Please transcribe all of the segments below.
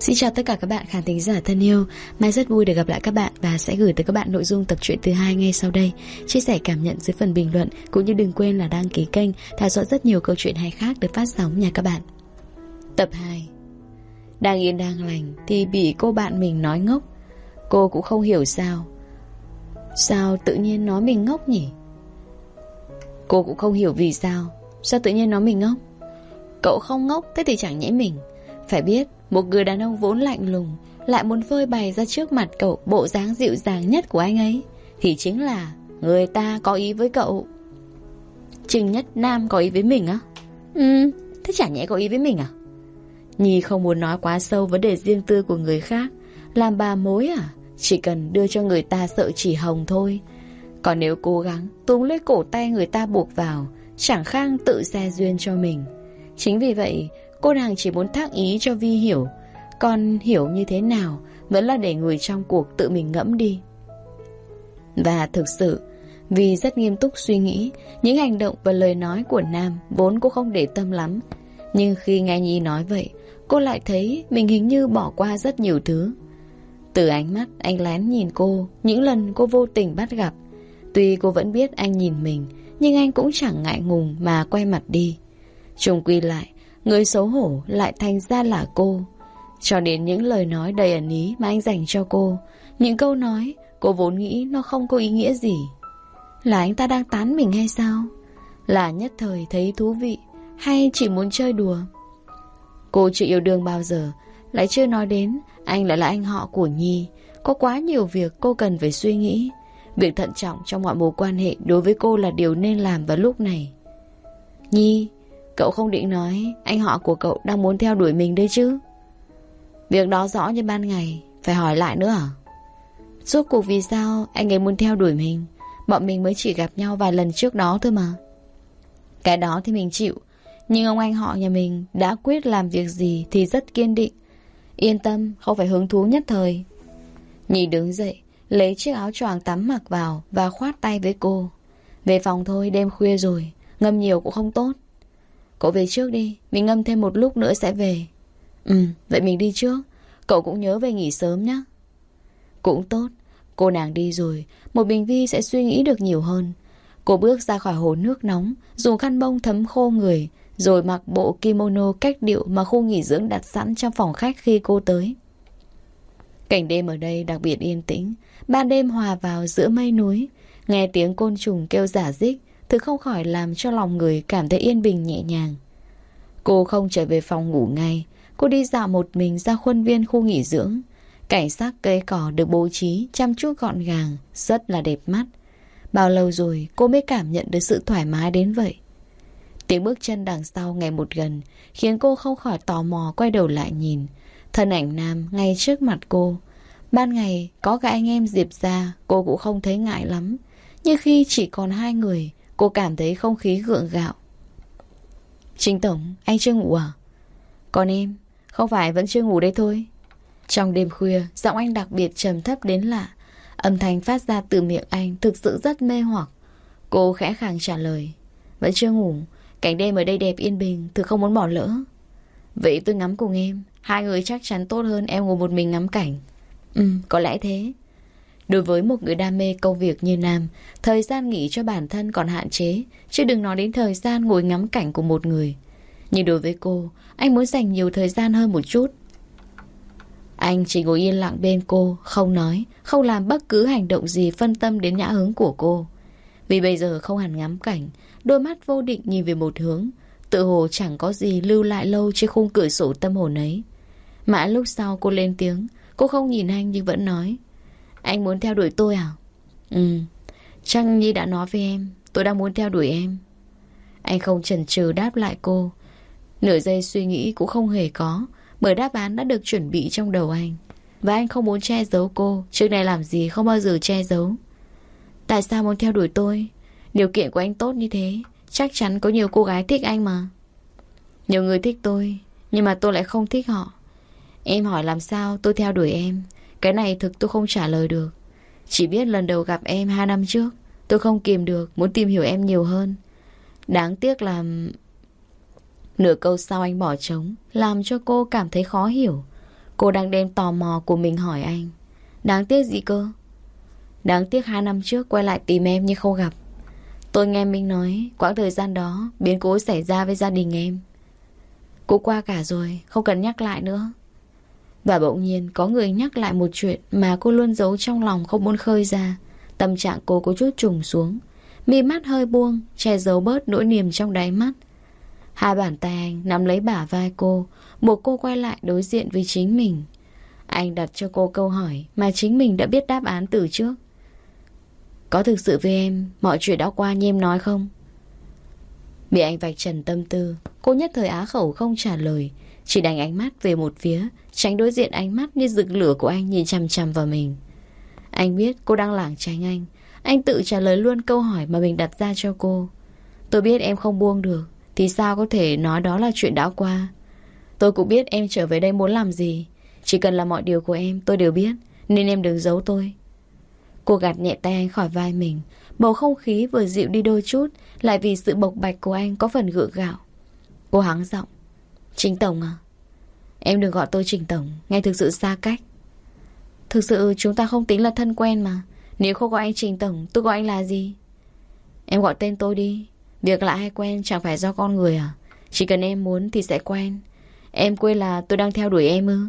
Xin chào tất cả các bạn khán thính giả thân yêu. Mai rất vui được gặp lại các bạn Và sẽ gửi tới các bạn nội dung tập truyện thứ hai ngay sau đây. Chia sẻ cảm nhận dưới phần bình luận, Cũng như đừng quên là đăng ký kênh, Theo dõi rất nhiều câu chuyện hay khác được phát sóng nha các bạn. Tập 2 Đang yên đang lành Thì bị cô bạn mình nói ngốc. Cô cũng không hiểu sao. Sao tự nhiên nói mình ngốc nhỉ? Cô cũng không hiểu vì sao. Sao tự nhiên nói mình ngốc? Cậu không ngốc, Thế thì chẳng nhẽ mình. Phải biết một người đàn ông vốn lạnh lùng Lại muốn phơi bày ra trước mặt cậu Bộ dáng dịu dàng nhất của anh ấy. Thì chính là, người ta có ý với cậu. Trình Nhất Nam có ý với mình á? Ừ Thế chả nhẽ có ý với mình à? Nhi không muốn nói quá sâu vấn đề riêng tư của người khác. Làm bà mối à? Chỉ cần đưa cho người ta sợ chỉ hồng thôi. Còn nếu cố gắng Túm lấy cổ tay người ta buộc vào, Chẳng khang tự xe duyên cho mình. Chính vì vậy Cô nàng chỉ muốn thác ý cho Vi hiểu. Còn hiểu như thế nào Vẫn là để người trong cuộc tự mình ngẫm đi. Và thực sự, Vi rất nghiêm túc suy nghĩ. Những hành động và lời nói của Nam Vốn cô không để tâm lắm. Nhưng khi nghe Nhi nói vậy, Cô lại thấy mình hình như bỏ qua rất nhiều thứ. Từ ánh mắt anh lén nhìn cô, Những lần cô vô tình bắt gặp. Tuy cô vẫn biết anh nhìn mình, Nhưng anh cũng chẳng ngại ngùng mà quay mặt đi. Trùng quy lại Người xấu hổ lại thành ra là cô. Cho đến những lời nói đầy ẩn ý Mà anh dành cho cô, Những câu nói cô vốn nghĩ nó không có ý nghĩa gì. Là anh ta đang tán mình hay sao? Là nhất thời thấy thú vị Hay chỉ muốn chơi đùa? Cô chưa yêu đương bao giờ, Lại chưa nói đến Anh lại là anh họ của Nhi. Có quá nhiều việc cô cần phải suy nghĩ. Việc thận trọng trong mọi mối quan hệ Đối với cô là điều nên làm vào lúc này. Nhi Cậu không định nói, Anh họ của cậu đang muốn theo đuổi mình đấy chứ? Việc đó rõ như ban ngày, Phải hỏi lại nữa à? Rốt cuộc vì sao anh ấy muốn theo đuổi mình? Bọn mình mới chỉ gặp nhau vài lần trước đó thôi mà. Cái đó thì mình chịu, Nhưng ông anh họ nhà mình Đã quyết làm việc gì thì rất kiên định. Yên tâm, không phải hứng thú nhất thời. Nhị đứng dậy, Lấy chiếc áo choàng tắm mặc vào Và khoát tay với cô. Về phòng thôi, đêm khuya rồi, Ngâm nhiều cũng không tốt. Cậu về trước đi, Mình ngâm thêm một lúc nữa sẽ về. Ừ vậy mình đi trước. Cậu cũng nhớ về nghỉ sớm nhé. Cũng tốt, Cô nàng đi rồi, Một Bình Vi sẽ suy nghĩ được nhiều hơn. Cô bước ra khỏi hồ nước nóng, Dùng khăn bông thấm khô người, Rồi mặc bộ kimono cách điệu Mà khu nghỉ dưỡng đặt sẵn trong phòng khách khi cô tới. Cảnh đêm ở đây đặc biệt yên tĩnh, Ban đêm hòa vào giữa mây núi, Nghe tiếng côn trùng kêu giả dích Thứ không khỏi làm cho lòng người cảm thấy yên bình nhẹ nhàng. Cô không trở về phòng ngủ ngay. Cô đi dạo một mình ra khuôn viên khu nghỉ dưỡng. Cảnh sắc cây cỏ được bố trí chăm chút gọn gàng, Rất là đẹp mắt. Bao lâu rồi cô mới cảm nhận được sự thoải mái đến vậy? Tiếng bước chân đằng sau ngày một gần Khiến cô không khỏi tò mò quay đầu lại nhìn. Thân ảnh nam ngay trước mặt cô. Ban ngày có cả anh em Diệp ra Cô cũng không thấy ngại lắm. Nhưng khi chỉ còn hai người Cô cảm thấy không khí gượng gạo. Trình Tổng, anh chưa ngủ à? Còn em, không phải vẫn chưa ngủ đây thôi. Trong đêm khuya, giọng anh đặc biệt trầm thấp đến lạ. Âm thanh phát ra từ miệng anh thực sự rất mê hoặc. Cô khẽ khàng trả lời Vẫn chưa ngủ. Cảnh đêm ở đây đẹp yên bình Thực không muốn bỏ lỡ. Vậy tôi ngắm cùng em. Hai người chắc chắn tốt hơn em ngồi một mình ngắm cảnh. Ừ, có lẽ thế. Đối với một người đam mê công việc như Nam, thời gian nghỉ cho bản thân còn hạn chế, chứ đừng nói đến thời gian ngồi ngắm cảnh của một người. Nhưng đối với cô, anh muốn dành nhiều thời gian hơn một chút. Anh chỉ ngồi yên lặng bên cô, không nói, không làm bất cứ hành động gì phân tâm đến nhã hứng của cô. Vì bây giờ không hẳn ngắm cảnh, đôi mắt vô định nhìn về một hướng, tự hồ chẳng có gì lưu lại lâu trên khung cửa sổ tâm hồn ấy. Mãi lúc sau cô lên tiếng, cô không nhìn anh nhưng vẫn nói. Anh muốn theo đuổi tôi à? Ừ, chắc Nhi đã nói với em, tôi đang muốn theo đuổi em. Anh không chần chừ đáp lại cô. Nửa giây suy nghĩ cũng không hề có, bởi đáp án đã được chuẩn bị trong đầu anh. Và anh không muốn che giấu cô, trước này làm gì không bao giờ che giấu. Tại sao muốn theo đuổi tôi? Điều kiện của anh tốt như thế, chắc chắn có nhiều cô gái thích anh mà. Nhiều người thích tôi, nhưng mà tôi lại không thích họ. Em hỏi làm sao tôi theo đuổi em cái này thực tôi không trả lời được. Chỉ biết lần đầu gặp em hai năm trước, Tôi không kìm được, Muốn tìm hiểu em nhiều hơn. Đáng tiếc là Nửa câu sau anh bỏ trống, Làm cho cô cảm thấy khó hiểu. Cô đang đem tò mò của mình hỏi anh. Đáng tiếc gì cơ? Đáng tiếc hai năm trước quay lại tìm em nhưng không gặp. Tôi nghe Minh nói, Quãng thời gian đó, biến cố xảy ra với gia đình em. Cô qua cả rồi, Không cần nhắc lại nữa. Và bỗng nhiên, có người nhắc lại một chuyện Mà cô luôn giấu trong lòng không muốn khơi ra. Tâm trạng cô có chút trùng xuống. Mi mắt hơi buông, Che giấu bớt nỗi niềm trong đáy mắt. Hai bàn tay anh nắm lấy bả vai cô, Buộc cô quay lại đối diện với chính mình. Anh đặt cho cô câu hỏi Mà chính mình đã biết đáp án từ trước. Có thực sự với em Mọi chuyện đã qua như em nói không? Bị anh vạch trần tâm tư, Cô nhất thời á khẩu không trả lời. Chỉ đánh ánh mắt về một phía, Tránh đối diện ánh mắt như rực lửa của anh Nhìn chằm chằm vào mình. Anh biết cô đang lảng tránh anh. Anh tự trả lời luôn câu hỏi mà mình đặt ra cho cô. Tôi biết em không buông được, Thì sao có thể nói đó là chuyện đã qua? Tôi cũng biết em trở về đây muốn làm gì. Chỉ cần là mọi điều của em, tôi đều biết, Nên em đừng giấu tôi. Cô gạt nhẹ tay anh khỏi vai mình. Bầu không khí vừa dịu đi đôi chút, Lại vì sự bộc bạch của anh có phần gượng gạo. Cô hắng giọng. Trình Tổng à? Em đừng gọi tôi Trình Tổng, Nghe thực sự xa cách. Thực sự chúng ta không tính là thân quen mà. Nếu không gọi anh Trình Tổng, Tôi gọi anh là gì? Em gọi tên tôi đi. Việc lạ hay quen chẳng phải do con người à? Chỉ cần em muốn thì sẽ quen. Em quên là tôi đang theo đuổi em ư?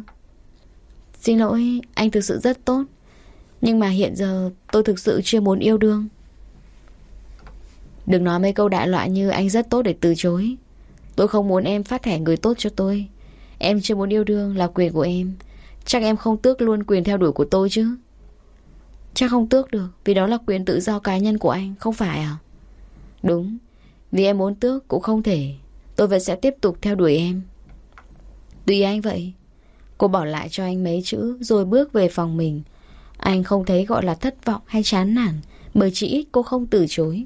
Xin lỗi, Anh thực sự rất tốt. Nhưng mà hiện giờ tôi thực sự chưa muốn yêu đương. Đừng nói mấy câu đại loại như anh rất tốt để từ chối. Tôi không muốn em phát thẻ người tốt cho tôi. Em chưa muốn yêu đương là quyền của em. Chắc em không tước luôn quyền theo đuổi của tôi chứ? Chắc không tước được, Vì đó là quyền tự do cá nhân của anh, Không phải à? Đúng, Vì em muốn tước cũng không thể. Tôi vẫn sẽ tiếp tục theo đuổi em. Tùy anh vậy. Cô bỏ lại cho anh mấy chữ Rồi bước về phòng mình. Anh không thấy gọi là thất vọng hay chán nản, Bởi chỉ ít cô không từ chối.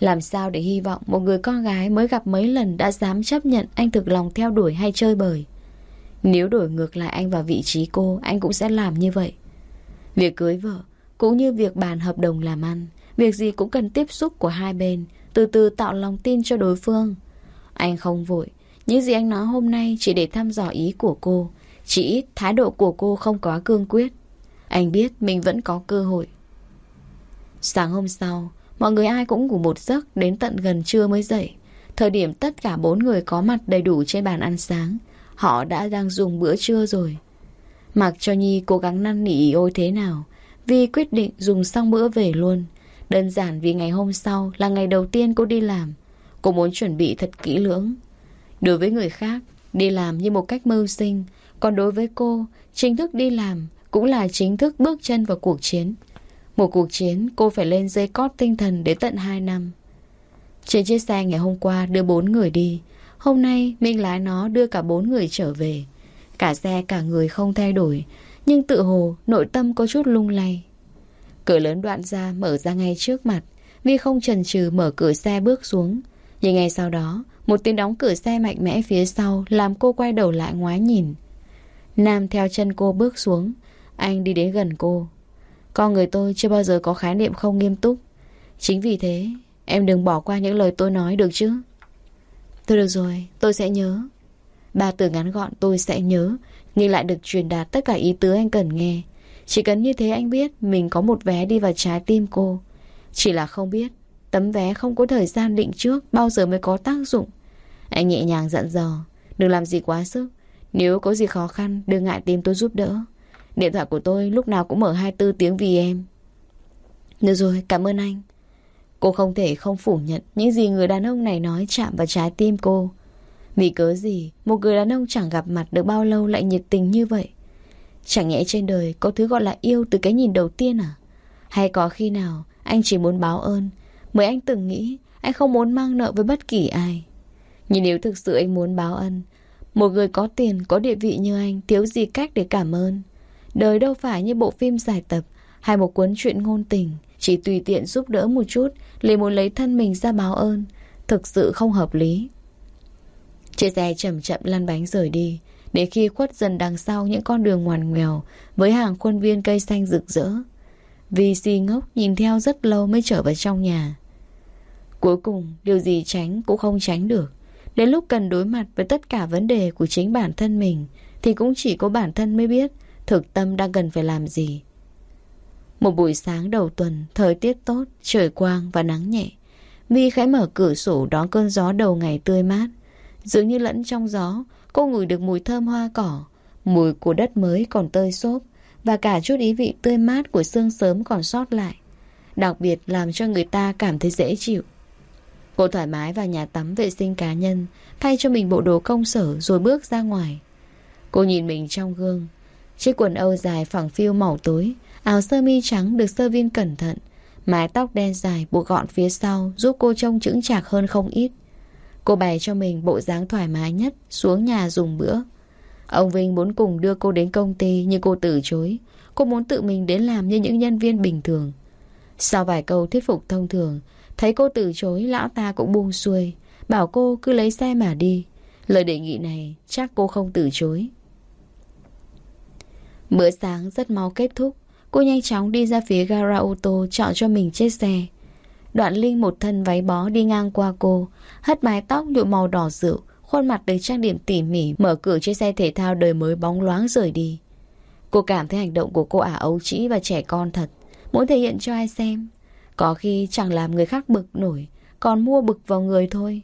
Làm sao để hy vọng Một người con gái mới gặp mấy lần Đã dám chấp nhận anh thực lòng theo đuổi hay chơi bời? Nếu đổi ngược lại anh vào vị trí cô, Anh cũng sẽ làm như vậy. Việc cưới vợ, Cũng như việc bàn hợp đồng làm ăn, Việc gì cũng cần tiếp xúc của hai bên, Từ từ tạo lòng tin cho đối phương. Anh không vội, những gì anh nói hôm nay chỉ để thăm dò ý của cô, Chỉ ít thái độ của cô không quá cương quyết. Anh biết mình vẫn có cơ hội. Sáng hôm sau Mọi người ai cũng ngủ một giấc Đến tận gần trưa mới dậy. Thời điểm tất cả bốn người có mặt đầy đủ trên bàn ăn sáng Họ đã đang dùng bữa trưa rồi. Mặc cho Nhi cố gắng năn nỉ ôi thế nào Vi quyết định dùng xong bữa về luôn. Đơn giản vì ngày hôm sau là ngày đầu tiên cô đi làm. Cô muốn chuẩn bị thật kỹ lưỡng. Đối với người khác, đi làm như một cách mưu sinh, còn đối với cô, chính thức đi làm cũng là chính thức bước chân vào cuộc chiến. Một cuộc chiến cô phải lên dây cót tinh thần đến tận 2 năm. Trên chiếc xe ngày hôm qua đưa bốn người đi, hôm nay Minh lái nó đưa cả bốn người trở về. Cả xe cả người không thay đổi, nhưng tự hồ nội tâm có chút lung lay. Cửa lớn đoạn ra mở ra ngay trước mặt, Vi không chần chừ mở cửa xe bước xuống. Nhưng ngay sau đó, một tiếng đóng cửa xe mạnh mẽ phía sau làm cô quay đầu lại ngoái nhìn. Nam theo chân cô bước xuống. Anh đi đến gần cô. Con người tôi chưa bao giờ có khái niệm không nghiêm túc. Chính vì thế, em đừng bỏ qua những lời tôi nói được chứ. Thôi được rồi, tôi sẽ nhớ. Ba từ ngắn gọn tôi sẽ nhớ, nhưng lại được truyền đạt tất cả ý tứ anh cần nghe. Chỉ cần như thế anh biết mình có một vé đi vào trái tim cô. Chỉ là không biết Tấm vé không có thời gian định trước Bao giờ mới có tác dụng Anh nhẹ nhàng dặn dò Đừng làm gì quá sức Nếu có gì khó khăn đừng ngại tìm tôi giúp đỡ Điện thoại của tôi lúc nào cũng mở 24 tiếng vì em. Được rồi cảm ơn anh. Cô không thể không phủ nhận Những gì người đàn ông này nói chạm vào trái tim cô. Vì cớ gì Một người đàn ông chẳng gặp mặt được bao lâu Lại nhiệt tình như vậy? Chẳng nhẽ trên đời có thứ gọi là yêu từ cái nhìn đầu tiên à? Hay có khi nào Anh chỉ muốn báo ơn Mới anh từng nghĩ Anh không muốn mang nợ với bất kỳ ai? Nhưng nếu thực sự anh muốn báo ân Một người có tiền, có địa vị như anh Thiếu gì cách để cảm ơn. Đời đâu phải như bộ phim giải tập Hay một cuốn truyện ngôn tình. Chỉ tùy tiện giúp đỡ một chút liền muốn lấy thân mình ra báo ơn. Thực sự không hợp lý. Chiếc xe chậm chậm lăn bánh rời đi Để khi khuất dần đằng sau những con đường ngoằn ngoèo Với hàng khuôn viên cây xanh rực rỡ. Vì si ngốc nhìn theo rất lâu mới trở vào trong nhà. Cuối cùng, điều gì tránh cũng không tránh được. Đến lúc cần đối mặt với tất cả vấn đề của chính bản thân mình, Thì cũng chỉ có bản thân mới biết Thực tâm đang cần phải làm gì. Một buổi sáng đầu tuần Thời tiết tốt, trời quang và nắng nhẹ. Vi khẽ mở cửa sổ đón cơn gió đầu ngày tươi mát. Dường như lẫn trong gió Cô ngửi được mùi thơm hoa cỏ Mùi của đất mới còn tơi xốp Và cả chút ý vị tươi mát của sương sớm còn sót lại Đặc biệt làm cho người ta cảm thấy dễ chịu. Cô thoải mái vào nhà tắm vệ sinh cá nhân Thay cho mình bộ đồ công sở rồi bước ra ngoài. Cô nhìn mình trong gương Chiếc quần âu dài phẳng phiu màu tối, Áo sơ mi trắng được sơ viên cẩn thận. Mái tóc đen dài buộc gọn phía sau Giúp cô trông chững chạc hơn không ít. Cô bày cho mình bộ dáng thoải mái nhất, Xuống nhà dùng bữa. Ông Vinh muốn cùng đưa cô đến công ty Nhưng cô từ chối. Cô muốn tự mình đến làm như những nhân viên bình thường. Sau vài câu thuyết phục thông thường, Thấy cô từ chối, Lão ta cũng buông xuôi, Bảo cô cứ lấy xe mà đi. Lời đề nghị này chắc cô không từ chối. Bữa sáng rất mau kết thúc, Cô nhanh chóng đi ra phía gara ô tô Chọn cho mình chiếc xe. Đoạn Linh một thân váy bó đi ngang qua cô, Hất mái tóc nhuộm màu đỏ rượu Khuôn mặt được trang điểm tỉ mỉ, Mở cửa chiếc xe thể thao đời mới bóng loáng rời đi. Cô cảm thấy hành động của cô ả ấu trĩ và trẻ con thật, Muốn thể hiện cho ai xem. Có khi chẳng làm người khác bực nổi, Còn mua bực vào người thôi.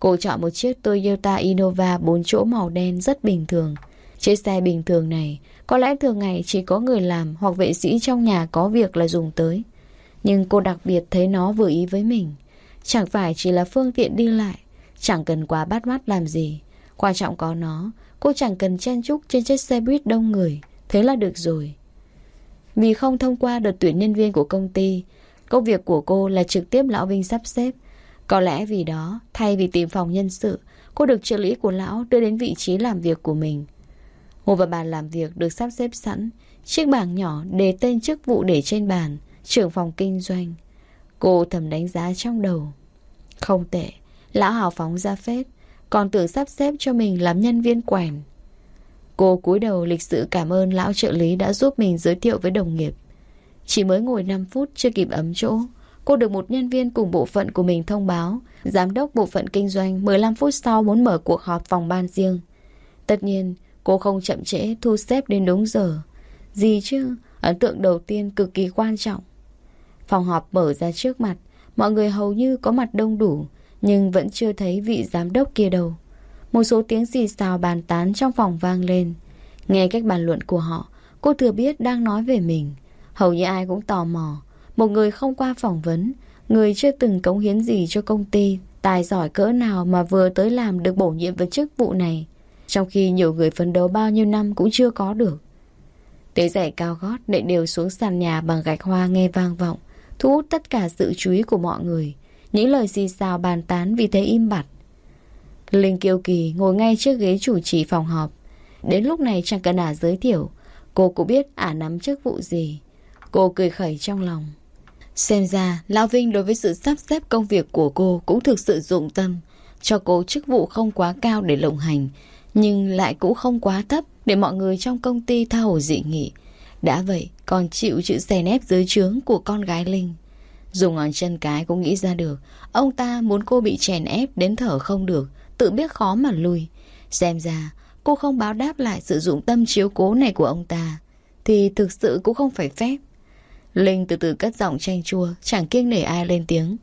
Cô chọn một chiếc Toyota Innova 4 chỗ màu đen rất bình thường. Chiếc xe bình thường này có lẽ thường ngày chỉ có người làm Hoặc vệ sĩ trong nhà có việc là dùng tới. Nhưng cô đặc biệt thấy nó vừa ý với mình. Chẳng phải chỉ là phương tiện đi lại, Chẳng cần quá bắt mắt làm gì. Quan trọng có nó, Cô chẳng cần chen chúc trên chiếc xe buýt đông người. Thế là được rồi. Vì không thông qua đợt tuyển nhân viên của công ty, Công việc của cô là trực tiếp Lão Vinh sắp xếp. Có lẽ vì đó, Thay vì tìm phòng nhân sự, Cô được trợ lý của Lão đưa đến vị trí làm việc của mình. Ngồi vào bàn làm việc được sắp xếp sẵn, Chiếc bảng nhỏ đề tên chức vụ để trên bàn, Trưởng phòng kinh doanh. Cô thầm đánh giá trong đầu. Không tệ, Lão hào phóng ra phết, Còn tưởng sắp xếp cho mình làm nhân viên quèn. Cô cúi đầu lịch sự cảm ơn lão trợ lý đã giúp mình giới thiệu với đồng nghiệp. Chỉ mới ngồi 5 phút chưa kịp ấm chỗ, Cô được một nhân viên cùng bộ phận của mình thông báo. Giám đốc bộ phận kinh doanh 15 phút sau muốn mở cuộc họp phòng ban riêng. Tất nhiên Cô không chậm trễ thu xếp đến đúng giờ. Gì chứ? Ấn tượng đầu tiên cực kỳ quan trọng. Phòng họp mở ra trước mặt, Mọi người hầu như có mặt đông đủ, Nhưng vẫn chưa thấy vị giám đốc kia đâu. Một số tiếng xì xào bàn tán trong phòng vang lên. Nghe cách bàn luận của họ, Cô thừa biết đang nói về mình. Hầu như ai cũng tò mò. Một người không qua phỏng vấn, Người chưa từng cống hiến gì cho công ty, Tài giỏi cỡ nào mà vừa tới làm được bổ nhiệm với chức vụ này trong khi nhiều người phấn đấu bao nhiêu năm cũng chưa có được. Tế giày cao gót đệ đều xuống sàn nhà bằng gạch hoa nghe vang vọng, Thu hút tất cả sự chú ý của mọi người. Những lời xì xào bàn tán vì thế im bặt. Linh Kiều Kỳ ngồi ngay trước ghế chủ trì phòng họp. Đến lúc này chẳng cần ả giới thiệu, Cô cũng biết ả nắm chức vụ gì. Cô cười khẩy trong lòng. Xem ra, Lão Vinh đối với sự sắp xếp công việc của cô Cũng thực sự dụng tâm, Cho cô chức vụ không quá cao để lộng hành nhưng lại cũng không quá thấp để mọi người trong công ty tha hồ dị nghị. Đã vậy, còn chịu chữ xè nép dưới trướng của con gái Linh. Dùng ngón chân cái cũng nghĩ ra được, ông ta muốn cô bị chèn ép đến thở không được, tự biết khó mà lui. Xem ra, cô không báo đáp lại sự dụng tâm chiếu cố này của ông ta, thì thực sự cũng không phải phép. Linh từ từ cất giọng chanh chua, chẳng kiêng nể ai lên tiếng.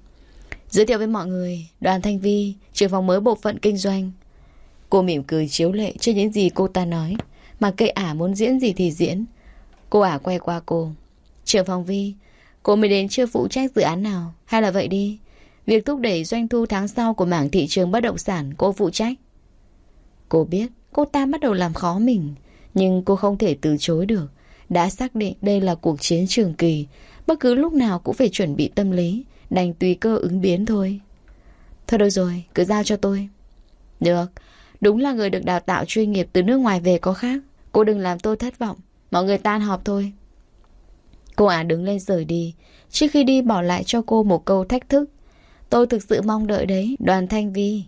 Giới thiệu với mọi người, đoàn Thanh Vi, trưởng phòng mới bộ phận kinh doanh, Cô mỉm cười chiếu lệ trên những gì cô ta nói. Mà cây ả muốn diễn gì thì diễn. Cô ả quay qua cô. Trưởng phòng Vi Cô mới đến chưa phụ trách dự án nào? Hay là vậy đi? Việc thúc đẩy doanh thu tháng sau của mảng thị trường bất động sản Cô phụ trách. Cô biết cô ta bắt đầu làm khó mình Nhưng cô không thể từ chối được. Đã xác định đây là cuộc chiến trường kỳ Bất cứ lúc nào cũng phải chuẩn bị tâm lý Đành tùy cơ ứng biến thôi. Thôi được rồi, cứ giao cho tôi. Được. Đúng là người được đào tạo chuyên nghiệp từ nước ngoài về có khác. Cô đừng làm tôi thất vọng. Mọi người tan họp thôi. Cô ả đứng lên rời đi. Trước khi đi, bỏ lại cho cô một câu thách thức. Tôi thực sự mong đợi đấy, Đoàn Thanh Vi.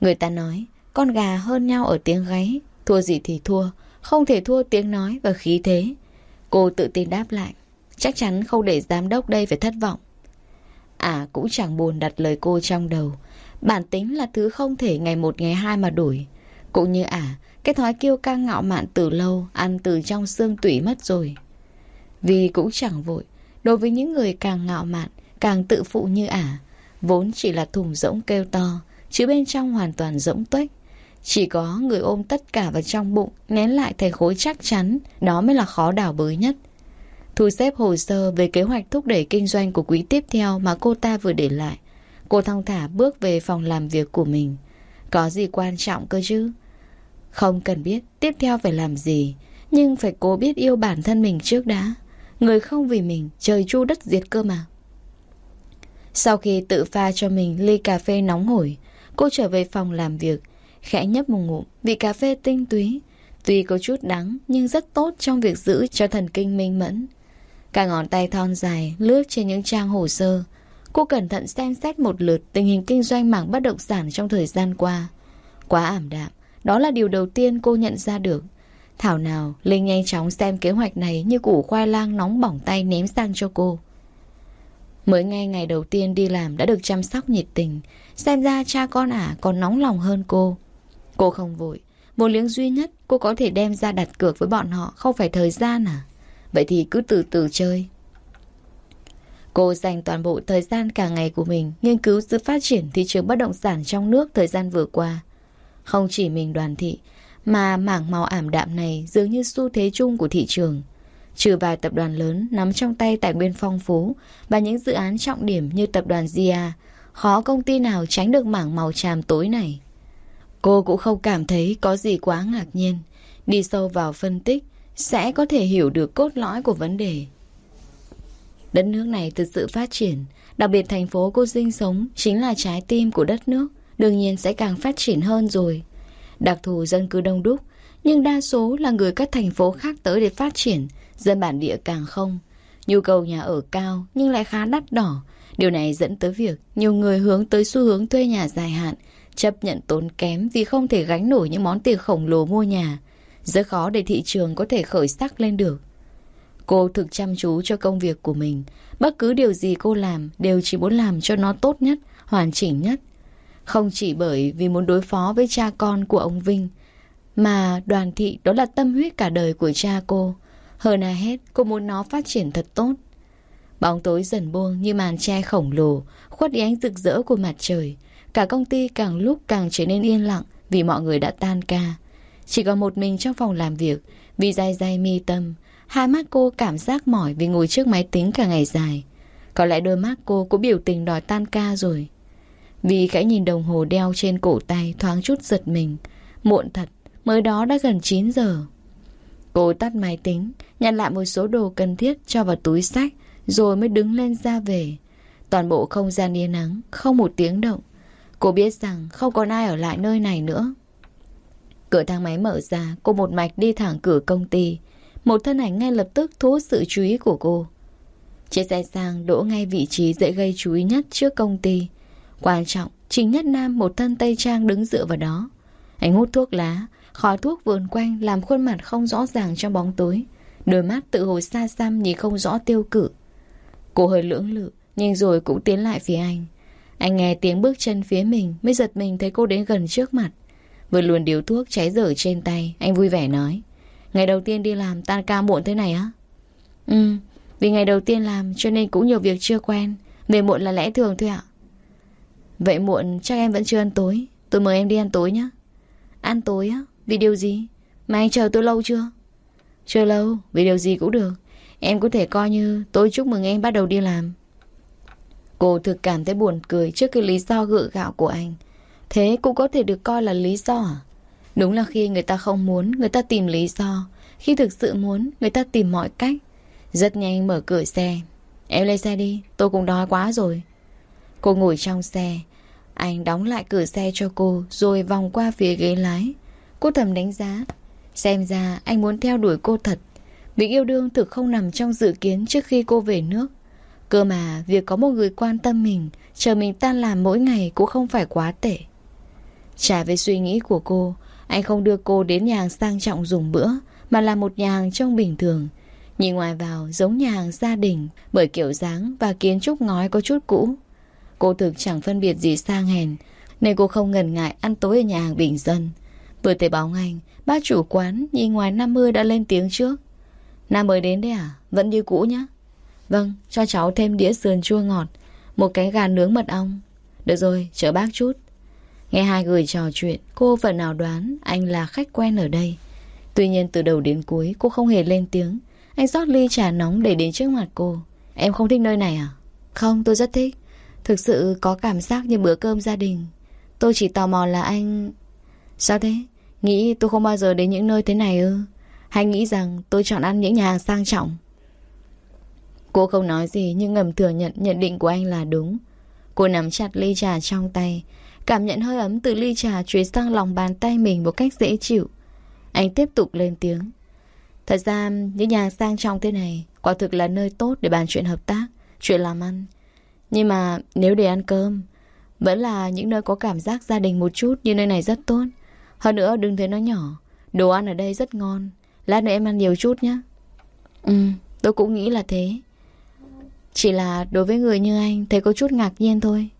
Người ta nói, Con gà hơn nhau ở tiếng gáy. Thua gì thì thua, Không thể thua tiếng nói và khí thế. Cô tự tin đáp lại, Chắc chắn không để giám đốc đây phải thất vọng. À cũng chẳng buồn đặt lời cô trong đầu. Bản tính là thứ không thể ngày một ngày hai mà đổi. Cũng như ả à, Cái thói kiêu căng ngạo mạn từ lâu Ăn từ trong xương tủy mất rồi. Vì cũng chẳng vội Đối với những người càng ngạo mạn Càng tự phụ như ả Vốn chỉ là thùng rỗng kêu to Chứ bên trong hoàn toàn rỗng tuếch. Chỉ có người ôm tất cả vào trong bụng Nén lại thành khối chắc chắn Đó mới là khó đảo bới nhất. Thu xếp hồ sơ về kế hoạch thúc đẩy kinh doanh của quý tiếp theo mà cô ta vừa để lại. Cô thong thả bước về phòng làm việc của mình. Có gì quan trọng cơ chứ? Không cần biết tiếp theo phải làm gì, nhưng phải cố biết yêu bản thân mình trước đã. Người không vì mình, trời chu đất diệt cơ mà. Sau khi tự pha cho mình ly cà phê nóng hổi, cô trở về phòng làm việc, khẽ nhấp một ngụm vị cà phê tinh túy. Tuy có chút đắng nhưng rất tốt trong việc giữ cho thần kinh minh mẫn. Cả ngón tay thon dài lướt trên những trang hồ sơ. Cô cẩn thận xem xét một lượt tình hình kinh doanh mảng bất động sản trong thời gian qua. Quá ảm đạm, đó là điều đầu tiên cô nhận ra được. Thảo nào, Linh nhanh chóng xem kế hoạch này như củ khoai lang nóng bỏng tay ném sang cho cô. Mới ngay ngày đầu tiên đi làm đã được chăm sóc nhiệt tình, xem ra cha con ả còn nóng lòng hơn cô. Cô không vội, một liếng duy nhất cô có thể đem ra đặt cược với bọn họ không phải thời gian à? Vậy thì cứ từ từ chơi Cô dành toàn bộ thời gian cả ngày của mình nghiên cứu sự phát triển thị trường bất động sản trong nước thời gian vừa qua. Không chỉ mình đoàn thị, mà mảng màu ảm đạm này dường như xu thế chung của thị trường. Trừ vài tập đoàn lớn nắm trong tay tài nguyên phong phú và những dự án trọng điểm như tập đoàn Zia, khó công ty nào tránh được mảng màu tràm tối này. Cô cũng không cảm thấy có gì quá ngạc nhiên. Đi sâu vào phân tích, sẽ có thể hiểu được cốt lõi của vấn đề. Đất nước này thực sự phát triển, đặc biệt thành phố cô sinh sống chính là trái tim của đất nước, đương nhiên sẽ càng phát triển hơn rồi. Đặc thù dân cư đông đúc, nhưng đa số là người các thành phố khác tới để phát triển, dân bản địa càng không. Nhu cầu nhà ở cao nhưng lại khá đắt đỏ. Điều này dẫn tới việc nhiều người hướng tới xu hướng thuê nhà dài hạn, chấp nhận tốn kém vì không thể gánh nổi những món tiền khổng lồ mua nhà, rất khó để thị trường có thể khởi sắc lên được. Cô thực chăm chú cho công việc của mình. Bất cứ điều gì cô làm đều chỉ muốn làm cho nó tốt nhất, hoàn chỉnh nhất. Không chỉ bởi vì muốn đối phó với cha con của ông Vinh, mà đoàn thị đó là tâm huyết cả đời của cha cô. Hơn ai hết, cô muốn nó phát triển thật tốt. Bóng tối dần buông như màn che khổng lồ, khuất đi ánh rực rỡ của mặt trời. Cả công ty càng lúc càng trở nên yên lặng vì mọi người đã tan ca. Chỉ còn một mình trong phòng làm việc Vì dai dai mi tâm Hai mắt cô cảm giác mỏi vì ngồi trước máy tính cả ngày dài. Có lẽ đôi mắt cô cũng biểu tình đòi tan ca rồi. Vì khẽ nhìn đồng hồ đeo trên cổ tay thoáng chút giật mình. Muộn thật, mới đó đã gần 9 giờ. Cô tắt máy tính Nhặt lại một số đồ cần thiết cho vào túi sách Rồi mới đứng lên ra về. Toàn bộ không gian yên nắng Không một tiếng động. Cô biết rằng không còn ai ở lại nơi này nữa. Cửa thang máy mở ra, cô một mạch đi thẳng cửa công ty. Một thân ảnh ngay lập tức thu hút sự chú ý của cô. Chiếc xe sang đỗ ngay vị trí dễ gây chú ý nhất trước công ty. Quan trọng, Trình Nhất Nam một thân tây trang đứng dựa vào đó. Anh hút thuốc lá, khói thuốc vườn quanh làm khuôn mặt không rõ ràng trong bóng tối. Đôi mắt tự hồi xa xăm nhìn không rõ tiêu cự. Cô hơi lưỡng lự, nhưng rồi cũng tiến lại phía anh. Anh nghe tiếng bước chân phía mình mới giật mình thấy cô đến gần trước mặt. Vừa luồn điếu thuốc cháy dở trên tay Anh vui vẻ nói Ngày đầu tiên đi làm tan ca muộn thế này á Ừ Vì ngày đầu tiên làm cho nên cũng nhiều việc chưa quen Về muộn là lẽ thường thôi ạ Vậy muộn chắc em vẫn chưa ăn tối Tôi mời em đi ăn tối nhé Ăn tối á? Vì điều gì? Mà anh chờ tôi lâu chưa? Chưa lâu, vì điều gì cũng được Em có thể coi như tôi chúc mừng em bắt đầu đi làm Cô thực cảm thấy buồn cười trước cái lý do gượng gạo của anh Thế cũng có thể được coi là lý do à? Đúng là khi người ta không muốn, người ta tìm lý do. Khi thực sự muốn, người ta tìm mọi cách. Rất nhanh mở cửa xe. Em lên xe đi, tôi cũng đói quá rồi. Cô ngồi trong xe. Anh đóng lại cửa xe cho cô, rồi vòng qua phía ghế lái. Cô thầm đánh giá. Xem ra anh muốn theo đuổi cô thật. Việc yêu đương thực không nằm trong dự kiến trước khi cô về nước. Cơ mà, việc có một người quan tâm mình, chờ mình tan làm mỗi ngày cũng không phải quá tệ. Trả về suy nghĩ của cô anh không đưa cô đến nhà hàng sang trọng dùng bữa, Mà là một nhà hàng trông bình thường. Nhìn ngoài vào, giống nhà hàng gia đình, Bởi kiểu dáng và kiến trúc ngói có chút cũ. Cô thực chẳng phân biệt gì sang hèn, Nên cô không ngần ngại ăn tối ở nhà hàng bình dân. Vừa thấy bóng anh Bác chủ quán nhìn ngoài 50 đã lên tiếng trước. Nam mới đến đấy à? Vẫn như cũ nhá. Vâng cho cháu thêm đĩa sườn chua ngọt, Một cái gà nướng mật ong. Được rồi, chờ bác chút. Nghe hai người trò chuyện Cô phần nào đoán anh là khách quen ở đây Tuy nhiên từ đầu đến cuối cô không hề lên tiếng Anh rót ly trà nóng để đến trước mặt cô Em không thích nơi này à? Không tôi rất thích Thực sự có cảm giác như bữa cơm gia đình Tôi chỉ tò mò là anh Sao thế? Nghĩ tôi không bao giờ đến những nơi thế này ư? Hay nghĩ rằng tôi chọn ăn những nhà hàng sang trọng? Cô không nói gì nhưng ngầm thừa nhận nhận định của anh là đúng. Cô nắm chặt ly trà trong tay, cảm nhận hơi ấm từ ly trà chuyển sang lòng bàn tay mình một cách dễ chịu. Anh tiếp tục lên tiếng. Thật ra, những nhà sang trọng thế này quả thực là nơi tốt để bàn chuyện hợp tác, chuyện làm ăn. Nhưng mà nếu để ăn cơm, vẫn là những nơi có cảm giác gia đình một chút như nơi này rất tốt. Hơn nữa đừng thấy nó nhỏ, đồ ăn ở đây rất ngon. Lát nữa em ăn nhiều chút nhé. Ừ, tôi cũng nghĩ là thế. Chỉ là đối với người như anh Thấy có chút ngạc nhiên thôi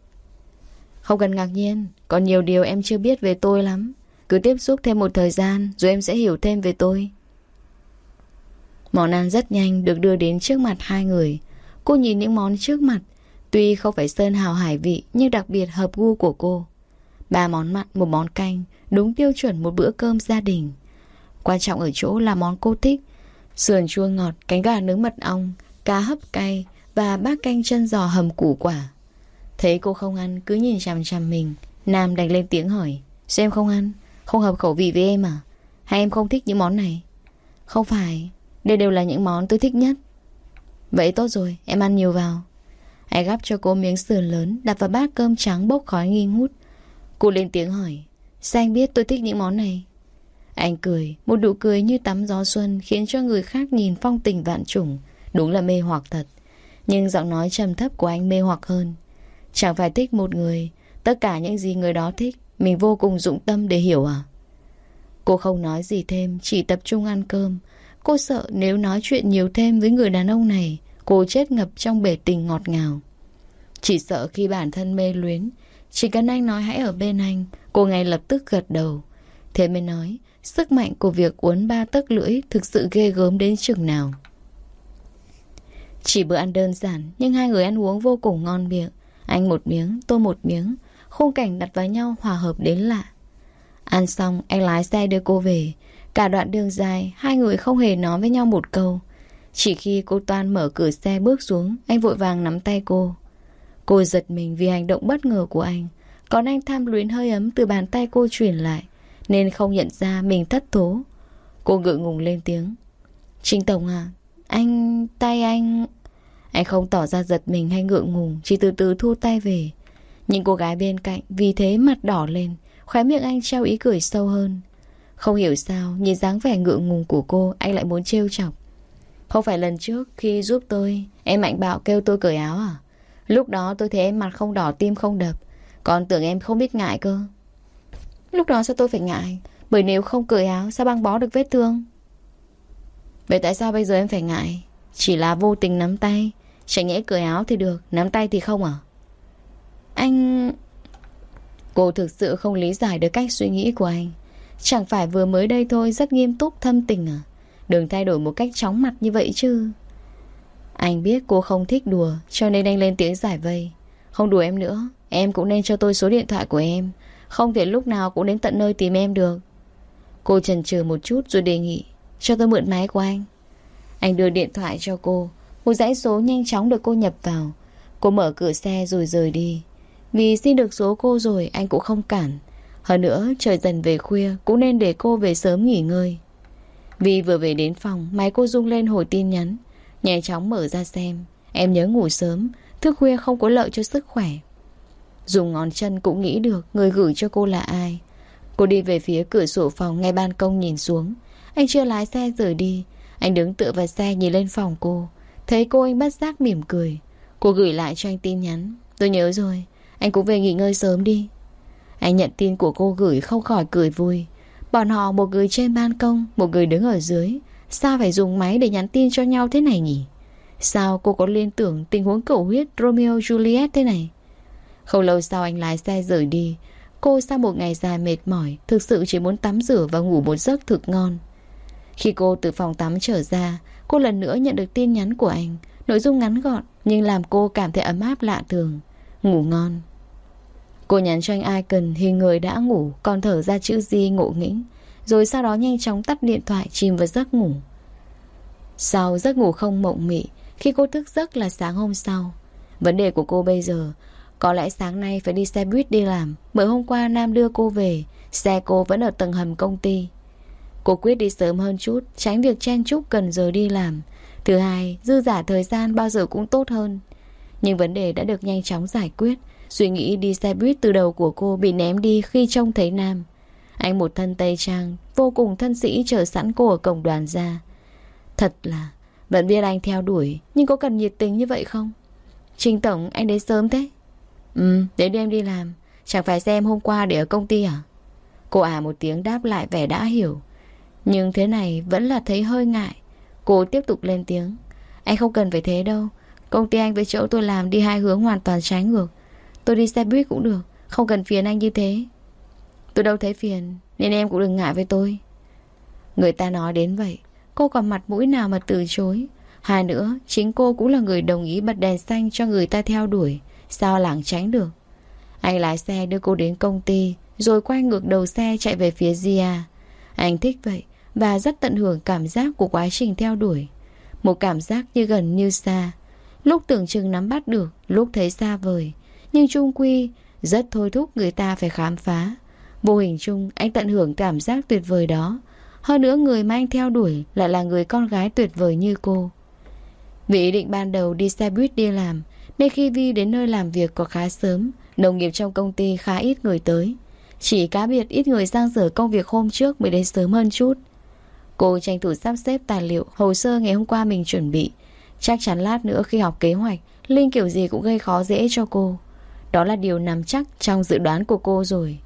không cần ngạc nhiên Còn nhiều điều em chưa biết về tôi lắm. Cứ tiếp xúc thêm một thời gian Rồi em sẽ hiểu thêm về tôi. Món ăn rất nhanh được đưa đến trước mặt hai người. Cô nhìn những món trước mặt. Tuy không phải sơn hào hải vị Nhưng đặc biệt hợp gu của cô. Ba món mặn, một món canh Đúng tiêu chuẩn một bữa cơm gia đình. Quan trọng ở chỗ là món cô thích. Sườn chua ngọt, cánh gà nướng mật ong Cá hấp cay và bát canh chân giò hầm củ quả. Thấy cô không ăn, cứ nhìn chằm chằm mình. Nam đành lên tiếng hỏi. Sao em không ăn? Không hợp khẩu vị với em à? Hay em không thích những món này? Không phải. Đây đều là những món tôi thích nhất. Vậy tốt rồi, em ăn nhiều vào. Anh gắp cho cô miếng sườn lớn, đặt vào bát cơm trắng bốc khói nghi ngút. Cô lên tiếng hỏi. Sao anh biết tôi thích những món này? Anh cười, một nụ cười như tắm gió xuân khiến cho người khác nhìn phong tình vạn trùng. Đúng là mê hoặc thật. Nhưng giọng nói trầm thấp của anh mê hoặc hơn Chẳng phải thích một người. Tất cả những gì người đó thích, Mình vô cùng dụng tâm để hiểu à? Cô không nói gì thêm, Chỉ tập trung ăn cơm. Cô sợ nếu nói chuyện nhiều thêm với người đàn ông này, Cô chết ngập trong bể tình ngọt ngào. Chỉ sợ khi bản thân mê luyến, Chỉ cần anh nói hãy ở bên anh, Cô ngay lập tức gật đầu. Thế mới nói, Sức mạnh của việc uốn ba tấc lưỡi Thực sự ghê gớm đến chừng nào. Chỉ bữa ăn đơn giản, Nhưng hai người ăn uống vô cùng ngon miệng. Anh một miếng, tôi một miếng. Khung cảnh đặt vào nhau hòa hợp đến lạ. Ăn xong anh lái xe đưa cô về. Cả đoạn đường dài Hai người không hề nói với nhau một câu. Chỉ khi cô Toan mở cửa xe bước xuống Anh vội vàng nắm tay cô. Cô giật mình vì hành động bất ngờ của anh. Còn anh tham luyến hơi ấm từ bàn tay cô truyền lại Nên không nhận ra mình thất thố Cô ngự ngùng lên tiếng. Trinh Tổng à Anh... tay anh... Anh không tỏ ra giật mình hay ngượng ngùng, Chỉ từ từ thu tay về. Những cô gái bên cạnh vì thế mặt đỏ lên, Khóe miệng anh treo ý cười sâu hơn. Không hiểu sao, Nhìn dáng vẻ ngượng ngùng của cô, Anh lại muốn trêu chọc. Không phải lần trước khi giúp tôi, Em mạnh bạo kêu tôi cởi áo à? Lúc đó tôi thấy em mặt không đỏ, tim không đập. Còn tưởng em không biết ngại cơ. Lúc đó sao tôi phải ngại? Bởi nếu không cởi áo, sao băng bó được vết thương? Vậy tại sao bây giờ em phải ngại? Chỉ là vô tình nắm tay. Chẳng nhẽ cười áo thì được, Nắm tay thì không à? Anh... Cô thực sự không lý giải được cách suy nghĩ của anh. Chẳng phải vừa mới đây thôi Rất nghiêm túc, thâm tình à? Đừng thay đổi một cách chóng mặt như vậy chứ. Anh biết cô không thích đùa, Cho nên anh lên tiếng giải vây. Không đùa em nữa, Em cũng nên cho tôi số điện thoại của em. Không thể lúc nào cũng đến tận nơi tìm em được. Cô chần chừ một chút rồi đề nghị, Cho tôi mượn máy của anh. Anh đưa điện thoại cho cô. Một dãy số nhanh chóng được cô nhập vào. Cô mở cửa xe rồi rời đi. Vì xin được số cô rồi, anh cũng không cản. Hơn nữa, trời dần về khuya, Cũng nên để cô về sớm nghỉ ngơi. Vì vừa về đến phòng, Máy cô rung lên hồi tin nhắn. Nhanh chóng mở ra xem. Em nhớ ngủ sớm, Thức khuya không có lợi cho sức khỏe. Dùng ngón chân cũng nghĩ được Người gửi cho cô là ai. Cô đi về phía cửa sổ phòng ngay ban công nhìn xuống. Anh chưa lái xe rời đi anh đứng tựa vào xe nhìn lên phòng cô. Thấy cô anh bất giác mỉm cười. Cô gửi lại cho anh tin nhắn. Tôi nhớ rồi. Anh cũng về nghỉ ngơi sớm đi. Anh nhận tin của cô gửi không khỏi cười vui. Bọn họ một người trên ban công, Một người đứng ở dưới. Sao phải dùng máy để nhắn tin cho nhau thế này nhỉ? Sao cô có liên tưởng Tình huống cầu huyết Romeo Juliet thế này? Không lâu sau anh lái xe rời đi. Cô sau một ngày dài mệt mỏi, Thực sự chỉ muốn tắm rửa và ngủ một giấc thực ngon. Khi cô từ phòng tắm trở ra, Cô lần nữa nhận được tin nhắn của anh. Nội dung ngắn gọn, Nhưng làm cô cảm thấy ấm áp lạ thường. Ngủ ngon. Cô nhắn cho anh Icon, hình người đã ngủ, Còn thở ra chữ gì ngộ nghĩnh. Rồi sau đó nhanh chóng tắt điện thoại, Chìm vào giấc ngủ. Sau giấc ngủ không mộng mị, Khi cô thức giấc là sáng hôm sau. Vấn đề của cô bây giờ, Có lẽ sáng nay phải đi xe buýt đi làm. Bởi hôm qua Nam đưa cô về, Xe cô vẫn ở tầng hầm công ty. Cô quyết đi sớm hơn chút Tránh việc chen chúc cần giờ đi làm. Thứ hai, dư giả thời gian bao giờ cũng tốt hơn. Nhưng vấn đề đã được nhanh chóng giải quyết. Suy nghĩ đi xe buýt từ đầu của cô bị ném đi khi trông thấy Nam. Anh một thân tây trang Vô cùng thân sĩ chờ sẵn cô ở cổng đoàn ra. Thật là Vẫn biết anh theo đuổi Nhưng có cần nhiệt tình như vậy không? Trình Tổng anh đến sớm thế. Ừ đến đêm đi làm. Chẳng phải xem hôm qua để ở công ty à? Cô à một tiếng đáp lại vẻ đã hiểu. Nhưng thế này vẫn là thấy hơi ngại. Cô tiếp tục lên tiếng. Anh không cần phải thế đâu. Công ty anh với chỗ tôi làm đi hai hướng hoàn toàn trái ngược. Tôi đi xe buýt cũng được, Không cần phiền anh như thế. Tôi đâu thấy phiền, Nên em cũng đừng ngại với tôi. Người ta nói đến vậy, Cô còn mặt mũi nào mà từ chối. Hai nữa, Chính cô cũng là người đồng ý bật đèn xanh cho người ta theo đuổi, Sao lảng tránh được. Anh lái xe đưa cô đến công ty, Rồi quay ngược đầu xe chạy về phía Zia Anh thích vậy và rất tận hưởng cảm giác của quá trình theo đuổi Một cảm giác như gần như xa Lúc tưởng chừng nắm bắt được Lúc thấy xa vời nhưng trung quy rất thôi thúc người ta phải khám phá. Vô hình chung anh tận hưởng cảm giác tuyệt vời đó. Hơn nữa người mà anh theo đuổi lại là người con gái tuyệt vời như cô. Vì ý định ban đầu đi xe buýt đi làm, nên khi Vi đến nơi làm việc có khá sớm, đồng nghiệp trong công ty khá ít người tới. Chỉ cá biệt ít người sang dở công việc hôm trước mới đến sớm hơn chút. Cô tranh thủ sắp xếp tài liệu, hồ sơ ngày hôm qua mình chuẩn bị. Chắc chắn lát nữa khi học kế hoạch, Linh kiểu gì cũng gây khó dễ cho cô. Đó là điều nằm chắc trong dự đoán của cô rồi.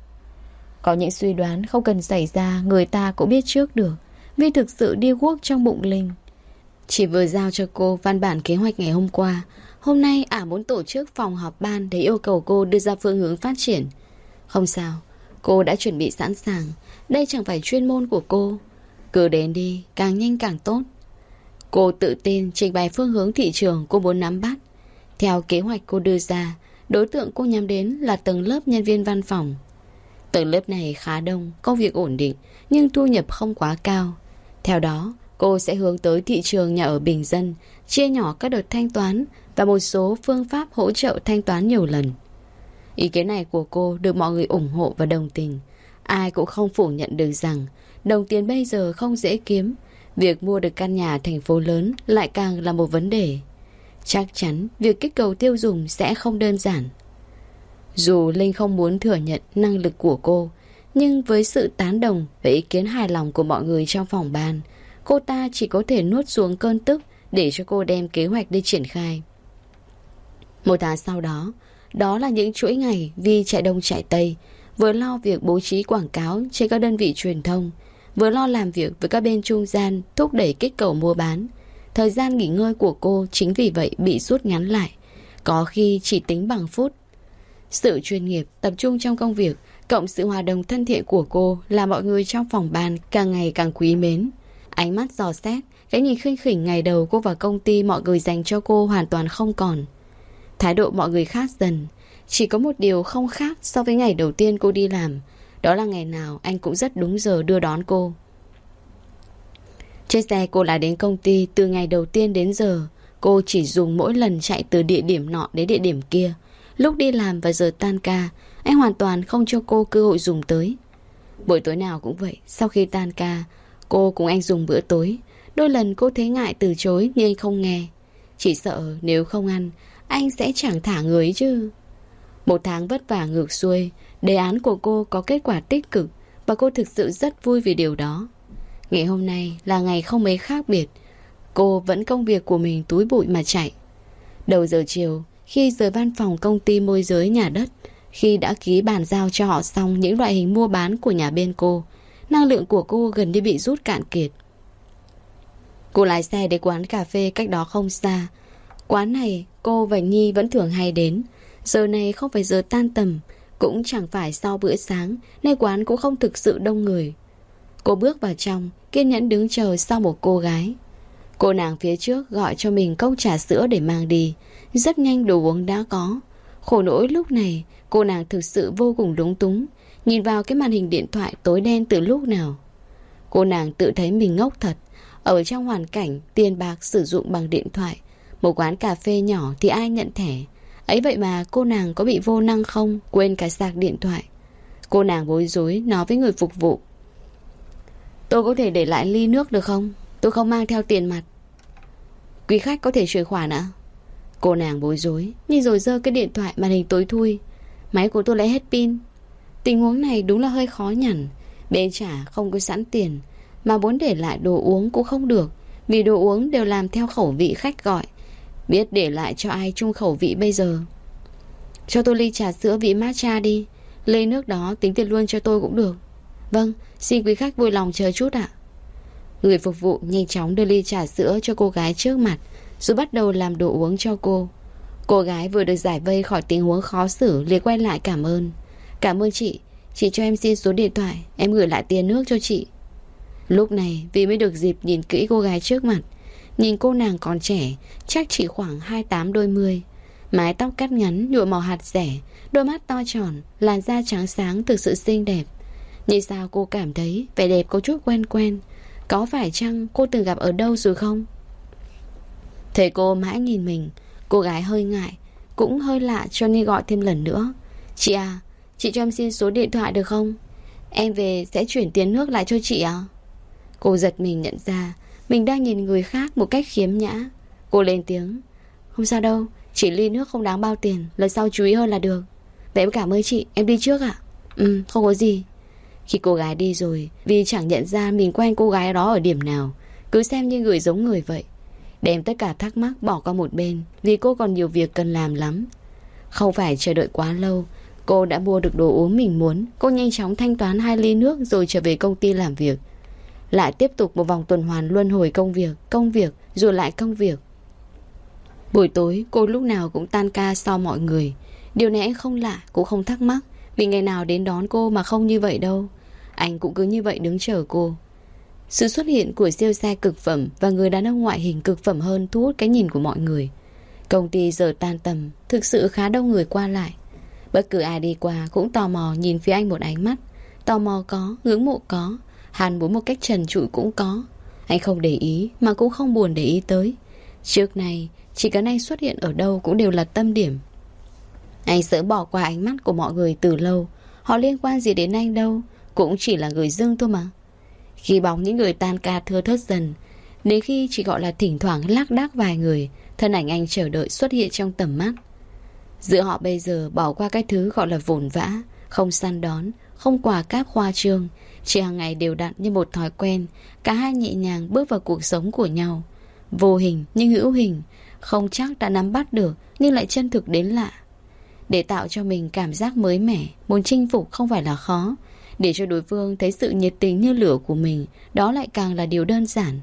Có những suy đoán không cần xảy ra Người ta cũng biết trước được. Vì thực sự đi guốc trong bụng Linh. Chỉ vừa giao cho cô văn bản kế hoạch ngày hôm qua. Hôm nay ả muốn tổ chức phòng họp ban Để yêu cầu cô đưa ra phương hướng phát triển. Không sao Cô đã chuẩn bị sẵn sàng. Đây chẳng phải chuyên môn của cô. Cứ đến đi, càng nhanh càng tốt Cô tự tin trình bày phương hướng thị trường cô muốn nắm bắt Theo kế hoạch cô đưa ra Đối tượng cô nhắm đến là tầng lớp nhân viên văn phòng. Tầng lớp này khá đông, công việc ổn định, nhưng thu nhập không quá cao. Theo đó, cô sẽ hướng tới thị trường nhà ở bình dân, chia nhỏ các đợt thanh toán và một số phương pháp hỗ trợ thanh toán nhiều lần. Ý kiến này của cô được mọi người ủng hộ và đồng tình. Ai cũng không phủ nhận được rằng đồng tiền bây giờ không dễ kiếm. Việc mua được căn nhà thành phố lớn lại càng là một vấn đề. Chắc chắn việc kích cầu tiêu dùng sẽ không đơn giản. Dù Linh không muốn thừa nhận năng lực của cô, nhưng với sự tán đồng và ý kiến hài lòng của mọi người trong phòng ban, cô ta chỉ có thể nuốt xuống cơn tức để cho cô đem kế hoạch đi triển khai. Một tháng sau đó, đó là những chuỗi ngày Vi chạy đông chạy tây, vừa lo việc bố trí quảng cáo trên các đơn vị truyền thông, vừa lo làm việc với các bên trung gian thúc đẩy kích cầu mua bán, Thời gian nghỉ ngơi của cô chính vì vậy bị rút ngắn lại Có khi chỉ tính bằng phút. Sự chuyên nghiệp, tập trung trong công việc Cộng sự hòa đồng thân thiện của cô Là mọi người trong phòng ban càng ngày càng quý mến. Ánh mắt dò xét Cái nhìn khinh khỉnh ngày đầu cô vào công ty Mọi người dành cho cô hoàn toàn không còn. Thái độ mọi người khác dần Chỉ có một điều không khác so với ngày đầu tiên cô đi làm. Đó là ngày nào anh cũng rất đúng giờ đưa đón cô. Trên xe cô lái đến công ty, từ ngày đầu tiên đến giờ, Cô chỉ dùng mỗi lần chạy từ địa điểm nọ đến địa điểm kia. Lúc đi làm và giờ tan ca, Anh hoàn toàn không cho cô cơ hội dùng tới. Buổi tối nào cũng vậy, Sau khi tan ca, Cô cùng anh dùng bữa tối. Đôi lần cô thấy ngại từ chối, nhưng anh không nghe. Chỉ sợ nếu không ăn, Anh sẽ chẳng thả người chứ. Một tháng vất vả ngược xuôi, Đề án của cô có kết quả tích cực Và cô thực sự rất vui vì điều đó. Ngày hôm nay là ngày không mấy khác biệt, Cô vẫn công việc của mình túi bụi mà chạy. Đầu giờ chiều, Khi rời văn phòng công ty môi giới nhà đất, Khi đã ký bàn giao cho họ xong Những loại hình mua bán của nhà bên cô, Năng lượng của cô gần như bị rút cạn kiệt. Cô lái xe đến quán cà phê cách đó không xa. Quán này cô và Nhi vẫn thường hay đến Giờ này không phải giờ tan tầm, Cũng chẳng phải sau bữa sáng Nên quán cũng không thực sự đông người. Cô bước vào trong, Kiên nhẫn đứng chờ sau một cô gái. Cô nàng phía trước gọi cho mình cốc trà sữa để mang đi. Rất nhanh đồ uống đã có. Khổ nỗi lúc này, Cô nàng thực sự vô cùng đúng túng, Nhìn vào cái màn hình điện thoại tối đen từ lúc nào. Cô nàng tự thấy mình ngốc thật. Ở trong hoàn cảnh, tiền bạc sử dụng bằng điện thoại, Một quán cà phê nhỏ thì ai nhận thẻ? Ấy vậy mà cô nàng có bị vô năng không? Quên cả sạc điện thoại. Cô nàng bối rối nói với người phục vụ. Tôi có thể để lại ly nước được không? Tôi không mang theo tiền mặt. Quý khách có thể chuyển khoản ạ. Cô nàng bối rối, Nhưng rồi giơ cái điện thoại màn hình tối thui. Máy của tôi lại hết pin. Tình huống này đúng là hơi khó nhằn. Bên trả không có sẵn tiền, Mà muốn để lại đồ uống cũng không được, Vì đồ uống đều làm theo khẩu vị khách gọi. Biết để lại cho ai chung khẩu vị bây giờ. Cho tôi ly trà sữa vị matcha đi. Ly nước đó tính tiền luôn cho tôi cũng được. Vâng, xin quý khách vui lòng chờ chút ạ. Người phục vụ nhanh chóng đưa ly trà sữa cho cô gái trước mặt Rồi bắt đầu làm đồ uống cho cô. Cô gái vừa được giải vây khỏi tình huống khó xử liền quay lại cảm ơn. Cảm ơn chị. Chị cho em xin số điện thoại Em gửi lại tiền nước cho chị. Lúc này vì mới được dịp nhìn kỹ cô gái trước mặt. Nhìn cô nàng còn trẻ, Chắc chỉ khoảng 28 đôi mươi. Mái tóc cắt ngắn, nhuộm màu hạt rẻ, Đôi mắt to tròn, Làn da trắng sáng thực sự xinh đẹp. Nhìn sao cô cảm thấy vẻ đẹp có chút quen quen. Có phải chăng cô từng gặp ở đâu rồi không? Thầy cô mãi nhìn mình, Cô gái hơi ngại, Cũng hơi lạ cho nên gọi thêm lần nữa. Chị à Chị cho em xin số điện thoại được không? Em về sẽ chuyển tiền nước lại cho chị à? Cô giật mình nhận ra mình đang nhìn người khác một cách khiếm nhã. Cô lên tiếng. Không sao đâu, Chỉ ly nước không đáng bao tiền, Lần sau chú ý hơn là được. Vậy em cảm ơn chị, Em đi trước ạ. Ừ không có gì. Khi cô gái đi rồi Vì chẳng nhận ra mình quen cô gái đó ở điểm nào. Cứ xem như người giống người vậy. Đem tất cả thắc mắc bỏ qua một bên, Vì cô còn nhiều việc cần làm lắm. Không phải chờ đợi quá lâu, Cô đã mua được đồ uống mình muốn. Cô nhanh chóng thanh toán hai ly nước Rồi trở về công ty làm việc. Lại tiếp tục một vòng tuần hoàn luân hồi công việc Công việc rồi lại công việc. Buổi tối cô lúc nào cũng tan ca sau mọi người. Điều này anh không lạ Cũng không thắc mắc Vì ngày nào đến đón cô mà không như vậy đâu. Anh cũng cứ như vậy đứng chờ cô. Sự xuất hiện của siêu xe cực phẩm Và người đàn ông ngoại hình cực phẩm hơn Thu hút cái nhìn của mọi người. Công ty giờ tan tầm Thực sự khá đông người qua lại. Bất cứ ai đi qua cũng tò mò nhìn phía anh một ánh mắt. Tò mò có, ngưỡng mộ có. Hàn muốn một cách trần trụi cũng có. Anh không để ý, mà cũng không buồn để ý tới. Trước này, Chỉ cần anh xuất hiện ở đâu cũng đều là tâm điểm. Anh sợ bỏ qua ánh mắt của mọi người từ lâu. Họ liên quan gì đến anh đâu, Cũng chỉ là người dưng thôi mà. Khi bóng những người tan ca thưa thớt dần, Đến khi chỉ gọi là thỉnh thoảng lác đác vài người, Thân ảnh anh chờ đợi xuất hiện trong tầm mắt. Giữa họ bây giờ bỏ qua cái thứ gọi là vồn vã không săn đón Không quà cáp khoa trương. Chỉ hàng ngày đều đặn như một thói quen. Cả hai nhẹ nhàng bước vào cuộc sống của nhau. Vô hình nhưng hữu hình. Không chắc đã nắm bắt được Nhưng lại chân thực đến lạ. Để tạo cho mình cảm giác mới mẻ Muốn chinh phục không phải là khó. Để cho đối phương thấy sự nhiệt tình như lửa của mình Đó lại càng là điều đơn giản.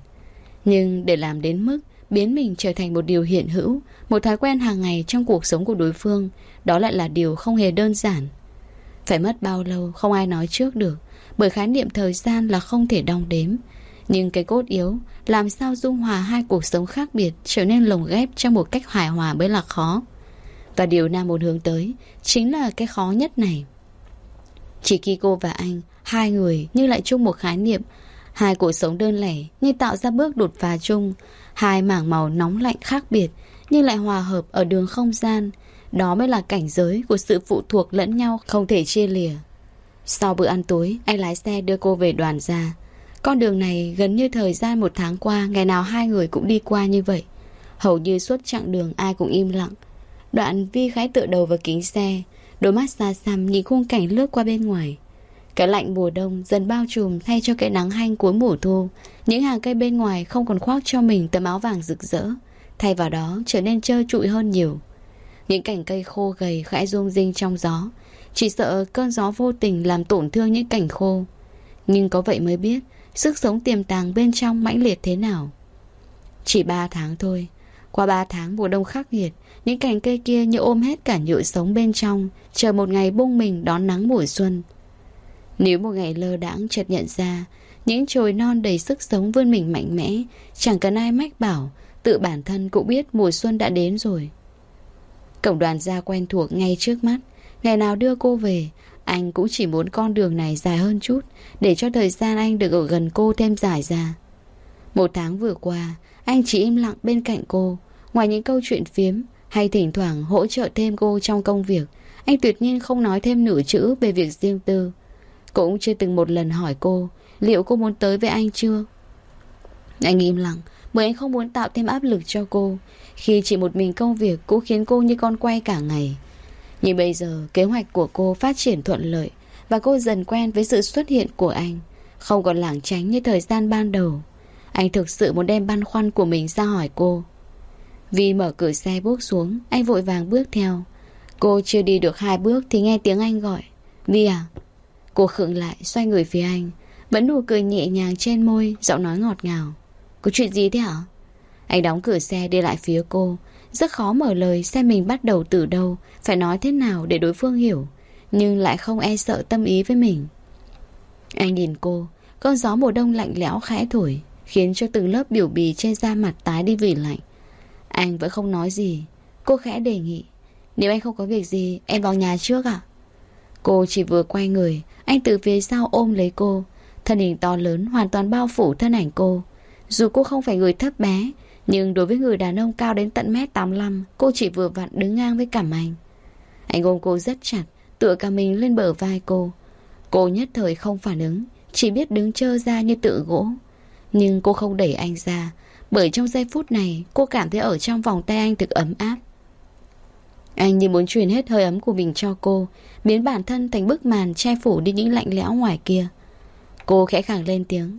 Nhưng để làm đến mức biến mình trở thành một điều hiện hữu, một thói quen hàng ngày trong cuộc sống của đối phương, đó lại là điều không hề đơn giản. Phải mất bao lâu không ai nói trước được, bởi khái niệm thời gian là không thể đong đếm. Nhưng cái cốt yếu, làm sao dung hòa hai cuộc sống khác biệt trở nên lồng ghép trong một cách hài hòa mới là khó. Và điều Nam muốn hướng tới chính là cái khó nhất này. Chỉ khi cô và anh, hai người như lại chung một khái niệm, hai cuộc sống đơn lẻ như tạo ra bước đột phá chung, Hai mảng màu nóng lạnh khác biệt Nhưng lại hòa hợp ở đường không gian đó mới là cảnh giới của sự phụ thuộc lẫn nhau Không thể chia lìa Sau bữa ăn tối, Anh lái xe đưa cô về đoàn ra Con đường này gần như thời gian một tháng qua, Ngày nào hai người cũng đi qua như vậy Hầu như suốt chặng đường ai cũng im lặng Đoạn Vi khái tựa đầu vào kính xe, Đôi mắt xa xăm nhìn khung cảnh lướt qua bên ngoài cái lạnh mùa đông dần bao trùm thay cho cái nắng hanh cuối mùa thu. Những hàng cây bên ngoài không còn khoác cho mình tấm áo vàng rực rỡ. Thay vào đó, trở nên trơ trụi hơn nhiều. Những cành cây khô gầy khẽ rung rinh trong gió. Chỉ sợ cơn gió vô tình làm tổn thương những cành khô. Nhưng có vậy mới biết sức sống tiềm tàng bên trong mãnh liệt thế nào. Chỉ ba tháng thôi. Qua ba tháng mùa đông khắc nghiệt, những cành cây kia như ôm hết cả nhựa sống bên trong, chờ một ngày bung mình đón nắng mùa xuân. Nếu một ngày lơ đãng chợt nhận ra, những chồi non đầy sức sống vươn mình mạnh mẽ, chẳng cần ai mách bảo, tự bản thân cũng biết mùa xuân đã đến rồi. Cổng đoàn gia quen thuộc ngay trước mắt, ngày nào đưa cô về, anh cũng chỉ muốn con đường này dài hơn chút, để cho thời gian anh được ở gần cô thêm dài ra. Một tháng vừa qua, anh chỉ im lặng bên cạnh cô, ngoài những câu chuyện phiếm hay thỉnh thoảng hỗ trợ thêm cô trong công việc, anh tuyệt nhiên không nói thêm nửa chữ về việc riêng tư. Cũng chưa từng một lần hỏi cô liệu cô muốn tới với anh chưa. Anh im lặng bởi anh không muốn tạo thêm áp lực cho cô khi chỉ một mình công việc cũng khiến cô như con quay cả ngày. Nhưng bây giờ kế hoạch của cô phát triển thuận lợi và cô dần quen với sự xuất hiện của anh, không còn lảng tránh như thời gian ban đầu. Anh thực sự muốn đem băn khoăn của mình ra hỏi cô. Vì mở cửa xe bước xuống, anh vội vàng bước theo. Cô chưa đi được hai bước thì nghe tiếng anh gọi. Vi à? Cô khựng lại, xoay người phía anh. Vẫn nụ cười nhẹ nhàng trên môi, giọng nói ngọt ngào. Có chuyện gì thế hả? Anh đóng cửa xe đi lại phía cô. Rất khó mở lời xem mình bắt đầu từ đâu, phải nói thế nào để đối phương hiểu. Nhưng lại không e sợ tâm ý với mình. Anh nhìn cô, con gió mùa đông lạnh lẽo khẽ thổi, khiến cho từng lớp biểu bì trên da mặt tái đi vì lạnh. Anh vẫn không nói gì. Cô khẽ đề nghị. Nếu anh không có việc gì, em vào nhà trước ạ. Cô chỉ vừa quay người, anh từ phía sau ôm lấy cô. Thân hình to lớn hoàn toàn bao phủ thân ảnh cô. Dù cô không phải người thấp bé, nhưng đối với người đàn ông cao đến tận mét 85, cô chỉ vừa vặn đứng ngang với cảm anh. Anh ôm cô rất chặt, tựa cả mình lên bờ vai cô. Cô nhất thời không phản ứng, chỉ biết đứng trơ ra như tượng gỗ. Nhưng cô không đẩy anh ra, bởi trong giây phút này cô cảm thấy ở trong vòng tay anh thực ấm áp. Anh như muốn truyền hết hơi ấm của mình cho cô, biến bản thân thành bức màn che phủ đi những lạnh lẽo ngoài kia. Cô khẽ khẳng lên tiếng.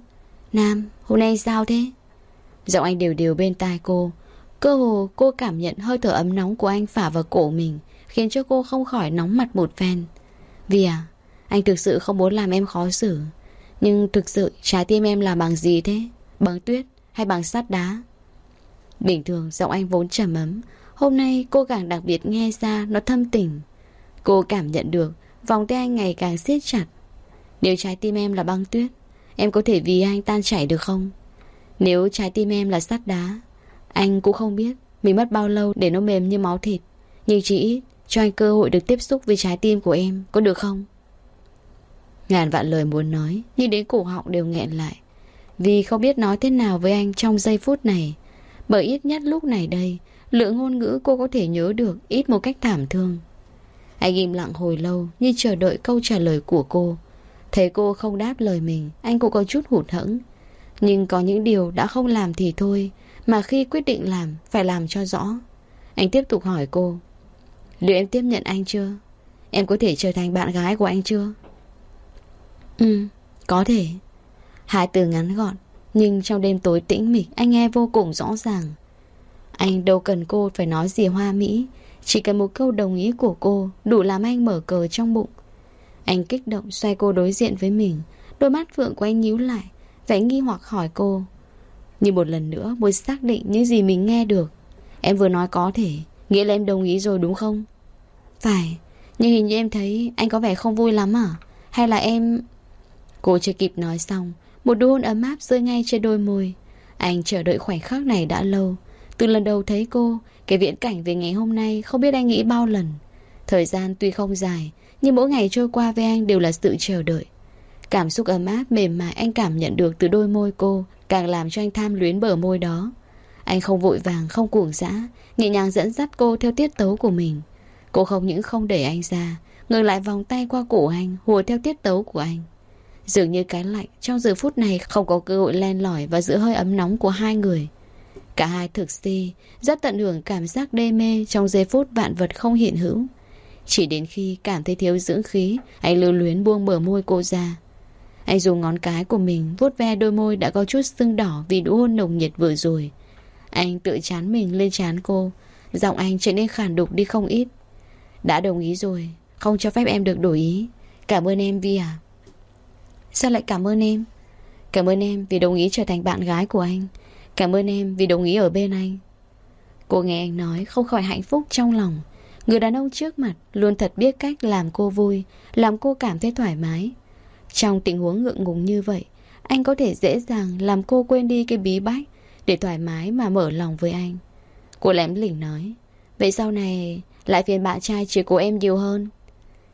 Nam, hôm nay sao thế? Giọng anh đều đều bên tai cô. Cơ hồ cô cảm nhận hơi thở ấm nóng của anh phả vào cổ mình, khiến cho cô không khỏi nóng mặt một phen. Vì à, anh thực sự không muốn làm em khó xử. Nhưng thực sự trái tim em là bằng gì thế? Bằng tuyết hay bằng sắt đá? Bình thường giọng anh vốn trầm ấm Hôm nay cô càng đặc biệt nghe ra Nó thâm tình Cô cảm nhận được Vòng tay anh ngày càng siết chặt Nếu trái tim em là băng tuyết Em có thể vì anh tan chảy được không nếu trái tim em là sắt đá, Anh cũng không biết Mình mất bao lâu để nó mềm như máu thịt. Nhưng chỉ ít cho anh cơ hội được tiếp xúc với trái tim của em, Có được không? Ngàn vạn lời muốn nói, Nhưng đến cổ họng đều nghẹn lại. Vì không biết nói thế nào với anh trong giây phút này. Bởi ít nhất lúc này đây, Lượng ngôn ngữ cô có thể nhớ được Ít một cách thảm thương. Anh im lặng hồi lâu, Như chờ đợi câu trả lời của cô. Thấy cô không đáp lời mình, Anh cũng có chút hụt hẫng. Nhưng có những điều đã không làm thì thôi, Mà khi quyết định làm, Phải làm cho rõ. Anh tiếp tục hỏi cô. Liệu em tiếp nhận anh chưa? Em có thể trở thành bạn gái của anh chưa? Ừ Có thể. Hai từ ngắn gọn, Nhưng trong đêm tối tĩnh mịch, Anh nghe vô cùng rõ ràng. Anh đâu cần cô phải nói gì hoa mỹ, Chỉ cần một câu đồng ý của cô Đủ làm anh mở cờ trong bụng. Anh kích động xoay cô đối diện với mình, Đôi mắt phượng của anh nhíu lại Vẻ nghi hoặc hỏi cô. Như một lần nữa muốn xác định những gì mình nghe được. Em vừa nói có thể, Nghĩa là em đồng ý rồi đúng không? Phải, Nhưng hình như em thấy anh có vẻ không vui lắm à? Hay là em Cô chưa kịp nói xong, Một đôi hôn ấm áp rơi ngay trên đôi môi. Anh chờ đợi khoảnh khắc này đã lâu. Từ lần đầu thấy cô, Cái viễn cảnh về ngày hôm nay Không biết anh nghĩ bao lần. Thời gian tuy không dài, Nhưng mỗi ngày trôi qua với anh đều là sự chờ đợi. Cảm xúc ấm áp mềm mại anh cảm nhận được từ đôi môi cô Càng làm cho anh tham luyến bờ môi đó. Anh không vội vàng, không cuồng dã Nhẹ nhàng dẫn dắt cô theo tiết tấu của mình. Cô không những không để anh ra Ngừng lại vòng tay qua cổ anh Hùa theo tiết tấu của anh. Dường như cái lạnh trong giờ phút này Không có cơ hội len lỏi và giữ hơi ấm nóng của hai người. Cả hai thực si Rất tận hưởng cảm giác đê mê Trong giây phút vạn vật không hiện hữu. Chỉ đến khi cảm thấy thiếu dưỡng khí Anh lưu luyến buông bờ môi cô ra. Anh dùng ngón cái của mình vuốt ve đôi môi đã có chút sưng đỏ Vì nụ hôn nồng nhiệt vừa rồi. Anh tự chán mình lên chán cô, Giọng anh trở nên khản đục đi không ít. Đã đồng ý rồi, Không cho phép em được đổi ý. Cảm ơn em Vi à Sao lại cảm ơn em? Cảm ơn em vì đồng ý trở thành bạn gái của anh. Cảm ơn em vì đồng ý ở bên anh. Cô nghe anh nói không khỏi hạnh phúc trong lòng. Người đàn ông trước mặt luôn thật biết cách làm cô vui, Làm cô cảm thấy thoải mái. Trong tình huống ngượng ngùng như vậy Anh có thể dễ dàng làm cô quên đi cái bí bách Để thoải mái mà mở lòng với anh. Cô lém lỉnh nói Vậy sau này lại phiền bạn trai chiều cố em nhiều hơn.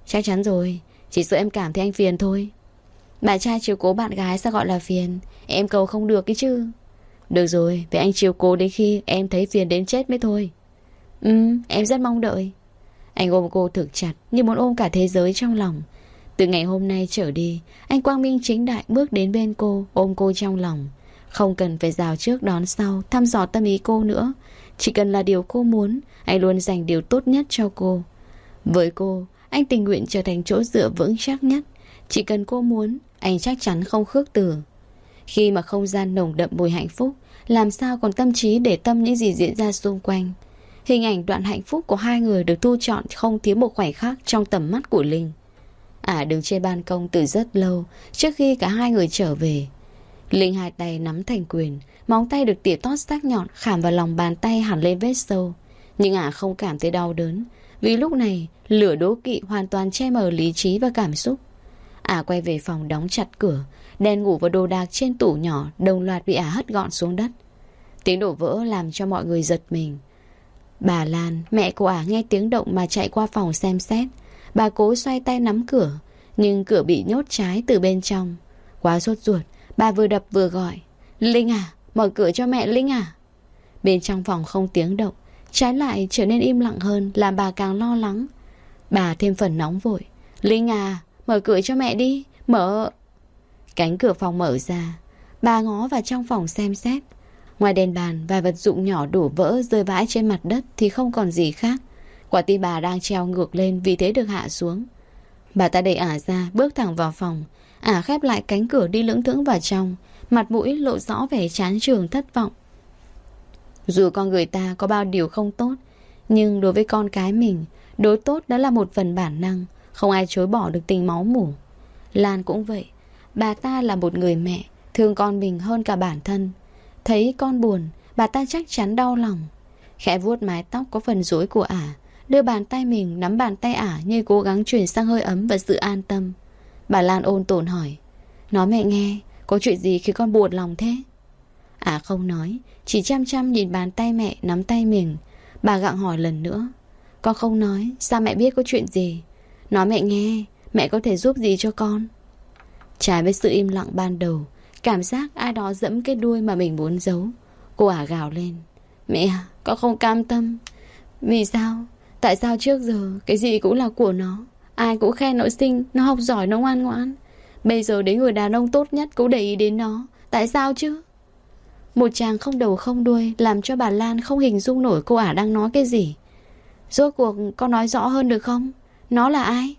Chắc chắn rồi Chỉ sợ em cảm thấy anh phiền thôi. Bạn trai chiều cố bạn gái sao gọi là phiền? Em cầu không được cái chứ. Được rồi, vậy anh chiều cố đến khi em thấy phiền đến chết mới thôi. Ừ, em rất mong đợi. Anh ôm cô thực chặt Như muốn ôm cả thế giới trong lòng từ ngày hôm nay trở đi, Anh quang minh chính đại bước đến bên cô, Ôm cô trong lòng. Không cần phải rào trước đón sau, Thăm dò tâm ý cô nữa. Chỉ cần là điều cô muốn, Anh luôn dành điều tốt nhất cho cô. Với cô, Anh tình nguyện trở thành chỗ dựa vững chắc nhất. Chỉ cần cô muốn, Anh chắc chắn không khước từ. Khi mà không gian nồng đậm mùi hạnh phúc, Làm sao còn tâm trí để tâm những gì diễn ra xung quanh? Hình ảnh đoạn hạnh phúc của hai người được thu chọn không thiếu một khoảnh khắc trong tầm mắt của Linh. Ả à, đứng trên ban công từ rất lâu trước khi cả hai người trở về. Linh hai tay nắm thành quyền, móng tay được tỉa tót sắc nhọn khảm vào lòng bàn tay hẳn lên vết sâu. Nhưng Ả không cảm thấy đau đớn, vì lúc này lửa đố kỵ hoàn toàn che mờ lý trí và cảm xúc. Ả quay về phòng đóng chặt cửa, đèn ngủ và đồ đạc trên tủ nhỏ đồng loạt bị Ả hất gọn xuống đất. Tiếng đổ vỡ làm cho mọi người giật mình. Bà Lan, mẹ của ả nghe tiếng động mà chạy qua phòng xem xét. Bà cố xoay tay nắm cửa, nhưng cửa bị nhốt trái từ bên trong. Quá sốt ruột, bà vừa đập vừa gọi. Linh à, mở cửa cho mẹ Linh à. Bên trong phòng không tiếng động, trái lại trở nên im lặng hơn làm bà càng lo lắng. Bà thêm phần nóng vội. Linh à, mở cửa cho mẹ đi, mở... Cánh cửa phòng mở ra, bà ngó vào trong phòng xem xét. Ngoài đèn bàn, vài vật dụng nhỏ đổ vỡ rơi vãi trên mặt đất thì không còn gì khác. Quả tim bà đang treo ngược lên vì thế được hạ xuống. Bà ta đẩy ả ra, bước thẳng vào phòng. Ả khép lại cánh cửa đi lưỡng thững vào trong, mặt mũi lộ rõ vẻ chán trường thất vọng. Dù con người ta có bao điều không tốt, nhưng đối với con cái mình, đối tốt đã là một phần bản năng, không ai chối bỏ được tình máu mủ. Lan cũng vậy, bà ta là một người mẹ, thương con mình hơn cả bản thân. Thấy con buồn, bà ta chắc chắn đau lòng. Khẽ vuốt mái tóc có phần rối của ả, đưa bàn tay mình nắm bàn tay ả như cố gắng chuyển sang hơi ấm và sự an tâm. Bà Lan ôn tồn hỏi, nói mẹ nghe, có chuyện gì khi con buồn lòng thế? Ả không nói, chỉ chăm chăm nhìn bàn tay mẹ nắm tay mình. Bà gặng hỏi lần nữa, con không nói, sao mẹ biết có chuyện gì? Nói mẹ nghe, mẹ có thể giúp gì cho con? Trái với sự im lặng ban đầu, Cảm giác ai đó dẫm cái đuôi mà mình muốn giấu Cô ả gào lên Mẹ, con không cam tâm Vì sao? Tại sao trước giờ Cái gì cũng là của nó? Ai cũng khen nội sinh Nó học giỏi, nó ngoan ngoãn. Bây giờ đến người đàn ông tốt nhất cũng để ý đến nó. Tại sao chứ? Một chàng không đầu không đuôi Làm cho bà Lan không hình dung nổi cô ả đang nói cái gì. Rốt cuộc con nói rõ hơn được không? Nó là ai?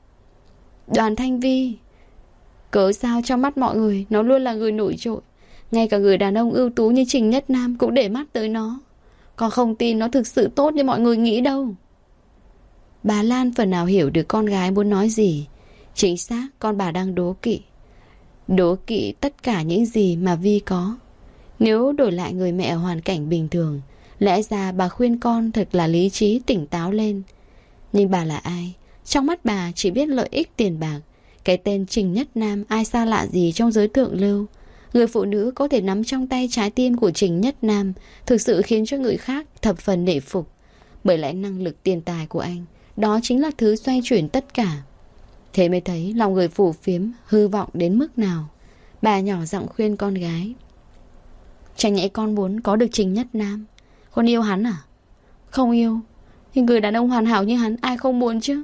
Đoàn Thanh Vi. Cớ sao trong mắt mọi người Nó luôn là người nổi trội? Ngay cả người đàn ông ưu tú như Trình Nhất Nam Cũng để mắt tới nó. Còn không tin nó thực sự tốt như mọi người nghĩ đâu. Bà Lan phần nào hiểu được con gái muốn nói gì? Chính xác con bà đang đố kỵ. Đố kỵ tất cả những gì mà Vi có. Nếu đổi lại người mẹ ở hoàn cảnh bình thường Lẽ ra bà khuyên con thật là lý trí tỉnh táo lên. Nhưng bà là ai? Trong mắt bà chỉ biết lợi ích tiền bạc. Cái tên Trình Nhất Nam ai xa lạ gì trong giới thượng lưu. Người phụ nữ có thể nắm trong tay trái tim của Trình Nhất Nam thực sự khiến cho người khác thập phần nể phục. Bởi lẽ năng lực tiền tài của anh, đó chính là thứ xoay chuyển tất cả. Thế mới thấy lòng người phủ phiếm hư vọng đến mức nào. Bà nhỏ giọng khuyên con gái. Chẳng nhẽ con muốn có được Trình Nhất Nam. Con yêu hắn à? Không yêu. Nhưng người đàn ông hoàn hảo như hắn, ai không muốn chứ?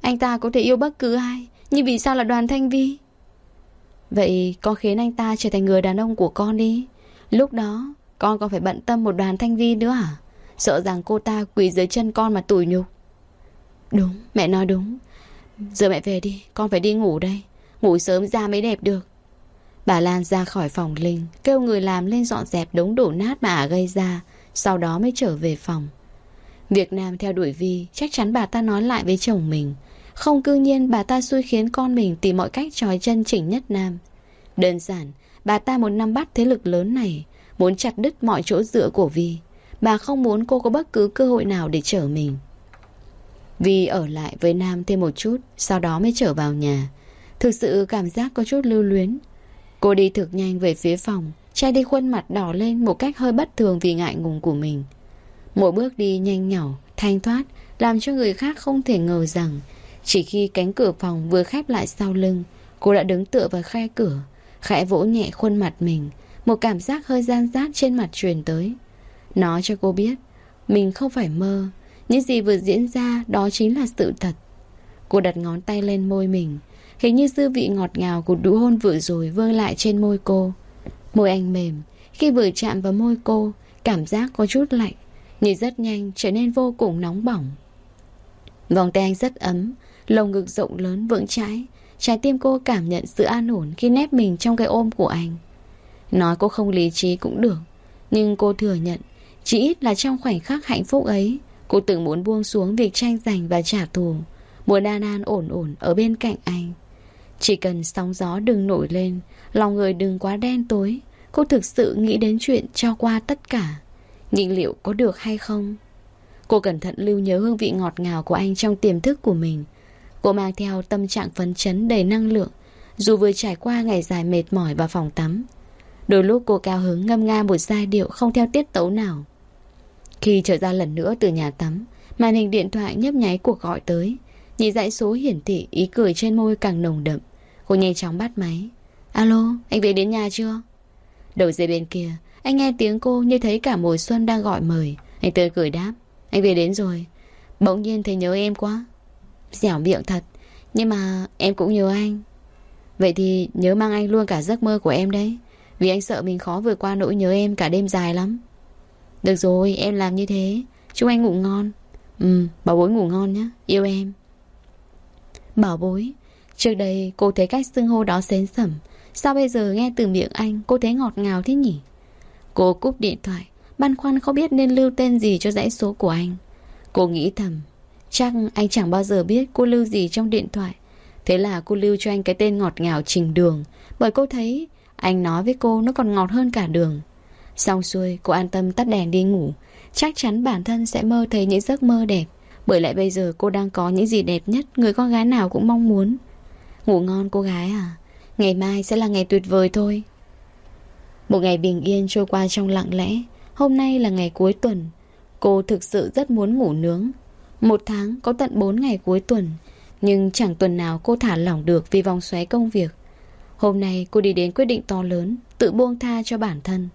Anh ta có thể yêu bất cứ ai, nhưng vì sao là đoàn thanh vi Vậy con khiến anh ta trở thành người đàn ông của con đi Lúc đó, Con còn phải bận tâm một đoàn thanh vi nữa à Sợ rằng cô ta quỳ dưới chân con mà tủi nhục Đúng mẹ nói đúng. Giờ mẹ về đi Con phải đi ngủ đây. Ngủ sớm ra mới đẹp được. Bà Lan ra khỏi phòng Linh Kêu người làm lên dọn dẹp đống đổ nát mà ả gây ra Sau đó mới trở về phòng. Việc Nam theo đuổi Vi Chắc chắn bà ta nói lại với chồng mình. Không cư nhiên bà ta xui khiến con mình tìm mọi cách trói chân chỉnh nhất nam. Đơn giản, bà ta muốn nắm bắt thế lực lớn này, muốn chặt đứt mọi chỗ dựa của Vi. Bà không muốn cô có bất cứ cơ hội nào để trở mình vì ở lại với Nam thêm một chút Sau đó mới trở vào nhà. Thực sự cảm giác có chút lưu luyến. Cô đi thực nhanh về phía phòng Trai đi khuôn mặt đỏ lên một cách hơi bất thường vì ngại ngùng của mình. Mỗi bước đi nhanh nhỏ, thanh thoát Làm cho người khác không thể ngờ rằng Chỉ khi cánh cửa phòng vừa khép lại sau lưng Cô đã đứng tựa vào khe cửa Khẽ vỗ nhẹ khuôn mặt mình Một cảm giác hơi gian rát trên mặt truyền tới. Nó cho cô biết Mình không phải mơ những gì vừa diễn ra, đó chính là sự thật. Cô đặt ngón tay lên môi mình, Hình như dư vị ngọt ngào của đũa hôn vừa rồi vơi lại trên môi cô. Môi anh mềm, Khi vừa chạm vào môi cô, Cảm giác có chút lạnh Nhưng rất nhanh, trở nên vô cùng nóng bỏng. Vòng tay anh rất ấm, Lồng ngực rộng lớn vững chãi, Trái tim cô cảm nhận sự an ổn Khi nép mình trong cái ôm của anh. Nói cô không lý trí cũng được, Nhưng cô thừa nhận, Chỉ ít là trong khoảnh khắc hạnh phúc ấy Cô từng muốn buông xuống việc tranh giành và trả thù. Muốn an an ổn ổn ở bên cạnh anh. Chỉ cần sóng gió đừng nổi lên, Lòng người đừng quá đen tối, Cô thực sự nghĩ đến chuyện cho qua tất cả. Nhưng liệu có được hay không? Cô cẩn thận lưu nhớ hương vị ngọt ngào của anh trong tiềm thức của mình. Cô mang theo tâm trạng phấn chấn đầy năng lượng, Dù vừa trải qua ngày dài mệt mỏi vào phòng tắm. Đôi lúc cô cao hứng ngâm nga một giai điệu không theo tiết tấu nào khi trở ra lần nữa từ nhà tắm Màn hình điện thoại nhấp nháy cuộc gọi tới. Nhìn dãy số hiển thị Ý cười trên môi càng nồng đậm. Cô nhanh chóng bắt máy. Alo, anh về đến nhà chưa? Đầu dây bên kia Anh nghe tiếng cô như thấy cả mùa xuân đang gọi mời. Anh tươi cười đáp Anh về đến rồi. Bỗng nhiên thấy nhớ em quá. Dẻo miệng thật Nhưng mà em cũng nhớ anh. Vậy thì nhớ mang anh luôn cả giấc mơ của em đấy. Vì anh sợ mình khó vượt qua nỗi nhớ em cả đêm dài lắm được rồi, em làm như thế. Chúc anh ngủ ngon. Ừ bảo bối ngủ ngon nhé Yêu em. Bảo bối, Trước đây cô thấy cách xưng hô đó xến sẩm. Sao bây giờ nghe từ miệng anh, Cô thấy ngọt ngào thế nhỉ? Cô cúp điện thoại, Băn khoăn không biết nên lưu tên gì cho dãy số của anh. Cô nghĩ thầm, Chắc anh chẳng bao giờ biết cô lưu gì trong điện thoại. Thế là cô lưu cho anh cái tên ngọt ngào Trình Đường. Bởi cô thấy, Anh nói với cô nó còn ngọt hơn cả đường. Xong xuôi, cô an tâm tắt đèn đi ngủ. Chắc chắn bản thân sẽ mơ thấy những giấc mơ đẹp. Bởi lại bây giờ cô đang có những gì đẹp nhất Người con gái nào cũng mong muốn. Ngủ ngon cô gái à? Ngày mai sẽ là ngày tuyệt vời thôi. Một ngày bình yên trôi qua trong lặng lẽ. Hôm nay là ngày cuối tuần. Cô thực sự rất muốn ngủ nướng. Một tháng có tận 4 ngày cuối tuần. Nhưng chẳng tuần nào cô thả lỏng được Vì vòng xoáy công việc. Hôm nay cô đi đến quyết định to lớn, Tự buông tha cho bản thân.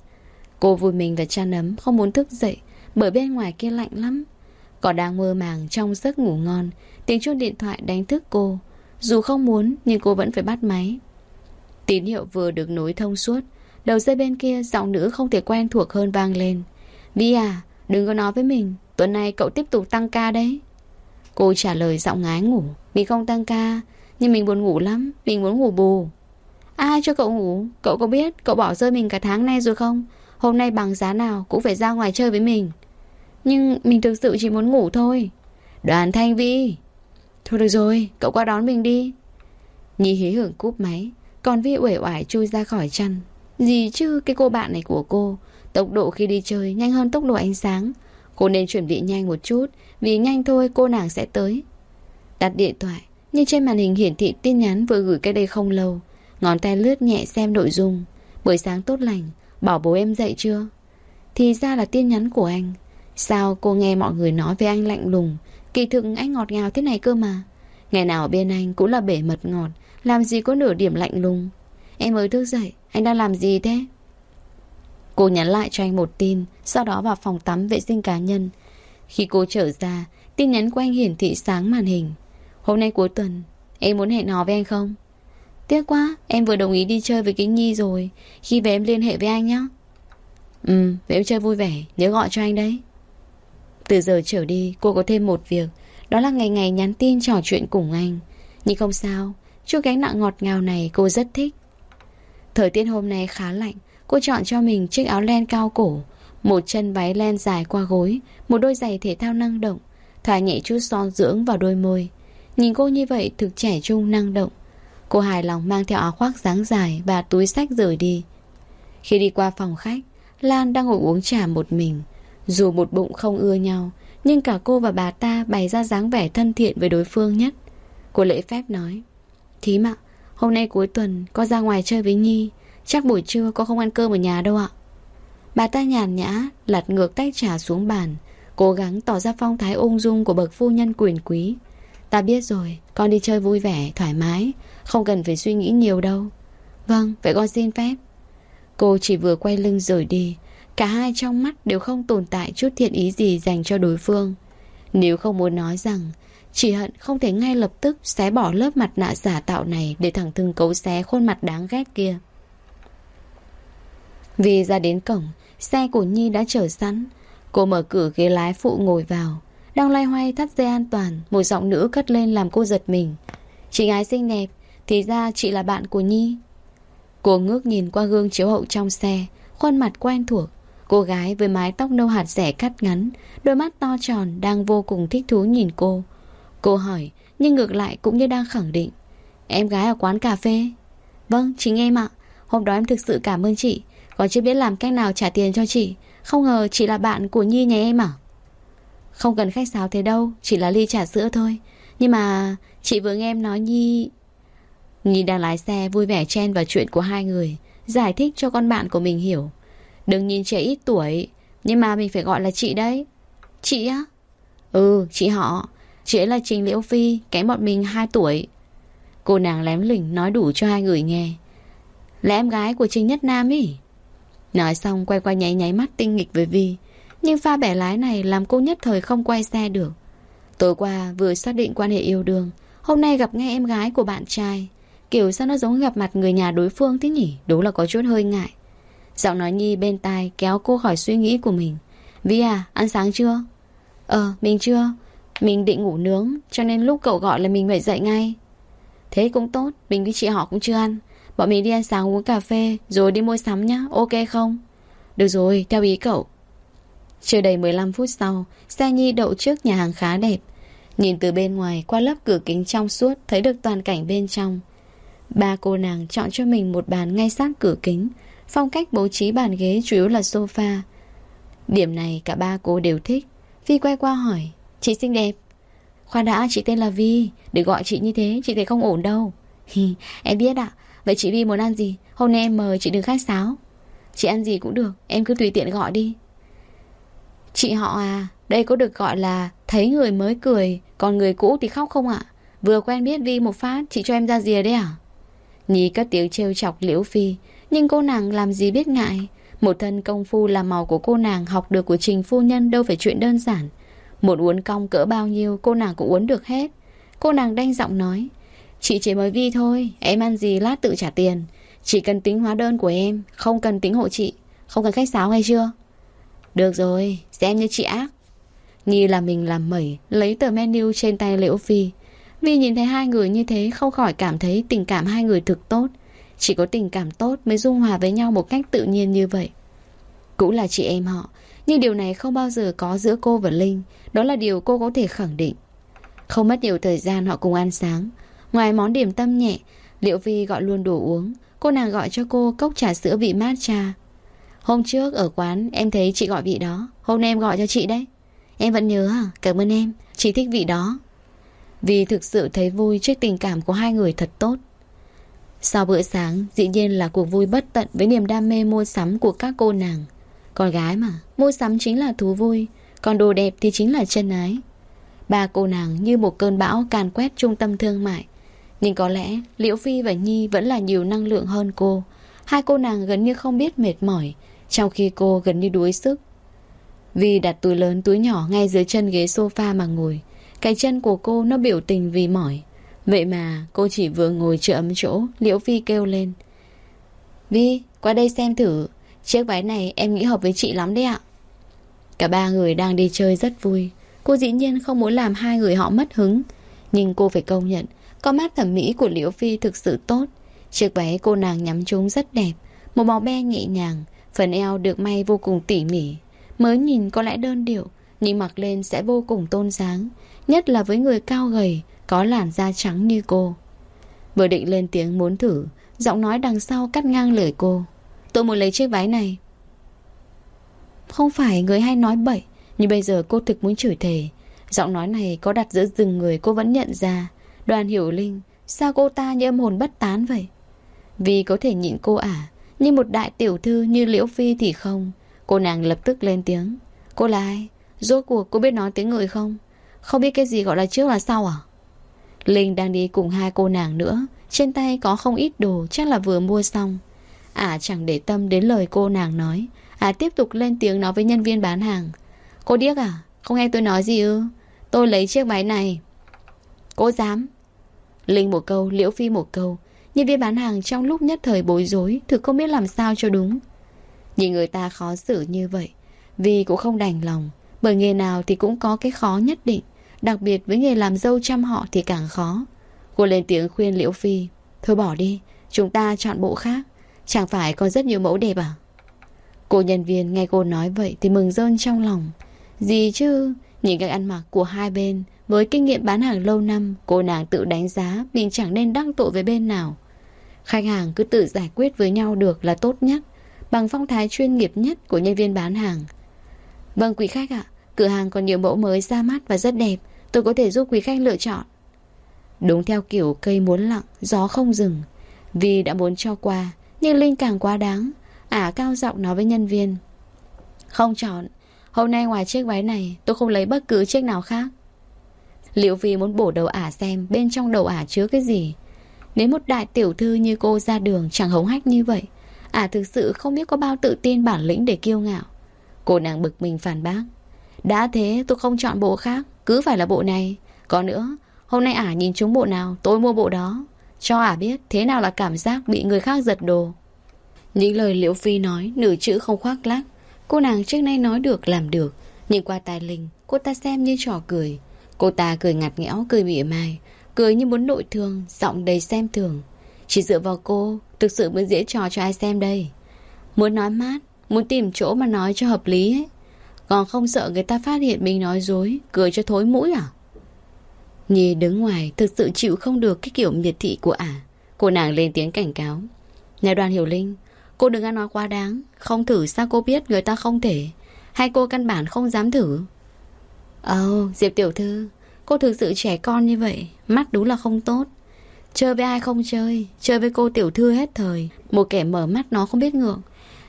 Cô vui mình và chăn ấm Không muốn thức dậy, Bởi bên ngoài kia lạnh lắm. Còn đang mơ màng trong giấc ngủ ngon, Tiếng chuông điện thoại đánh thức cô. Dù không muốn, nhưng cô vẫn phải bắt máy. Tín hiệu vừa được nối thông suốt, Đầu dây bên kia giọng nữ không thể quen thuộc hơn vang lên. Vi à Đừng có nói với mình, Tuần này cậu tiếp tục tăng ca đấy. Cô trả lời giọng ngái ngủ, Mình không tăng ca, Nhưng mình buồn ngủ lắm, Mình muốn ngủ bù. Ai cho cậu ngủ? Cậu có biết cậu bỏ rơi mình cả tháng nay rồi không? Hôm nay bằng giá nào cũng phải ra ngoài chơi với mình. Nhưng mình thực sự chỉ muốn ngủ thôi. Đoàn Thanh Vi Thôi được rồi, cậu qua đón mình đi. Nhi hí hưởng cúp máy Còn Vi uể oải chui ra khỏi chăn. Gì chứ cái cô bạn này của cô Tốc độ khi đi chơi nhanh hơn tốc độ ánh sáng. Cô nên chuẩn bị nhanh một chút Vì nhanh thôi cô nàng sẽ tới. Đặt điện thoại Nhưng trên màn hình hiển thị tin nhắn vừa gửi cái đây không lâu. Ngón tay lướt nhẹ xem nội dung. Buổi sáng tốt lành Bảo bố em dậy chưa? Thì ra là tin nhắn của anh. Sao cô nghe mọi người nói về anh lạnh lùng? Kỳ thực anh ngọt ngào thế này cơ mà. Ngày nào bên anh cũng là bể mật ngọt. Làm gì có nửa điểm lạnh lùng? Em mới thức dậy, Anh đang làm gì thế? Cô nhắn lại cho anh một tin, Sau đó vào phòng tắm vệ sinh cá nhân. Khi cô trở ra, Tin nhắn của anh hiển thị sáng màn hình. Hôm nay cuối tuần, Em muốn hẹn hò với anh không? Tiếc quá, em vừa đồng ý đi chơi với Kính Nhi rồi. Khi về em liên hệ với anh nhé Ừ, vậy em chơi vui vẻ Nhớ gọi cho anh đấy. Từ giờ trở đi cô có thêm một việc. Đó là ngày ngày nhắn tin trò chuyện cùng anh. Nhưng không sao Chút gánh nặng ngọt ngào này cô rất thích. Thời tiết hôm nay khá lạnh Cô chọn cho mình chiếc áo len cao cổ Một chân váy len dài qua gối Một đôi giày thể thao năng động Thoa nhẹ chút son dưỡng vào đôi môi. Nhìn cô như vậy thực trẻ trung năng động. Cô hài lòng mang theo áo khoác dáng dài Và túi sách rời đi. Khi đi qua phòng khách Lan đang ngồi uống trà một mình. Dù một bụng không ưa nhau Nhưng cả cô và bà ta bày ra dáng vẻ thân thiện với đối phương nhất. Cô lễ phép nói Thím ạ Hôm nay cuối tuần có ra ngoài chơi với Nhi. Chắc buổi trưa có không ăn cơm ở nhà đâu ạ. Bà ta nhàn nhã Lật ngược tách trà xuống bàn Cố gắng tỏ ra phong thái ung dung Của bậc phu nhân quyền quý. Ta biết rồi Con đi chơi vui vẻ, thoải mái. Không cần phải suy nghĩ nhiều đâu. Vâng, vậy con xin phép. Cô chỉ vừa quay lưng rời đi. Cả hai trong mắt đều không tồn tại chút thiện ý gì dành cho đối phương. Nếu không muốn nói rằng Chỉ hận không thể ngay lập tức xé bỏ lớp mặt nạ giả tạo này Để thẳng thừng cấu xé khuôn mặt đáng ghét kia. Vì ra đến cổng Xe của Nhi đã chở sẵn. Cô mở cửa ghế lái phụ ngồi vào. Đang loay hoay thắt dây an toàn Một giọng nữ cất lên làm cô giật mình. Chị gái xinh đẹp thì ra chị là bạn của Nhi. Cô ngước nhìn qua gương chiếu hậu trong xe, Khuôn mặt quen thuộc. Cô gái với mái tóc nâu hạt rẻ cắt ngắn, Đôi mắt to tròn đang vô cùng thích thú nhìn cô. Cô hỏi, Nhưng ngược lại cũng như đang khẳng định. Em gái ở quán cà phê? Vâng chính em ạ. Hôm đó em thực sự cảm ơn chị. Còn chưa biết làm cách nào trả tiền cho chị. Không ngờ chị là bạn của Nhi nhà em à Không cần khách sáo thế đâu, Chỉ là ly trà sữa thôi. Nhưng mà chị vừa nghe em nói Nhi Nhi đang lái xe vui vẻ chen vào chuyện của hai người Giải thích cho con bạn của mình hiểu. Đừng nhìn trẻ ít tuổi Nhưng mà mình phải gọi là chị đấy. Chị á? Ừ, chị họ. Chị ấy là Trình Liễu Phi Kém bọn mình 2 tuổi. Cô nàng lém lỉnh nói đủ cho hai người nghe. Là em gái của Trình Nhất Nam ý. Nói xong quay qua nháy nháy mắt tinh nghịch với Vi Nhưng pha bẻ lái này làm cô nhất thời không quay xe được. Tối qua vừa xác định quan hệ yêu đương Hôm nay gặp ngay em gái của bạn trai. Kiểu sao nó giống gặp mặt người nhà đối phương thế nhỉ? Đúng là có chút hơi ngại. Giọng nói Nhi bên tai kéo cô khỏi suy nghĩ của mình. Vi à, ăn sáng chưa? Ờ, mình chưa. Mình định ngủ nướng Cho nên lúc cậu gọi là mình phải dậy ngay. Thế cũng tốt, mình với chị họ cũng chưa ăn. Bọn mình đi ăn sáng uống cà phê Rồi đi mua sắm nhá, ok không? Được rồi, theo ý cậu. Chưa đầy 15 phút sau Xe Nhi đậu trước nhà hàng khá đẹp. Nhìn từ bên ngoài qua lớp cửa kính trong suốt Thấy được toàn cảnh bên trong. Ba cô nàng chọn cho mình một bàn ngay sát cửa kính. Phong cách bố trí bàn ghế chủ yếu là sofa. Điểm này cả ba cô đều thích. Vi quay qua hỏi Chị xinh đẹp. Khoan đã chị tên là Vi. Để gọi chị như thế chị thấy không ổn đâu. Hi, Em biết ạ. Vậy chị Vi muốn ăn gì? Hôm nay em mời chị đừng khách sáo. Chị ăn gì cũng được Em cứ tùy tiện gọi đi. Chị họ à Đây có được gọi là Thấy người mới cười Còn người cũ thì khóc không ạ? Vừa quen biết Vi một phát Chị cho em ra rìa đấy à? Nhi cất tiếng trêu chọc Liễu Phi, Nhưng cô nàng làm gì biết ngại? Một thân công phu làm màu của cô nàng Học được của trình phu nhân đâu phải chuyện đơn giản. Một uốn cong cỡ bao nhiêu, Cô nàng cũng uốn được hết. Cô nàng đanh giọng nói, Chị chỉ mới vi thôi, Em ăn gì lát tự trả tiền. Chỉ cần tính hóa đơn của em, Không cần tính hộ chị. Không cần khách sáo hay chưa? Được rồi, Xem như chị ác. Nhi là mình làm mẩy, Lấy tờ menu trên tay Liễu Phi. Vi nhìn thấy hai người như thế không khỏi cảm thấy tình cảm hai người thực tốt. Chỉ có tình cảm tốt mới dung hòa với nhau một cách tự nhiên như vậy. Cũng là chị em họ, nhưng điều này không bao giờ có giữa cô và Linh. Đó là điều cô có thể khẳng định. Không mất nhiều thời gian họ cùng ăn sáng. Ngoài món điểm tâm nhẹ, Liệu Vi gọi luôn đồ uống. Cô nàng gọi cho cô cốc trà sữa vị matcha. Hôm trước ở quán em thấy chị gọi vị đó. Hôm nay em gọi cho chị đấy. Em vẫn nhớ à? Cảm ơn em. Chị thích vị đó. Vì thực sự thấy vui trước tình cảm của hai người thật tốt. Sau bữa sáng, Dĩ nhiên là cuộc vui bất tận Với niềm đam mê mua sắm của các cô nàng. Con gái mà, Mua sắm chính là thú vui, Còn đồ đẹp thì chính là chân ái. Ba cô nàng như một cơn bão càn quét trung tâm thương mại. Nhưng có lẽ Liễu Phi và Nhi vẫn là nhiều năng lượng hơn cô. Hai cô nàng gần như không biết mệt mỏi, Trong khi cô gần như đuối sức. Vì đặt túi lớn túi nhỏ ngay dưới chân ghế sofa mà ngồi cái chân của cô nó biểu tình vì mỏi. Vậy mà cô chỉ vừa ngồi chưa ấm chỗ, Liễu Phi kêu lên. Vi, qua đây xem thử. Chiếc váy này em nghĩ hợp với chị lắm đấy ạ. Cả ba người đang đi chơi rất vui. Cô dĩ nhiên không muốn làm hai người họ mất hứng. Nhưng cô phải công nhận, Con mắt thẩm mỹ của Liễu Phi thực sự tốt. Chiếc váy cô nàng nhắm trúng rất đẹp, Một màu be nhẹ nhàng, Phần eo được may vô cùng tỉ mỉ. Mới nhìn có lẽ đơn điệu, Nhưng mặc lên sẽ vô cùng tôn dáng Nhất là với người cao gầy, Có làn da trắng như cô. Vừa định lên tiếng muốn thử, Giọng nói đằng sau cắt ngang lời cô. Tôi muốn lấy chiếc váy này. Không phải, người hay nói bậy, Nhưng bây giờ cô thực muốn chửi thề. Giọng nói này có đặt giữa rừng người cô vẫn nhận ra. Đoàn hiểu linh, Sao cô ta như âm hồn bất tán vậy? Vì có thể nhịn cô à Nhưng một đại tiểu thư như Liễu Phi thì không? Cô nàng lập tức lên tiếng. Cô là ai? Rốt cuộc cô biết nói tiếng người không? Không biết cái gì gọi là trước là sau à? Linh đang đi cùng hai cô nàng nữa. Trên tay có không ít đồ Chắc là vừa mua xong. À chẳng để tâm đến lời cô nàng nói. À tiếp tục lên tiếng nói với nhân viên bán hàng. Cô điếc à? Không nghe tôi nói gì ư? Tôi lấy chiếc váy này. Cô dám? Linh một câu, Liễu Phi một câu. Nhân viên bán hàng trong lúc nhất thời bối rối Thực không biết làm sao cho đúng. Nhìn người ta khó xử như vậy Vì cũng không đành lòng. Bởi nghề nào thì cũng có cái khó nhất định. Đặc biệt với nghề làm dâu chăm họ thì càng khó. Cô lên tiếng khuyên Liễu Phi, Thôi bỏ đi, Chúng ta chọn bộ khác. Chẳng phải có rất nhiều mẫu đẹp à? Cô nhân viên nghe cô nói vậy Thì mừng rơn trong lòng. Gì chứ, Nhìn cách ăn mặc của hai bên, Với kinh nghiệm bán hàng lâu năm, Cô nàng tự đánh giá Mình chẳng nên đăng tội với bên nào. Khách hàng cứ tự giải quyết với nhau được là tốt nhất, Bằng phong thái chuyên nghiệp nhất Của nhân viên bán hàng. Vâng quý khách ạ, Cửa hàng còn nhiều mẫu mới ra mắt và rất đẹp. Tôi có thể giúp quý khách lựa chọn. Đúng theo kiểu cây muốn lặng, Gió không dừng. Vì đã muốn cho qua, Nhưng Linh càng quá đáng. Ả cao giọng nói với nhân viên. Không chọn, Hôm nay ngoài chiếc váy này, tôi không lấy bất cứ chiếc nào khác. Liệu vì muốn bổ đầu ả xem Bên trong đầu ả chứa cái gì. Nếu một đại tiểu thư như cô ra đường Chẳng hống hách như vậy, Ả thực sự không biết có bao tự tin bản lĩnh để kiêu ngạo. Cô nàng bực mình phản bác. Đã thế tôi không chọn bộ khác. Cứ phải là bộ này. Có nữa, Hôm nay ả nhìn chúng bộ nào, tôi mua bộ đó. Cho ả biết thế nào là cảm giác bị người khác giật đồ. Những lời Liễu Phi nói, Nửa chữ không khoác lác. Cô nàng trước nay nói được, làm được. Nhưng qua tài Linh, Cô ta xem như trò cười. Cô ta cười ngặt nghẽo, cười mỉa mai. Cười như muốn nội thương, Giọng đầy xem thường. Chỉ dựa vào cô, Thực sự mới dễ trò cho ai xem đây? Muốn nói mát, Muốn tìm chỗ mà nói cho hợp lý ấy. Còn không sợ người ta phát hiện mình nói dối Cười cho thối mũi à? Nhi đứng ngoài Thực sự chịu không được cái kiểu miệt thị của ả. Cô nàng lên tiếng cảnh cáo. Nhà đoàn hiểu linh Cô đừng ăn nói quá đáng. Không thử sao cô biết người ta không thể? Hay cô căn bản không dám thử? Ồ oh, Diệp tiểu thư Cô thực sự trẻ con như vậy Mắt đúng là không tốt. Chơi với ai không chơi Chơi với cô tiểu thư hết thời. Một kẻ mở mắt nó không biết ngượng.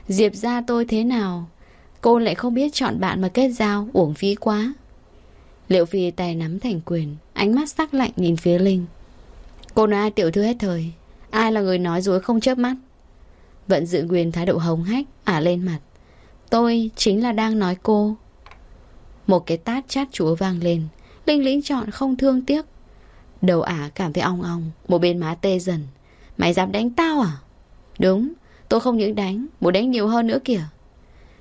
Diệp ra tôi thế nào? Cô lại không biết chọn bạn mà kết giao, Uổng phí quá. Liệu phi tay nắm thành quyền, Ánh mắt sắc lạnh nhìn phía Linh. Cô nói ai tiểu thư hết thời, Ai là người nói dối không chớp mắt? Vẫn giữ nguyên thái độ hống hách, Ả lên mặt. Tôi chính là đang nói cô. Một cái tát chát chúa vang lên, Linh lĩnh chọn không thương tiếc. Đầu ả cảm thấy ong ong, Một bên má tê dần. Mày dám đánh tao à? Đúng, Tôi không những đánh, Muốn đánh nhiều hơn nữa kìa.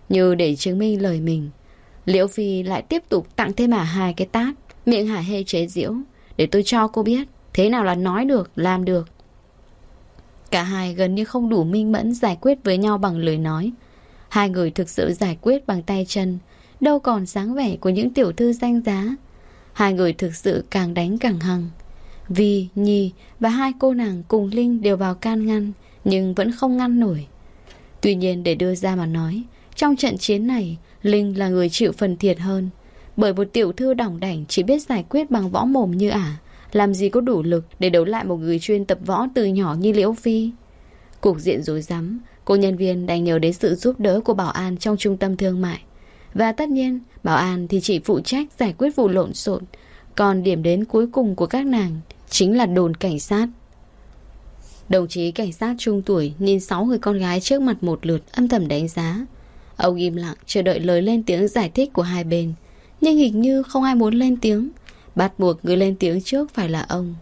Như để chứng minh lời mình Liễu Phi lại tiếp tục tặng thêm ả hai cái tát Miệng hả hê chế diễu Để tôi cho cô biết Thế nào là nói được, làm được Cả hai gần như không đủ minh mẫn giải quyết với nhau bằng lời nói. Hai người thực sự giải quyết bằng tay chân, đâu còn dáng vẻ của những tiểu thư danh giá. Hai người thực sự càng đánh càng hăng. Vi, Nhi và hai cô nàng cùng Linh đều vào can ngăn, nhưng vẫn không ngăn nổi. Tuy nhiên để đưa ra mà nói, trong trận chiến này, Linh là người chịu phần thiệt hơn. Bởi một tiểu thư đỏng đảnh chỉ biết giải quyết bằng võ mồm như ả. Làm gì có đủ lực để đấu lại một người chuyên tập võ từ nhỏ như Liễu Phi Cục diện rối rắm Cô nhân viên đành nhờ đến sự giúp đỡ của bảo an trong trung tâm thương mại Và tất nhiên bảo an thì chỉ phụ trách giải quyết vụ lộn xộn Còn điểm đến cuối cùng của các nàng Chính là đồn cảnh sát Đồng chí cảnh sát trung tuổi Nhìn sáu người con gái trước mặt một lượt Âm thầm đánh giá Ông im lặng, chờ đợi lời lên tiếng giải thích của hai bên. Nhưng hình như không ai muốn lên tiếng. Bắt buộc người lên tiếng trước phải là ông.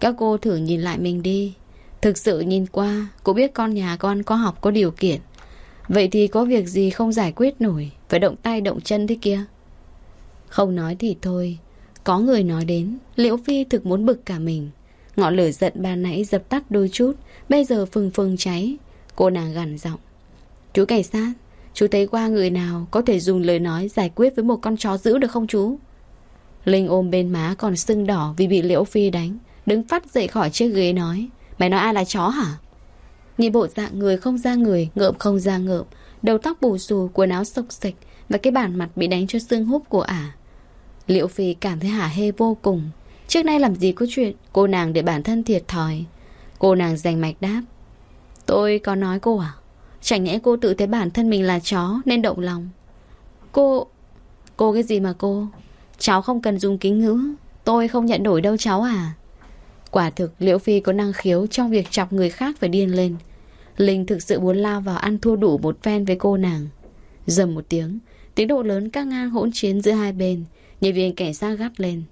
Các cô thử nhìn lại mình đi. Thực sự nhìn qua, Cô biết con nhà con có học có điều kiện. Vậy thì có việc gì không giải quyết nổi, Phải động tay động chân thế kia? Không nói thì thôi. Có người nói đến, Liễu Phi thực muốn bực cả mình. Ngọn lửa giận ban nãy dập tắt đôi chút, Bây giờ phừng phừng cháy. Cô nàng gằn giọng. Chú cảnh sát Chú thấy qua người nào có thể dùng lời nói giải quyết với một con chó dữ được không chú? Linh ôm bên má còn sưng đỏ vì bị Liễu Phi đánh, Đứng phát dậy khỏi chiếc ghế nói, Mày nói ai là chó hả? Nhìn bộ dạng người không ra người, Ngợm không ra ngợm, Đầu tóc bù xù, Quần áo sộc sịch Và cái bản mặt bị đánh cho xương húp của ả. Liễu Phi cảm thấy hả hê vô cùng. Trước nay làm gì có chuyện, Cô nàng để bản thân thiệt thòi. Cô nàng giành mạch đáp, Tôi có nói cô à? Chẳng nhẽ cô tự thấy bản thân mình là chó Nên động lòng. Cô... Cô cái gì mà cô? Cháu không cần dùng kính ngữ. Tôi không nhận đổi đâu cháu à? Quả thực, Liễu Phi có năng khiếu Trong việc chọc người khác phải điên lên. Linh thực sự muốn lao vào ăn thua đủ một phen với cô nàng. Dầm một tiếng Tiếng độ lớn các ngang hỗn chiến giữa hai bên. Nhân viên cảnh sát gắt lên.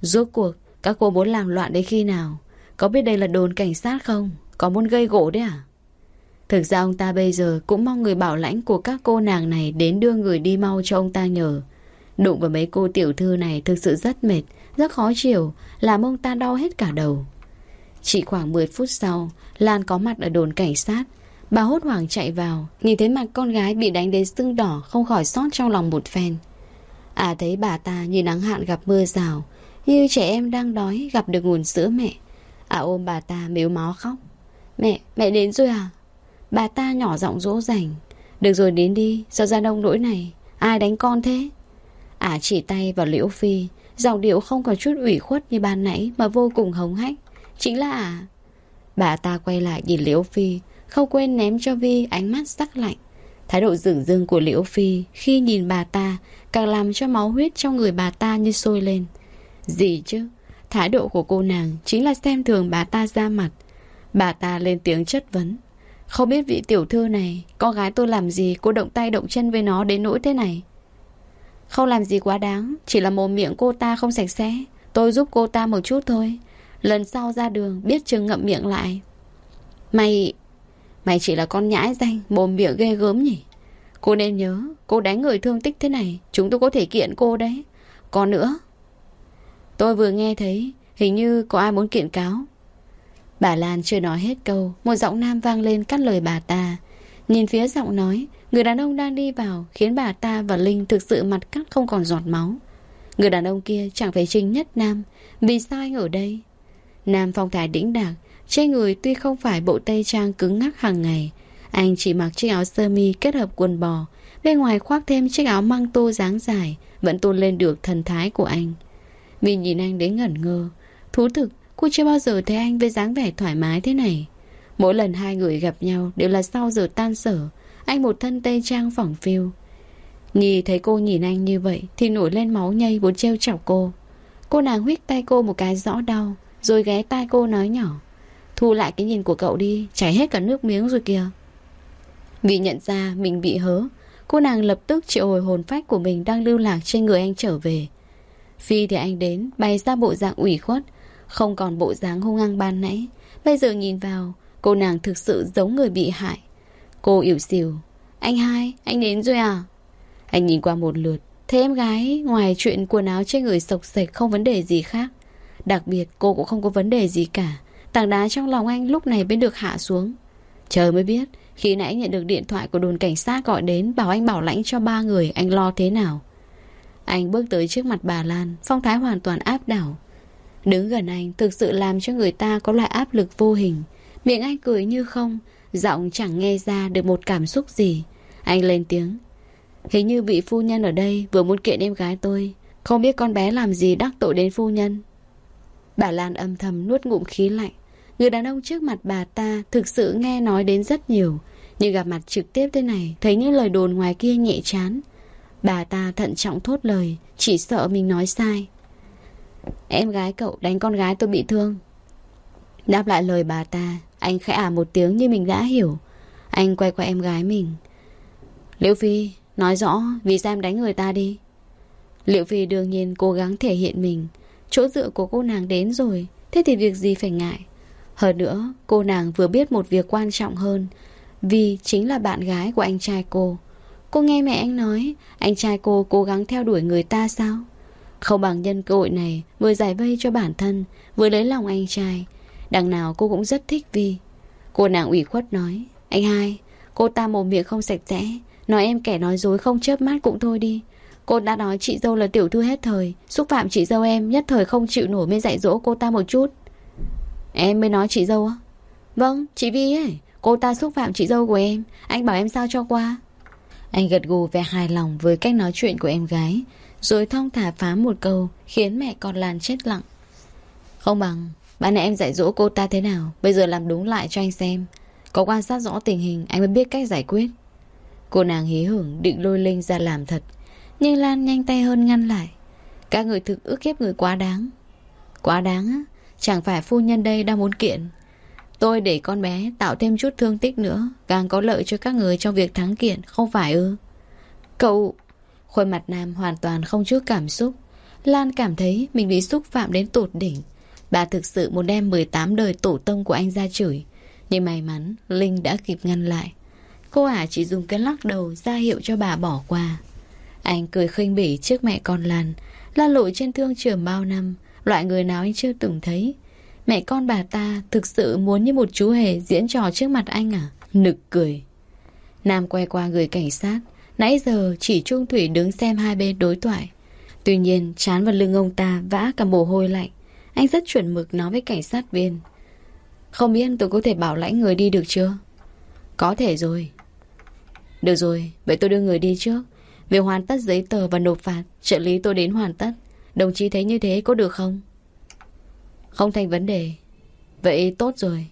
Rốt cuộc, các cô muốn làm loạn đến khi nào? Có biết đây là đồn cảnh sát không? Có muốn gây gỗ đấy à? Thực ra ông ta bây giờ cũng mong người bảo lãnh của các cô nàng này đến đưa người đi mau cho ông ta nhờ. Đụng vào mấy cô tiểu thư này thực sự rất mệt, rất khó chịu, làm ông ta đau hết cả đầu. Chỉ khoảng 10 phút sau, Lan có mặt ở đồn cảnh sát. Bà hốt hoảng chạy vào, nhìn thấy mặt con gái bị đánh đến sưng đỏ không khỏi sót trong lòng một phen. À thấy bà ta như nắng hạn gặp mưa rào, như trẻ em đang đói gặp được nguồn sữa mẹ. À ôm bà ta mếu máu khóc. Mẹ, mẹ đến rồi à? Bà ta nhỏ giọng dỗ dành. Được rồi đến đi. Sao ra đông nỗi này? Ai đánh con thế? Ả à, chỉ tay vào Liễu Phi. Giọng điệu không có chút ủy khuất như ban nãy Mà vô cùng hống hách. Chính là Ả. À. Bà ta quay lại nhìn Liễu Phi Không quên ném cho Vi ánh mắt sắc lạnh. Thái độ dửng dưng của Liễu Phi Khi nhìn bà ta Càng làm cho máu huyết trong người bà ta như sôi lên. Gì chứ? Thái độ của cô nàng Chính là xem thường bà ta ra mặt. Bà ta lên tiếng chất vấn không biết vị tiểu thư này Con gái tôi làm gì cô động tay động chân với nó đến nỗi thế này? Không làm gì quá đáng, Chỉ là mồm miệng cô ta không sạch sẽ. Tôi giúp cô ta một chút thôi. Lần sau ra đường, biết chừng ngậm miệng lại. Mày Mày chỉ là con nhãi danh, Mồm miệng ghê gớm nhỉ? Cô nên nhớ, Cô đánh người thương tích thế này, Chúng tôi có thể kiện cô đấy. Còn nữa, Tôi vừa nghe thấy, Hình như có ai muốn kiện cáo. Bà Lan chưa nói hết câu, Một giọng nam vang lên cắt lời bà ta. Nhìn phía giọng nói, Người đàn ông đang đi vào Khiến bà ta và Linh thực sự mặt cắt không còn giọt máu. Người đàn ông kia chẳng phải Trinh Nhất Nam, Vì sao anh ở đây? Nam phong thái đĩnh đạc, Trên người tuy không phải bộ tây trang cứng ngắc hàng ngày, Anh chỉ mặc chiếc áo sơ mi kết hợp quần bò, Bên ngoài khoác thêm chiếc áo măng tô dáng dài, Vẫn tôn lên được thần thái của anh. Vì nhìn anh đến ngẩn ngơ, Thú thực Cô chưa bao giờ thấy anh với dáng vẻ thoải mái thế này. Mỗi lần hai người gặp nhau Đều là sau giờ tan sở. Anh một thân tây trang phỏng phiêu. Nhi thấy cô nhìn anh như vậy Thì nổi lên máu nhây muốn trêu chọc cô. Cô nàng huyết tay cô một cái rõ đau, Rồi ghé tai cô nói nhỏ. Thu lại cái nhìn của cậu đi, Chảy hết cả nước miếng rồi kìa. Vì nhận ra mình bị hớ, Cô nàng lập tức triệu hồi hồn phách của mình Đang lưu lạc trên người anh trở về. Phi thì anh đến, Bày ra bộ dạng ủy khuất không còn bộ dáng hung hăng ban nãy. Bây giờ nhìn vào Cô nàng thực sự giống người bị hại. Cô ỉu xìu Anh hai, anh đến rồi à? Anh nhìn qua một lượt Thế em gái ngoài chuyện quần áo trên người sộc sạch Không vấn đề gì khác. Đặc biệt cô cũng không có vấn đề gì cả. Tảng đá trong lòng anh lúc này mới được hạ xuống. Chờ mới biết Khi nãy nhận được điện thoại của đồn cảnh sát gọi đến Bảo anh bảo lãnh cho ba người Anh lo thế nào. Anh bước tới trước mặt bà Lan Phong thái hoàn toàn áp đảo. Đứng gần anh thực sự làm cho người ta có loại áp lực vô hình. Miệng anh cười như không, Giọng chẳng nghe ra được một cảm xúc gì. Anh lên tiếng. Hình như vị phu nhân ở đây vừa muốn kiện em gái tôi. Không biết con bé làm gì đắc tội đến phu nhân. Bà Lan âm thầm nuốt ngụm khí lạnh. Người đàn ông trước mặt bà ta Thực sự nghe nói đến rất nhiều. Nhưng gặp mặt trực tiếp thế này, Thấy những lời đồn ngoài kia nhẹ chán. Bà ta thận trọng thốt lời, Chỉ sợ mình nói sai. Em gái cậu đánh con gái tôi bị thương. Đáp lại lời bà ta, Anh khẽ ả một tiếng như mình đã hiểu. Anh quay qua em gái mình. Liễu Phi, Nói rõ, vì sao em đánh người ta đi? Liễu Phi đương nhiên cố gắng thể hiện mình. Chỗ dựa của cô nàng đến rồi, Thế thì việc gì phải ngại? Hơn nữa, cô nàng vừa biết một việc quan trọng hơn. Vì chính là bạn gái của anh trai cô. Cô nghe mẹ anh nói, Anh trai cô cố gắng theo đuổi người ta sao? Không bằng nhân cơ hội này Vừa giải vây cho bản thân, Vừa lấy lòng anh trai. Đằng nào cô cũng rất thích Vi. Cô nàng ủy khuất nói, Anh hai, Cô ta mồm miệng không sạch sẽ. Nói em kẻ nói dối không chớp mắt cũng thôi đi. Cô đã nói chị dâu là tiểu thư hết thời, Xúc phạm chị dâu em nhất thời không chịu nổi Mới dạy dỗ cô ta một chút. Em mới nói chị dâu á? Vâng chị Vi ấy. Cô ta xúc phạm chị dâu của em. Anh bảo em sao cho qua? Anh gật gù vẻ hài lòng với cách nói chuyện của em gái. Rồi thong thả phá một câu, Khiến mẹ con Lan chết lặng. Không bằng, Bạn nãy em dạy dỗ cô ta thế nào, Bây giờ làm đúng lại cho anh xem. Có quan sát rõ tình hình, anh mới biết cách giải quyết. Cô nàng hí hưởng, định lôi Linh ra làm thật. Nhưng Lan nhanh tay hơn ngăn lại. Các người thực ước hiếp người quá đáng. Quá đáng á, Chẳng phải phu nhân đây đang muốn kiện. Tôi để con bé tạo thêm chút thương tích nữa, Càng có lợi cho các người trong việc thắng kiện, Không phải ư? Cậu Khuôn mặt Nam hoàn toàn không chút cảm xúc. Lan cảm thấy mình bị xúc phạm đến tột đỉnh. Bà thực sự muốn đem 18 đời tổ tông của anh ra chửi. Nhưng may mắn, Linh đã kịp ngăn lại. Cô ả chỉ dùng cái lắc đầu ra hiệu cho bà bỏ qua. Anh cười khinh bỉ trước mẹ con Lan. Lan lội trên thương trường bao năm, Loại người nào anh chưa từng thấy. Mẹ con bà ta thực sự muốn như một chú hề diễn trò trước mặt anh à? Nực cười. Nam quay qua người cảnh sát. Nãy giờ chỉ Trung Thủy đứng xem hai bên đối thoại. Tuy nhiên, chán vào lưng ông ta vã cả mồ hôi lạnh. Anh rất chuẩn mực nói với cảnh sát viên. Không biết tôi có thể bảo lãnh người đi được chưa? Có thể rồi. Được rồi, vậy tôi đưa người đi trước. Việc hoàn tất giấy tờ và nộp phạt, trợ lý tôi đến hoàn tất. Đồng chí thấy như thế có được không? Không thành vấn đề Vậy tốt rồi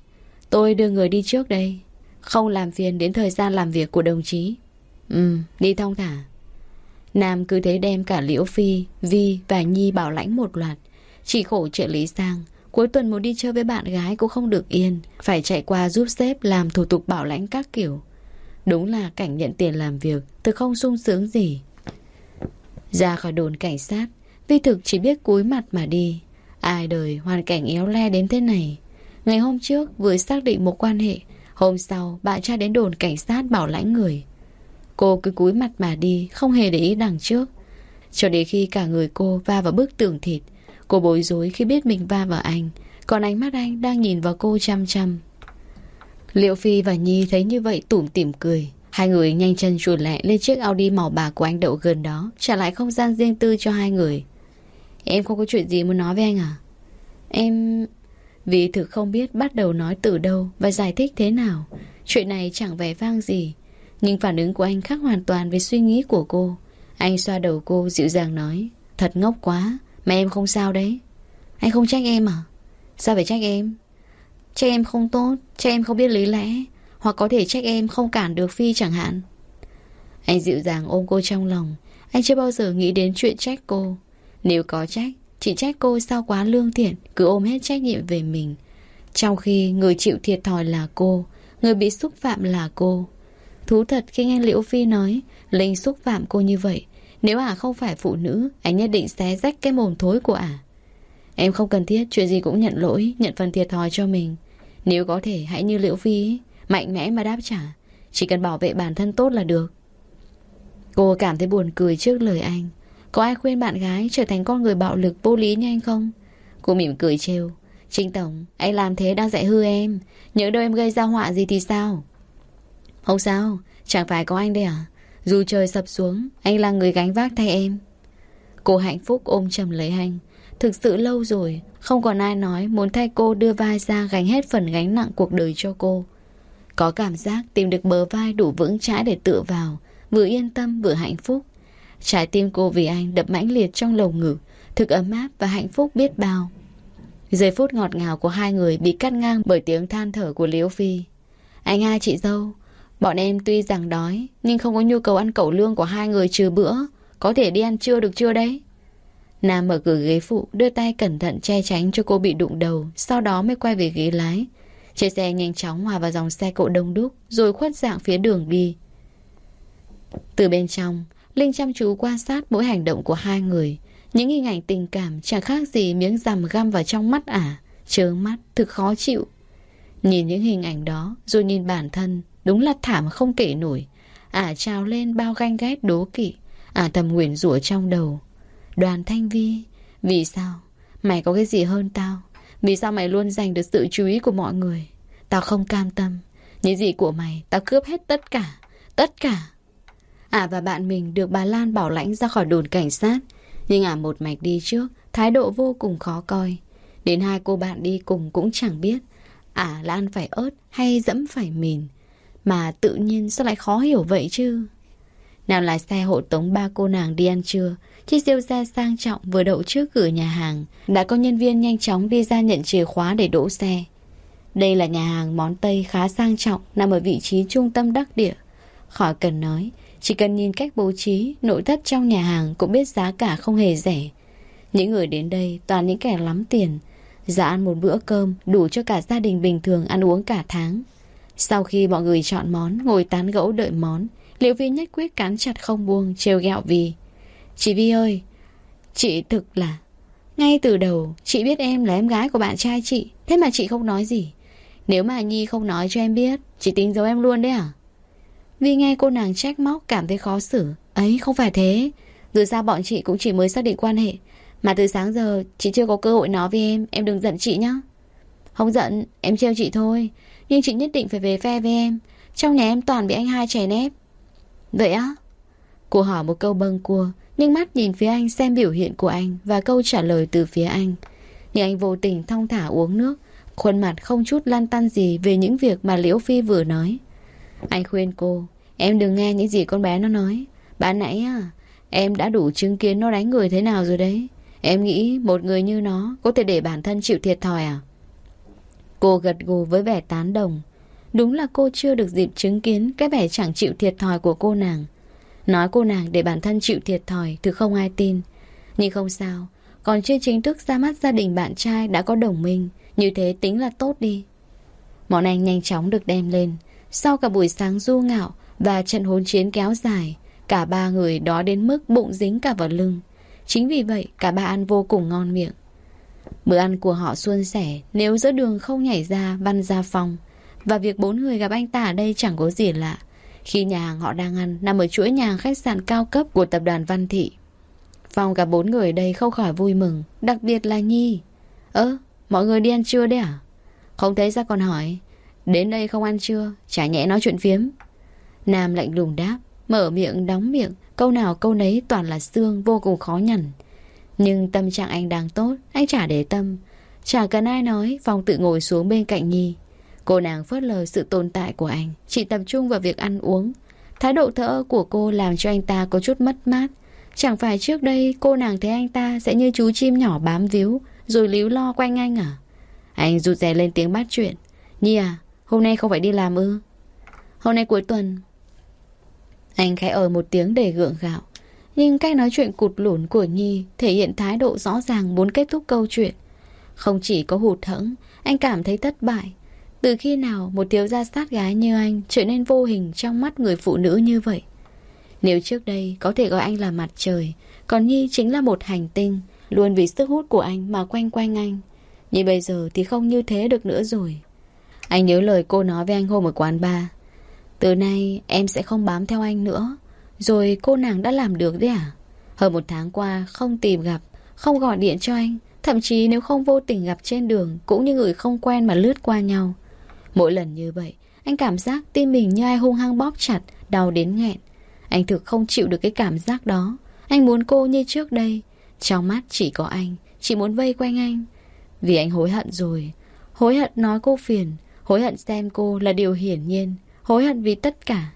Tôi đưa người đi trước đây Không làm phiền đến thời gian làm việc của đồng chí Ừ, đi thong thả. Nam cứ thế đem cả Liễu Phi, Vi và Nhi bảo lãnh một loạt. Chỉ khổ trợ lý sang. Cuối tuần muốn đi chơi với bạn gái cũng không được yên. Phải chạy qua giúp sếp làm thủ tục bảo lãnh các kiểu. Đúng là cảnh nhận tiền làm việc thực không sung sướng gì. Ra khỏi đồn cảnh sát Vi thực chỉ biết cúi mặt mà đi. Ai đời hoàn cảnh éo le đến thế này? Ngày hôm trước vừa xác định một quan hệ Hôm sau bạn trai đến đồn cảnh sát bảo lãnh người. Cô cứ cúi mặt mà đi, Không hề để ý đằng trước Cho đến khi cả người cô va vào bức tường thịt, Cô bối rối khi biết mình va vào anh, Còn ánh mắt anh đang nhìn vào cô chăm chăm Liệu Phi và Nhi thấy như vậy tủm tỉm cười Hai người nhanh chân chuồn lẹ lên chiếc Audi màu bạc của anh đậu gần đó, Trả lại không gian riêng tư cho hai người Em không có chuyện gì muốn nói với anh à? Em... Vì thực không biết bắt đầu nói từ đâu và giải thích thế nào. Chuyện này chẳng vẻ vang gì. Nhưng phản ứng của anh khác hoàn toàn với suy nghĩ của cô. Anh xoa đầu cô dịu dàng nói. Thật ngốc quá, mà em không sao đấy. Anh không trách em à? Sao phải trách em? Trách em không tốt, trách em không biết lý lẽ. Hoặc có thể trách em không cản được Phi chẳng hạn. Anh dịu dàng ôm cô trong lòng. Anh chưa bao giờ nghĩ đến chuyện trách cô. Nếu có trách, chỉ trách cô sao quá lương thiện, cứ ôm hết trách nhiệm về mình. Trong khi người chịu thiệt thòi là cô, người bị xúc phạm là cô. Thú thật khi nghe Liễu Phi nói, Linh xúc phạm cô như vậy. Nếu ả không phải phụ nữ, anh nhất định xé rách cái mồm thối của ả. Em không cần thiết, chuyện gì cũng nhận lỗi, nhận phần thiệt thòi cho mình. Nếu có thể, hãy như Liễu Phi, mạnh mẽ mà đáp trả. Chỉ cần bảo vệ bản thân tốt là được. Cô cảm thấy buồn cười trước lời anh. Có ai khuyên bạn gái trở thành con người bạo lực vô lý như anh không? Cô mỉm cười trêu. Trinh Tổng, anh làm thế đang dạy hư em. Nhớ đâu em gây ra họa gì thì sao? Không sao, chẳng phải có anh đây à? Dù trời sập xuống, anh là người gánh vác thay em. Cô hạnh phúc ôm chầm lấy anh. Thực sự lâu rồi, không còn ai nói muốn thay cô đưa vai ra gánh hết phần gánh nặng cuộc đời cho cô. Có cảm giác tìm được bờ vai đủ vững chãi để tựa vào, vừa yên tâm vừa hạnh phúc. Trái tim cô vì anh đập mãnh liệt trong lồng ngực Thực ấm áp và hạnh phúc biết bao Giây phút ngọt ngào của hai người Bị cắt ngang bởi tiếng than thở của Liễu Phi Anh hai chị dâu Bọn em tuy rằng đói Nhưng không có nhu cầu ăn cẩu lương của hai người trừ bữa Có thể đi ăn trưa được chưa đấy Nam mở cửa ghế phụ Đưa tay cẩn thận che tránh cho cô bị đụng đầu Sau đó mới quay về ghế lái Chiếc xe nhanh chóng hòa vào dòng xe cộ đông đúc Rồi khuất dạng phía đường đi Từ bên trong Linh chăm chú quan sát mỗi hành động của hai người. Những hình ảnh tình cảm chẳng khác gì miếng rằm găm vào trong mắt ả. Chớ mắt, thực khó chịu. Nhìn những hình ảnh đó, rồi nhìn bản thân, đúng là thảm không kể nổi. Ả à, trào lên bao ganh ghét đố kỵ. Ả à, thầm nguyện rủa trong đầu. Đoàn Thanh Vi, vì sao? Mày có cái gì hơn tao? Vì sao mày luôn giành được sự chú ý của mọi người? Tao không cam tâm. Những gì của mày, tao cướp hết tất cả. Tất cả. Ả và bạn mình được bà Lan bảo lãnh ra khỏi đồn cảnh sát Nhưng Ả một mạch đi trước Thái độ vô cùng khó coi Đến hai cô bạn đi cùng cũng chẳng biết Ả là ăn phải ớt hay dẫm phải mìn mà tự nhiên sao lại khó hiểu vậy chứ? Nào lái xe hộ tống ba cô nàng đi ăn trưa, Chiếc siêu xe sang trọng vừa đậu trước cửa nhà hàng, Đã có nhân viên nhanh chóng đi ra nhận chìa khóa để đỗ xe. Đây là nhà hàng món Tây khá sang trọng, Nằm ở vị trí trung tâm đắc địa. Khỏi cần nói, Chỉ cần nhìn cách bố trí, Nội thất trong nhà hàng cũng biết giá cả không hề rẻ. Những người đến đây toàn những kẻ lắm tiền, Giá ăn một bữa cơm Đủ cho cả gia đình bình thường ăn uống cả tháng. Sau khi mọi người chọn món, Ngồi tán gẫu đợi món, liễu Vi nhất quyết cán chặt không buông, Trêu ghẹo Vi Chị Vi ơi, Chị thực là, Ngay từ đầu chị biết em là em gái của bạn trai chị, Thế mà chị không nói gì. Nếu mà Nhi không nói cho em biết, Chị tính giấu em luôn đấy à? Vi nghe cô nàng trách móc cảm thấy khó xử. Ấy, không phải thế. Dù sao bọn chị cũng chỉ mới xác định quan hệ, Mà từ sáng giờ chị chưa có cơ hội nói với em Em đừng giận chị nhá. Không giận, em trêu chị thôi. Nhưng chị nhất định phải về phe với em Trong nhà em toàn bị anh hai chèn ép Vậy á? Cô hỏi một câu bâng cua, nhưng mắt nhìn phía anh xem biểu hiện của anh và câu trả lời từ phía anh. Nhưng anh vô tình thong thả uống nước, khuôn mặt không chút lan tăn gì về những việc mà Liễu Phi vừa nói. Anh khuyên cô, em đừng nghe những gì con bé nó nói. Bạn nãy à, em đã đủ chứng kiến nó đánh người thế nào rồi đấy. Em nghĩ một người như nó có thể để bản thân chịu thiệt thòi à? Cô gật gù với vẻ tán đồng. Đúng là cô chưa được dịp chứng kiến cái vẻ chẳng chịu thiệt thòi của cô nàng. Nói cô nàng để bản thân chịu thiệt thòi thì không ai tin. Nhưng không sao, còn chưa chính thức ra mắt gia đình bạn trai đã có đồng minh, như thế tính là tốt đi. Món ăn nhanh chóng được đem lên. Sau cả buổi sáng du ngạo và trận hôn chiến kéo dài, cả ba người đó đến mức bụng dính cả vào lưng. Chính vì vậy cả ba ăn vô cùng ngon miệng. Bữa ăn của họ suôn sẻ nếu giữa đường không nhảy ra văn ra phòng. Và việc bốn người gặp anh ta ở đây chẳng có gì lạ. Khi nhà hàng họ đang ăn Nằm ở chuỗi nhà hàng khách sạn cao cấp của tập đoàn Văn Thị. Phong gặp bốn người ở đây không khỏi vui mừng Đặc biệt là Nhi. Ơ, mọi người đi ăn trưa đấy à? Không thấy ra còn hỏi. Đến đây không ăn trưa, chả nhẽ nói chuyện phiếm. Nam lạnh lùng đáp Mở miệng đóng miệng. Câu nào câu nấy toàn là xương vô cùng khó nhằn. Nhưng tâm trạng anh đang tốt, Anh chả để tâm. Chả cần ai nói, Phong tự ngồi xuống bên cạnh Nhi. Cô nàng phớt lờ sự tồn tại của anh. Chỉ tập trung vào việc ăn uống. Thái độ thỡ của cô làm cho anh ta có chút mất mát. Chẳng phải trước đây cô nàng thấy anh ta sẽ như chú chim nhỏ bám víu, Rồi líu lo quanh anh à? Anh rụt rè lên tiếng bắt chuyện. Nhi à hôm nay không phải đi làm ư? Hôm nay cuối tuần. Anh khẽ ở một tiếng để gượng gạo. Nhưng cách nói chuyện cụt lủn của Nhi Thể hiện thái độ rõ ràng muốn kết thúc câu chuyện Không chỉ có hụt hẫng Anh cảm thấy thất bại từ khi nào một thiếu gia sát gái như anh trở nên vô hình trong mắt người phụ nữ như vậy? Nếu trước đây có thể gọi anh là mặt trời, còn Nhi chính là một hành tinh, luôn vì sức hút của anh mà quanh quanh anh. Nhưng bây giờ thì không như thế được nữa rồi. Anh nhớ lời cô nói với anh hôm ở quán bar. Từ nay em sẽ không bám theo anh nữa. Rồi cô nàng đã làm được đấy à? Hơn một tháng qua không tìm gặp, không gọi điện cho anh. Thậm chí nếu không vô tình gặp trên đường Cũng như người không quen mà lướt qua nhau. Mỗi lần như vậy Anh cảm giác tim mình như ai hung hăng bóp chặt Đau đến nghẹn. Anh thực không chịu được cái cảm giác đó. Anh muốn cô như trước đây. Trong mắt chỉ có anh Chỉ muốn vây quanh anh. Vì anh hối hận rồi. Hối hận nói cô phiền Hối hận xem cô là điều hiển nhiên Hối hận vì tất cả.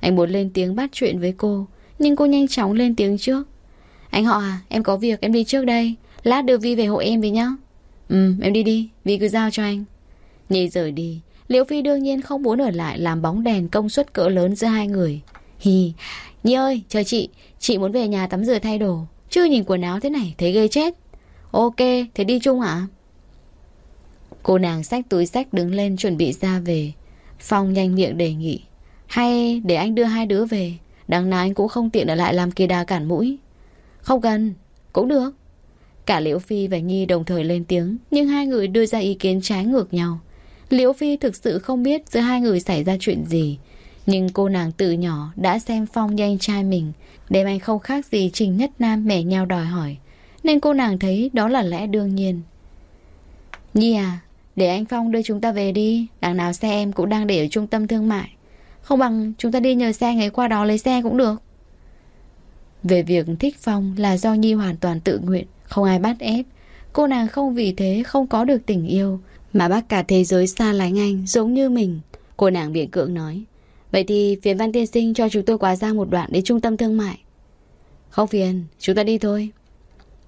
Anh muốn lên tiếng bắt chuyện với cô Nhưng cô nhanh chóng lên tiếng trước Anh họ à em có việc em đi trước đây Lát đưa Vi về hộ em với nhá Ừ em đi đi Vi cứ giao cho anh Nhi rời đi Liễu Phi đương nhiên không muốn ở lại làm bóng đèn công suất cỡ lớn giữa hai người. Hi, Nhi ơi, chờ chị, chị muốn về nhà tắm rửa thay đồ. Chưa nhìn quần áo thế này, thấy ghê chết. Ok, thế đi chung hả? Cô nàng xách túi sách đứng lên chuẩn bị ra về. Phong nhanh miệng đề nghị. Hay để anh đưa hai đứa về. Đằng nào anh cũng không tiện ở lại làm kỳ đà cản mũi. Không cần, cũng được. Cả Liễu Phi và Nhi đồng thời lên tiếng, nhưng hai người đưa ra ý kiến trái ngược nhau. Liễu Phi thực sự không biết giữa hai người xảy ra chuyện gì. Nhưng cô nàng tự nhỏ đã xem Phong như anh trai mình, đem anh không khác gì Trình Nhất Nam mẻ nhau đòi hỏi. Nên cô nàng thấy đó là lẽ đương nhiên. Nhi à, để anh Phong đưa chúng ta về đi, đằng nào xe em cũng đang để ở trung tâm thương mại. Không bằng chúng ta đi nhờ xe ngày qua đó lấy xe cũng được. Về việc thích Phong là do Nhi hoàn toàn tự nguyện, không ai bắt ép. Cô nàng không vì thế không có được tình yêu, mà bác cả thế giới xa lánh anh giống như mình Cô nàng biện cưỡng nói Vậy thì phiền Văn Tiên Sinh cho chúng tôi quá ra một đoạn đến trung tâm thương mại. Không phiền, chúng ta đi thôi.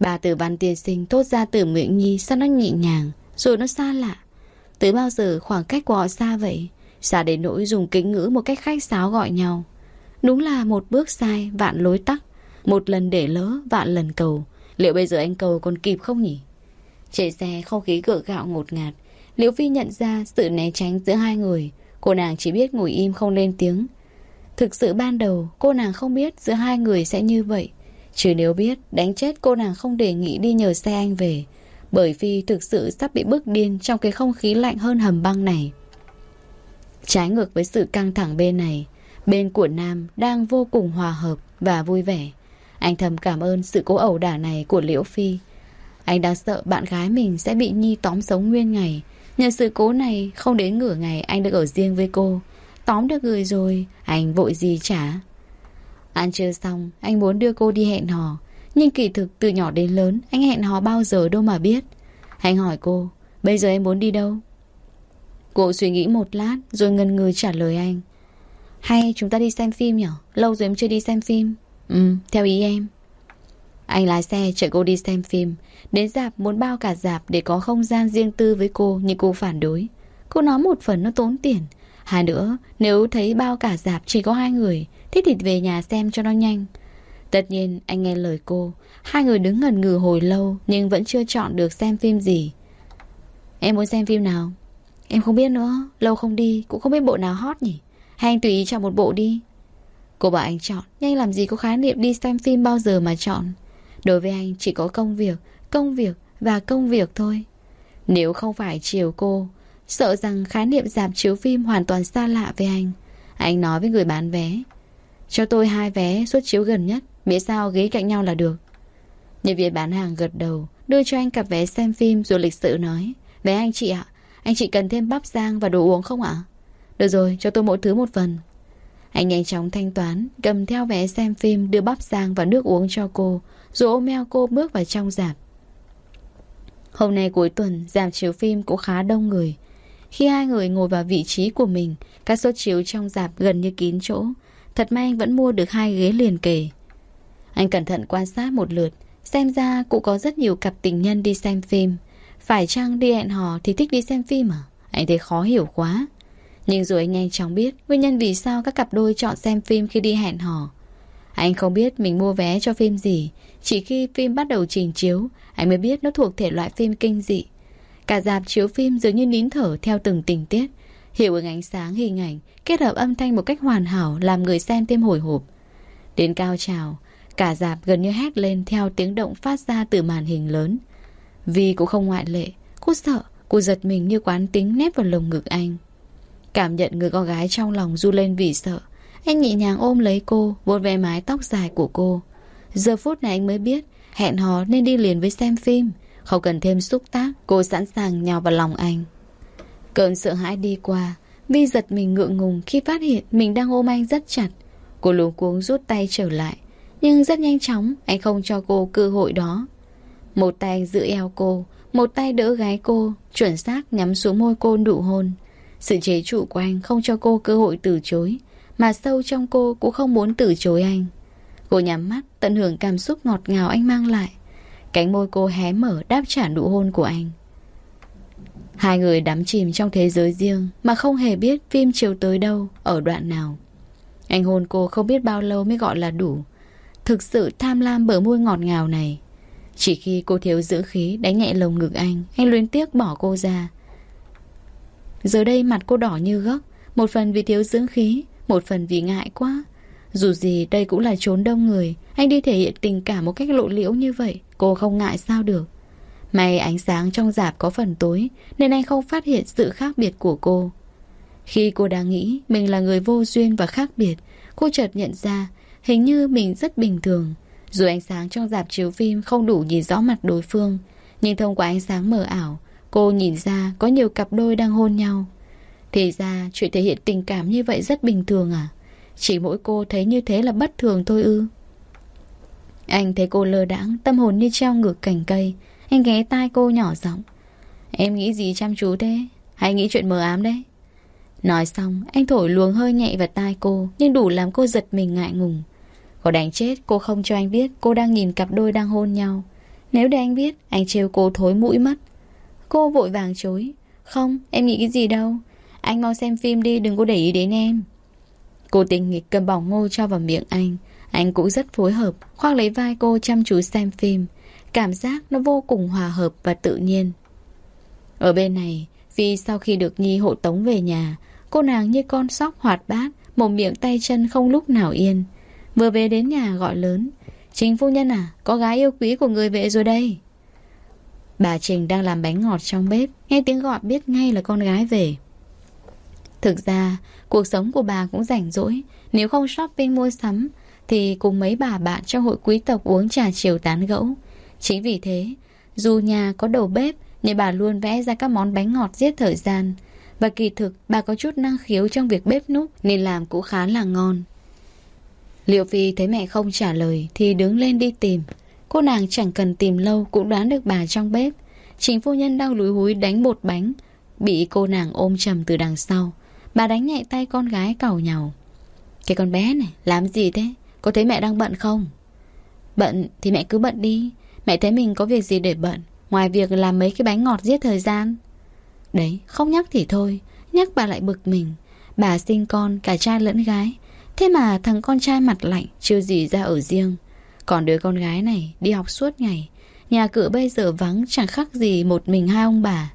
Bà tử Văn Tiên Sinh thốt ra từ miệng Nhi sao nó nhẹ nhàng, rồi nó xa lạ. Từ bao giờ khoảng cách của họ xa vậy? Xa đến nỗi dùng kính ngữ một cách khách sáo gọi nhau. Đúng là một bước sai, vạn lối tắc. Một lần để lỡ, vạn lần cầu. Liệu bây giờ anh cầu còn kịp không nhỉ? Trên xe không khí gượng gạo ngột ngạt. Liễu Phi nhận ra sự né tránh giữa hai người. Cô nàng chỉ biết ngồi im không lên tiếng. Thực sự ban đầu cô nàng không biết giữa hai người sẽ như vậy. Chứ nếu biết đánh chết cô nàng không đề nghị đi nhờ xe anh về. Bởi vì thực sự sắp bị bức điên trong cái không khí lạnh hơn hầm băng này. Trái ngược với sự căng thẳng bên này, bên của Nam đang vô cùng hòa hợp và vui vẻ. Anh thầm cảm ơn sự cố ẩu đả này của Liễu Phi. Anh đang sợ bạn gái mình sẽ bị Nhi tóm sống nguyên ngày. Nhờ sự cố này, không đến nửa ngày anh được ở riêng với cô. Tóm được người rồi, anh vội gì chả. Ăn trưa xong, anh muốn đưa cô đi hẹn hò. Nhưng kỳ thực từ nhỏ đến lớn, anh hẹn hò bao giờ đâu mà biết. Anh hỏi cô, bây giờ em muốn đi đâu? Cô suy nghĩ một lát rồi ngần ngừ trả lời anh. Hay chúng ta đi xem phim nhở Lâu rồi em chưa đi xem phim. Ừ, theo ý em. Anh lái xe chở cô đi xem phim. Đến dạp muốn bao cả dạp để có không gian riêng tư với cô nhưng cô phản đối. Cô nói một phần nó tốn tiền. Hai nữa, nếu thấy bao cả dạp chỉ có hai người, thế thì về nhà xem cho nó nhanh. Tất nhiên, anh nghe lời cô. Hai người đứng ngần ngừ hồi lâu nhưng vẫn chưa chọn được xem phim gì. Em muốn xem phim nào? Em không biết nữa, lâu không đi, cũng không biết bộ nào hot nhỉ. Hay anh tùy ý chọn một bộ đi. Cô bảo anh chọn, nhanh làm gì có khái niệm đi xem phim bao giờ mà chọn. Đối với anh chỉ có công việc, công việc và công việc thôi. Nếu không phải chiều cô, sợ rằng khái niệm dạp chiếu phim hoàn toàn xa lạ với anh. Anh nói với người bán vé. Cho tôi hai vé suất chiếu gần nhất, miễn sao ghế cạnh nhau là được. Nhân viên bán hàng gật đầu, đưa cho anh cặp vé xem phim rồi lịch sự nói. Vé anh chị ạ, anh chị cần thêm bắp rang và đồ uống không ạ? Được rồi, cho tôi mỗi thứ một phần. Anh nhanh chóng thanh toán, cầm theo vé xem phim, đưa bắp rang và nước uống cho cô, rồi ôm eo cô bước vào trong dạp. Hôm nay cuối tuần, dạp chiếu phim cũng khá đông người. Khi hai người ngồi vào vị trí của mình, các suất chiếu trong dạp gần như kín chỗ. Thật may anh vẫn mua được hai ghế liền kề. Anh cẩn thận quan sát một lượt, xem ra cũng có rất nhiều cặp tình nhân đi xem phim. Phải chăng đi hẹn hò thì thích đi xem phim à? Anh thấy khó hiểu quá. Nhưng rồi anh nhanh chóng biết nguyên nhân vì sao các cặp đôi chọn xem phim khi đi hẹn hò. Anh không biết mình mua vé cho phim gì, chỉ khi phim bắt đầu trình chiếu, anh mới biết nó thuộc thể loại phim kinh dị. Cả dạp chiếu phim dường như nín thở theo từng tình tiết, hiệu ứng ánh sáng hình ảnh, kết hợp âm thanh một cách hoàn hảo làm người xem thêm hồi hộp. Đến cao trào, cả dạp gần như hét lên theo tiếng động phát ra từ màn hình lớn. Vì cũng không ngoại lệ, cô sợ, cô giật mình như quán tính nép vào lồng ngực anh. Cảm nhận người con gái trong lòng du lên vì sợ. Anh nhẹ nhàng ôm lấy cô, vuốt ve mái tóc dài của cô. Giờ phút này anh mới biết, hẹn hò nên đi liền với xem phim. Không cần thêm xúc tác, cô sẵn sàng nhào vào lòng anh. Cơn sợ hãi đi qua, Vi giật mình ngượng ngùng khi phát hiện mình đang ôm anh rất chặt. Cô luống cuống rút tay trở lại. Nhưng rất nhanh chóng, anh không cho cô cơ hội đó. Một tay giữ eo cô, một tay đỡ gái cô, chuẩn xác nhắm xuống môi cô nụ hôn. Sự chế trụ của anh không cho cô cơ hội từ chối, mà sâu trong cô cũng không muốn từ chối anh. Cô nhắm mắt, tận hưởng cảm xúc ngọt ngào anh mang lại. Cánh môi cô hé mở đáp trả nụ hôn của anh. Hai người đắm chìm trong thế giới riêng mà không hề biết phim chiều tới đâu, ở đoạn nào. Anh hôn cô không biết bao lâu mới gọi là đủ. Thực sự tham lam bờ môi ngọt ngào này. Chỉ khi cô thiếu dưỡng khí đánh nhẹ lồng ngực anh, anh luyến tiếc bỏ cô ra. Giờ đây mặt cô đỏ như gấc, một phần vì thiếu dưỡng khí, một phần vì ngại quá. Dù gì đây cũng là trốn đông người, anh đi thể hiện tình cảm một cách lộ liễu như vậy, cô không ngại sao được. May ánh sáng trong dạp có phần tối, nên anh không phát hiện sự khác biệt của cô. Khi cô đang nghĩ mình là người vô duyên và khác biệt, cô chợt nhận ra hình như mình rất bình thường. Dù ánh sáng trong dạp chiếu phim không đủ nhìn rõ mặt đối phương, nhưng thông qua ánh sáng mờ ảo, cô nhìn ra có nhiều cặp đôi đang hôn nhau. Thì ra chuyện thể hiện tình cảm như vậy rất bình thường à? Chỉ mỗi cô thấy như thế là bất thường thôi ư? Anh thấy cô lơ đãng, tâm hồn như treo ngược cành cây. Anh ghé tai cô nhỏ giọng. Em nghĩ gì chăm chú thế? Hay nghĩ chuyện mờ ám đấy? Nói xong, anh thổi luồng hơi nhẹ vào tai cô, nhưng đủ làm cô giật mình ngại ngùng. Có đánh chết cô không cho anh biết cô đang nhìn cặp đôi đang hôn nhau. Nếu để anh biết, anh trêu cô thối mũi mất. Cô vội vàng chối. Không, em nghĩ cái gì đâu. Anh mau xem phim đi, đừng có để ý đến em. Cô tình nghịch cầm bỏng ngô cho vào miệng anh. Anh cũng rất phối hợp, khoác lấy vai cô chăm chú xem phim. Cảm giác nó vô cùng hòa hợp và tự nhiên. Ở bên này, vì sau khi được Nhi hộ tống về nhà, cô nàng như con sóc hoạt bát, một miệng tay chân không lúc nào yên. Vừa về đến nhà gọi lớn. Trình phu nhân à, có gái yêu quý của người về rồi đây. Bà Trình đang làm bánh ngọt trong bếp, nghe tiếng gọi biết ngay là con gái về. Thực ra, cuộc sống của bà cũng rảnh rỗi, nếu không shopping mua sắm, thì cùng mấy bà bạn trong hội quý tộc uống trà chiều tán gẫu. Chính vì thế, dù nhà có đầu bếp, nhưng bà luôn vẽ ra các món bánh ngọt giết thời gian. Và kỳ thực, bà có chút năng khiếu trong việc bếp núc nên làm cũng khá là ngon. Liệu Phi thấy mẹ không trả lời thì đứng lên đi tìm. Cô nàng chẳng cần tìm lâu cũng đoán được bà trong bếp. Trình phu nhân đang lúi húi đánh bột bánh, bị cô nàng ôm chầm từ đằng sau. Bà đánh nhẹ tay con gái cào nhàu. Cái con bé này, làm gì thế? Có thấy mẹ đang bận không? Bận thì mẹ cứ bận đi. Mẹ thấy mình có việc gì để bận, ngoài việc làm mấy cái bánh ngọt giết thời gian. Đấy, không nhắc thì thôi, nhắc bà lại bực mình. Bà sinh con cả trai lẫn gái. Thế mà thằng con trai mặt lạnh chưa gì ra ở riêng. Còn đứa con gái này đi học suốt ngày. Nhà cửa bây giờ vắng chẳng khác gì một mình hai ông bà.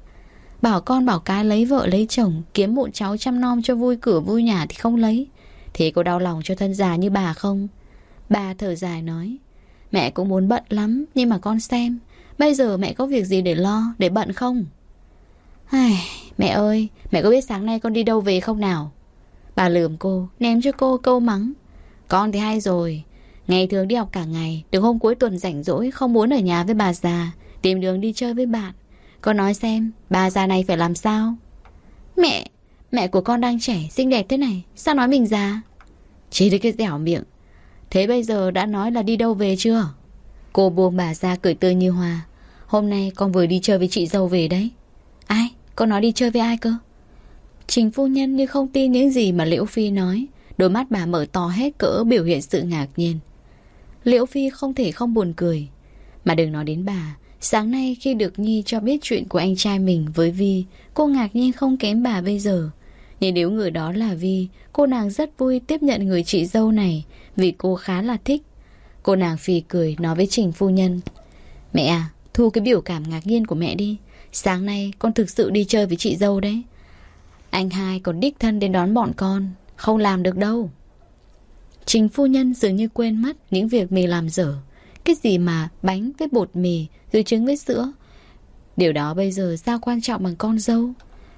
Bảo con bảo cái lấy vợ lấy chồng Kiếm một cháu chăm nom cho vui cửa vui nhà thì không lấy thế có đau lòng cho thân già như bà không Bà thở dài nói Mẹ cũng muốn bận lắm Nhưng mà con xem Bây giờ mẹ có việc gì để lo Để bận không Ai, Mẹ ơi Mẹ có biết sáng nay con đi đâu về không nào Bà lườm cô, Ném cho cô câu mắng. Con thì hay rồi. Ngày thường đi học cả ngày Được hôm cuối tuần rảnh rỗi, Không muốn ở nhà với bà già, Tìm đường đi chơi với bạn. Con nói xem, Bà già này phải làm sao? Mẹ Mẹ của con đang trẻ, Xinh đẹp thế này, Sao nói mình già? Chỉ được cái dẻo miệng. Thế bây giờ đã nói là đi đâu về chưa? Cô buông bà ra cười tươi như hoa. Hôm nay con vừa đi chơi với chị dâu về đấy. Ai? Con nói đi chơi với ai cơ? Trình phu nhân như không tin những gì mà Liễu Phi nói. Đôi mắt bà mở to hết cỡ biểu hiện sự ngạc nhiên. Liễu Phi không thể không buồn cười. Mà đừng nói đến bà, Sáng nay khi được Nhi cho biết chuyện của anh trai mình với Vi, Cô ngạc nhiên không kém bà bây giờ. Nhưng nếu người đó là Vi, Cô nàng rất vui tiếp nhận người chị dâu này Vì cô khá là thích. Cô nàng phì cười nói với Trình phu nhân, Mẹ à Thu cái biểu cảm ngạc nhiên của mẹ đi. Sáng nay con thực sự đi chơi với chị dâu đấy. Anh hai còn đích thân đến đón bọn con, Không làm được đâu. Trình phu nhân dường như quên mất Những việc mình làm dở. Cái gì mà bánh với bột mì Rồi trứng với sữa? Điều đó bây giờ sao quan trọng bằng con dâu?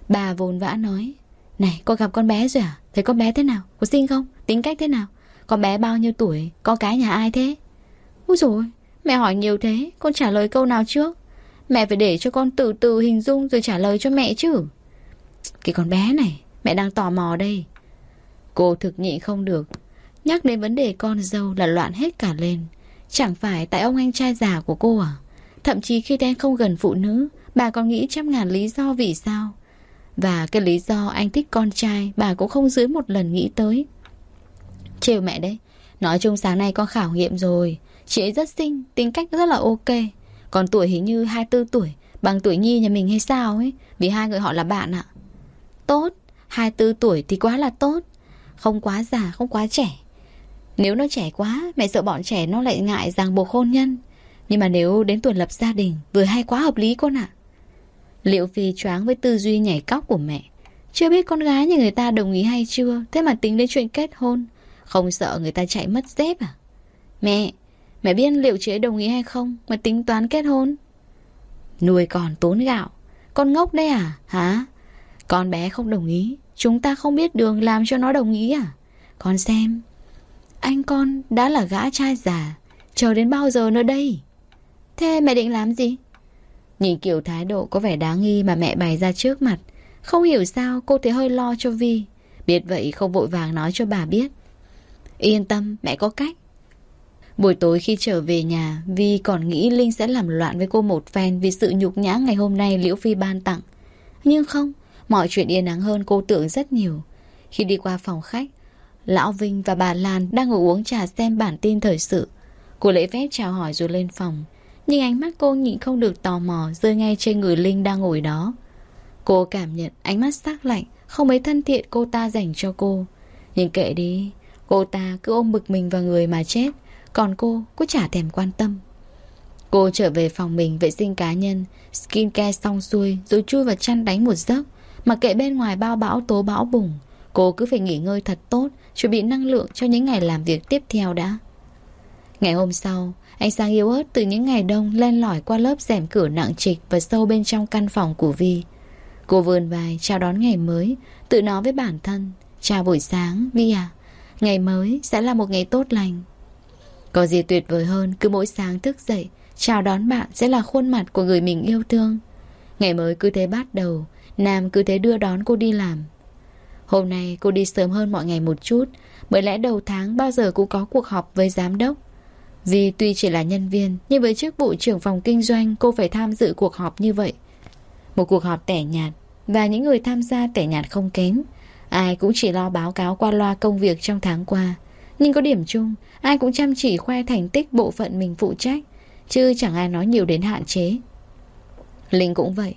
Bà vồn vã nói, Này, con gặp con bé rồi à? Thấy con bé thế nào? Có xinh không? Tính cách thế nào? Con bé bao nhiêu tuổi? Con cái nhà ai thế? Úi dồi, Mẹ hỏi nhiều thế, Con trả lời câu nào trước? Mẹ phải để cho con từ từ hình dung rồi trả lời cho mẹ chứ. Cái con bé này Mẹ đang tò mò đây. Cô thực nhịn không được Nhắc đến vấn đề con dâu là loạn hết cả lên. Chẳng phải tại ông anh trai già của cô à? Thậm chí khi đen không gần phụ nữ Bà còn nghĩ trăm ngàn lý do vì sao. Và cái lý do anh thích con trai Bà cũng không dưới một lần nghĩ tới. Trêu mẹ đấy Nói chung sáng nay con khảo nghiệm rồi. Chị ấy rất xinh, tính cách rất là ok. Còn tuổi hình như 24 tuổi Bằng tuổi Nhi nhà mình hay sao ấy Vì hai người họ là bạn ạ. Tốt, 24 tuổi thì quá là tốt. Không quá già, không quá trẻ. Nếu nó trẻ quá Mẹ sợ bọn trẻ nó lại ngại ràng buộc hôn nhân. Nhưng mà nếu đến tuổi lập gia đình Vừa hay quá hợp lý con ạ. Liệu Phi choáng với tư duy nhảy cóc của mẹ. Chưa biết con gái nhà người ta đồng ý hay chưa Thế mà tính đến chuyện kết hôn. Không sợ người ta chạy mất dép à? Mẹ Mẹ biết liệu chị ấy đồng ý hay không? Mà tính toán kết hôn? Nuôi còn tốn gạo. Con ngốc đấy à? Hả? Con bé không đồng ý. Chúng ta không biết đường làm cho nó đồng ý à? Con xem. Anh con đã là gã trai già. Chờ đến bao giờ nữa đây? Thế mẹ định làm gì? Nhìn kiểu thái độ có vẻ đáng nghi Mà mẹ bày ra trước mặt. Không hiểu sao cô thấy hơi lo cho Vi. Biết vậy không vội vàng nói cho bà biết. Yên tâm mẹ có cách. Buổi tối khi trở về nhà, Vi còn nghĩ Linh sẽ làm loạn với cô một phen vì sự nhục nhã ngày hôm nay Liễu Phi ban tặng. Nhưng không, Mọi chuyện yên ắng hơn cô tưởng rất nhiều. Khi đi qua phòng khách, Lão Vinh và bà Lan đang ngồi uống trà xem bản tin thời sự. Cô lễ phép chào hỏi rồi lên phòng, Nhưng ánh mắt cô nhịn không được tò mò Rơi ngay trên người Linh đang ngồi đó. Cô cảm nhận ánh mắt sắc lạnh, Không mấy thân thiện cô ta dành cho cô. Nhưng kệ đi, Cô ta cứ ôm bực mình vào người mà chết, Còn cô cũng chả thèm quan tâm. Cô trở về phòng mình vệ sinh cá nhân, Skincare xong xuôi, Rồi chui vào chăn đánh một giấc. Mà kệ bên ngoài bao bão tố bão bùng, Cô cứ phải nghỉ ngơi thật tốt, Chuẩn bị năng lượng cho những ngày làm việc tiếp theo đã. Ngày hôm sau, Ánh sáng yếu ớt từ những ngày đông Len lỏi qua lớp rèm cửa nặng trịch Và sâu bên trong căn phòng của Vi. Cô vươn vai chào đón ngày mới, Tự nói với bản thân, Chào buổi sáng, Vi à Ngày mới sẽ là một ngày tốt lành. Có gì tuyệt vời hơn Cứ mỗi sáng thức dậy, Chào đón bạn sẽ là khuôn mặt của người mình yêu thương. Ngày mới cứ thế bắt đầu Nam cứ thế đưa đón cô đi làm. Hôm nay cô đi sớm hơn mọi ngày một chút, Bởi lẽ đầu tháng bao giờ cũng có cuộc họp với giám đốc. Vì tuy chỉ là nhân viên, Nhưng với chức vụ trưởng phòng kinh doanh, Cô phải tham dự cuộc họp như vậy. Một cuộc họp tẻ nhạt, Và những người tham gia tẻ nhạt không kém. Ai cũng chỉ lo báo cáo qua loa công việc trong tháng qua. Nhưng có điểm chung, Ai cũng chăm chỉ khoe thành tích bộ phận mình phụ trách, Chứ chẳng ai nói nhiều đến hạn chế. Linh cũng vậy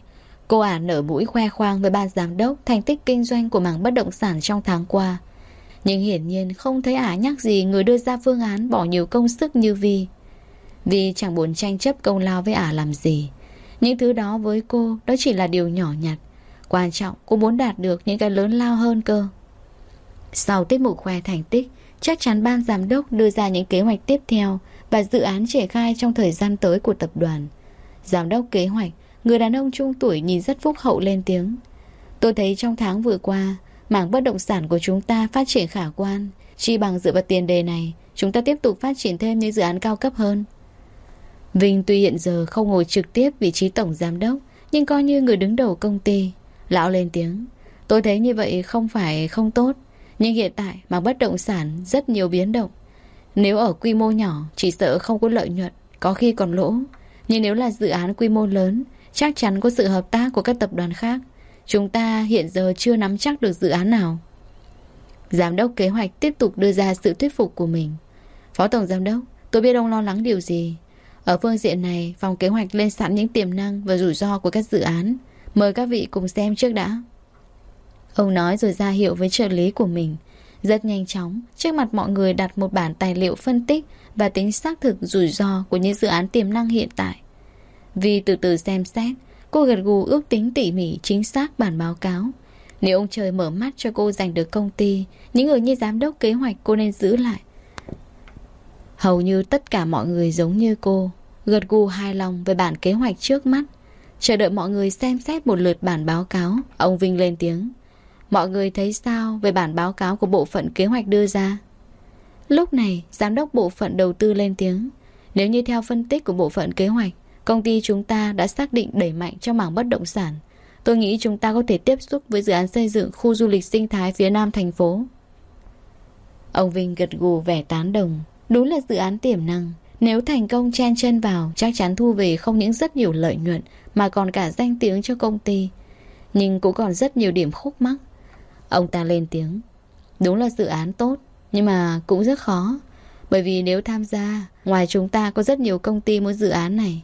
Cô ả nở mũi khoe khoang với ban giám đốc thành tích kinh doanh của mảng bất động sản trong tháng qua. Nhưng hiển nhiên không thấy ả nhắc gì người đưa ra phương án bỏ nhiều công sức như Vi. Vi chẳng muốn tranh chấp công lao với ả làm gì. Những thứ đó với cô đó chỉ là điều nhỏ nhặt. Quan trọng cô muốn đạt được những cái lớn lao hơn cơ. Sau tiết mục khoe thành tích, chắc chắn ban giám đốc đưa ra những kế hoạch tiếp theo và dự án triển khai trong thời gian tới của tập đoàn. Giám đốc kế hoạch Người đàn ông trung tuổi nhìn rất phúc hậu lên tiếng. Tôi thấy trong tháng vừa qua, Mảng bất động sản của chúng ta phát triển khả quan. Chỉ bằng dựa vào tiền đề này, Chúng ta tiếp tục phát triển thêm những dự án cao cấp hơn. Vinh tuy hiện giờ không ngồi trực tiếp vị trí tổng giám đốc, Nhưng coi như người đứng đầu công ty. Lão lên tiếng, Tôi thấy như vậy không phải không tốt, Nhưng hiện tại mảng bất động sản rất nhiều biến động. Nếu ở quy mô nhỏ, Chỉ sợ không có lợi nhuận, Có khi còn lỗ. Nhưng nếu là dự án quy mô lớn Chắc chắn có sự hợp tác của các tập đoàn khác. Chúng ta hiện giờ chưa nắm chắc được dự án nào. Giám đốc kế hoạch tiếp tục đưa ra sự thuyết phục của mình. Phó Tổng Giám đốc, Tôi biết ông lo lắng điều gì. Ở phương diện này, Phòng kế hoạch lên sẵn những tiềm năng Và rủi ro của các dự án. Mời các vị cùng xem trước đã. Ông nói rồi ra hiệu với trợ lý của mình. Rất nhanh chóng, Trước mặt mọi người đặt một bản tài liệu phân tích Và tính xác thực rủi ro Của những dự án tiềm năng hiện tại vì từ từ xem xét, Cô gật gù ước tính tỉ mỉ, chính xác bản báo cáo. Nếu ông trời mở mắt cho cô giành được công ty, Những người như giám đốc kế hoạch cô nên giữ lại. Hầu như tất cả mọi người giống như cô, Gật gù hài lòng về bản kế hoạch trước mắt. Chờ đợi mọi người xem xét một lượt bản báo cáo, Ông Vinh lên tiếng. Mọi người thấy sao về bản báo cáo của bộ phận kế hoạch đưa ra? Lúc này, Giám đốc bộ phận đầu tư lên tiếng. Nếu như theo phân tích của bộ phận kế hoạch Công ty chúng ta đã xác định đẩy mạnh cho mảng bất động sản. Tôi nghĩ chúng ta có thể tiếp xúc với dự án xây dựng khu du lịch sinh thái phía nam thành phố. Ông Vinh gật gù vẻ tán đồng. Đúng là dự án tiềm năng. Nếu thành công chen chân vào, chắc chắn thu về không những rất nhiều lợi nhuận, mà còn cả danh tiếng cho công ty. Nhưng cũng còn rất nhiều điểm khúc mắc. Ông ta lên tiếng. Đúng là dự án tốt, nhưng mà cũng rất khó. Bởi vì nếu tham gia, ngoài chúng ta có rất nhiều công ty muốn dự án này.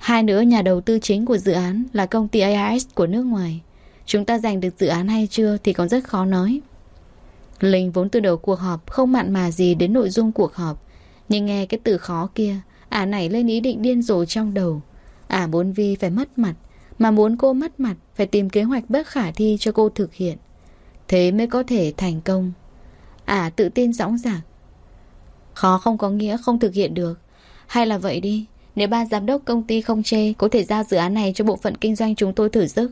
Hai nữa nhà đầu tư chính của dự án là công ty AIS của nước ngoài. Chúng ta giành được dự án hay chưa thì còn rất khó nói. Linh vốn từ đầu cuộc họp không mặn mà gì đến nội dung cuộc họp. Nhưng nghe cái từ khó kia, ả nảy lên ý định điên rồ trong đầu. Ả muốn Vi phải mất mặt, mà muốn cô mất mặt phải tìm kế hoạch bất khả thi cho cô thực hiện. Thế mới có thể thành công. Ả tự tin dõng dạc. Khó không có nghĩa không thực hiện được. Hay là vậy đi, nếu ban giám đốc công ty không chê, Có thể giao dự án này cho bộ phận kinh doanh chúng tôi thử sức.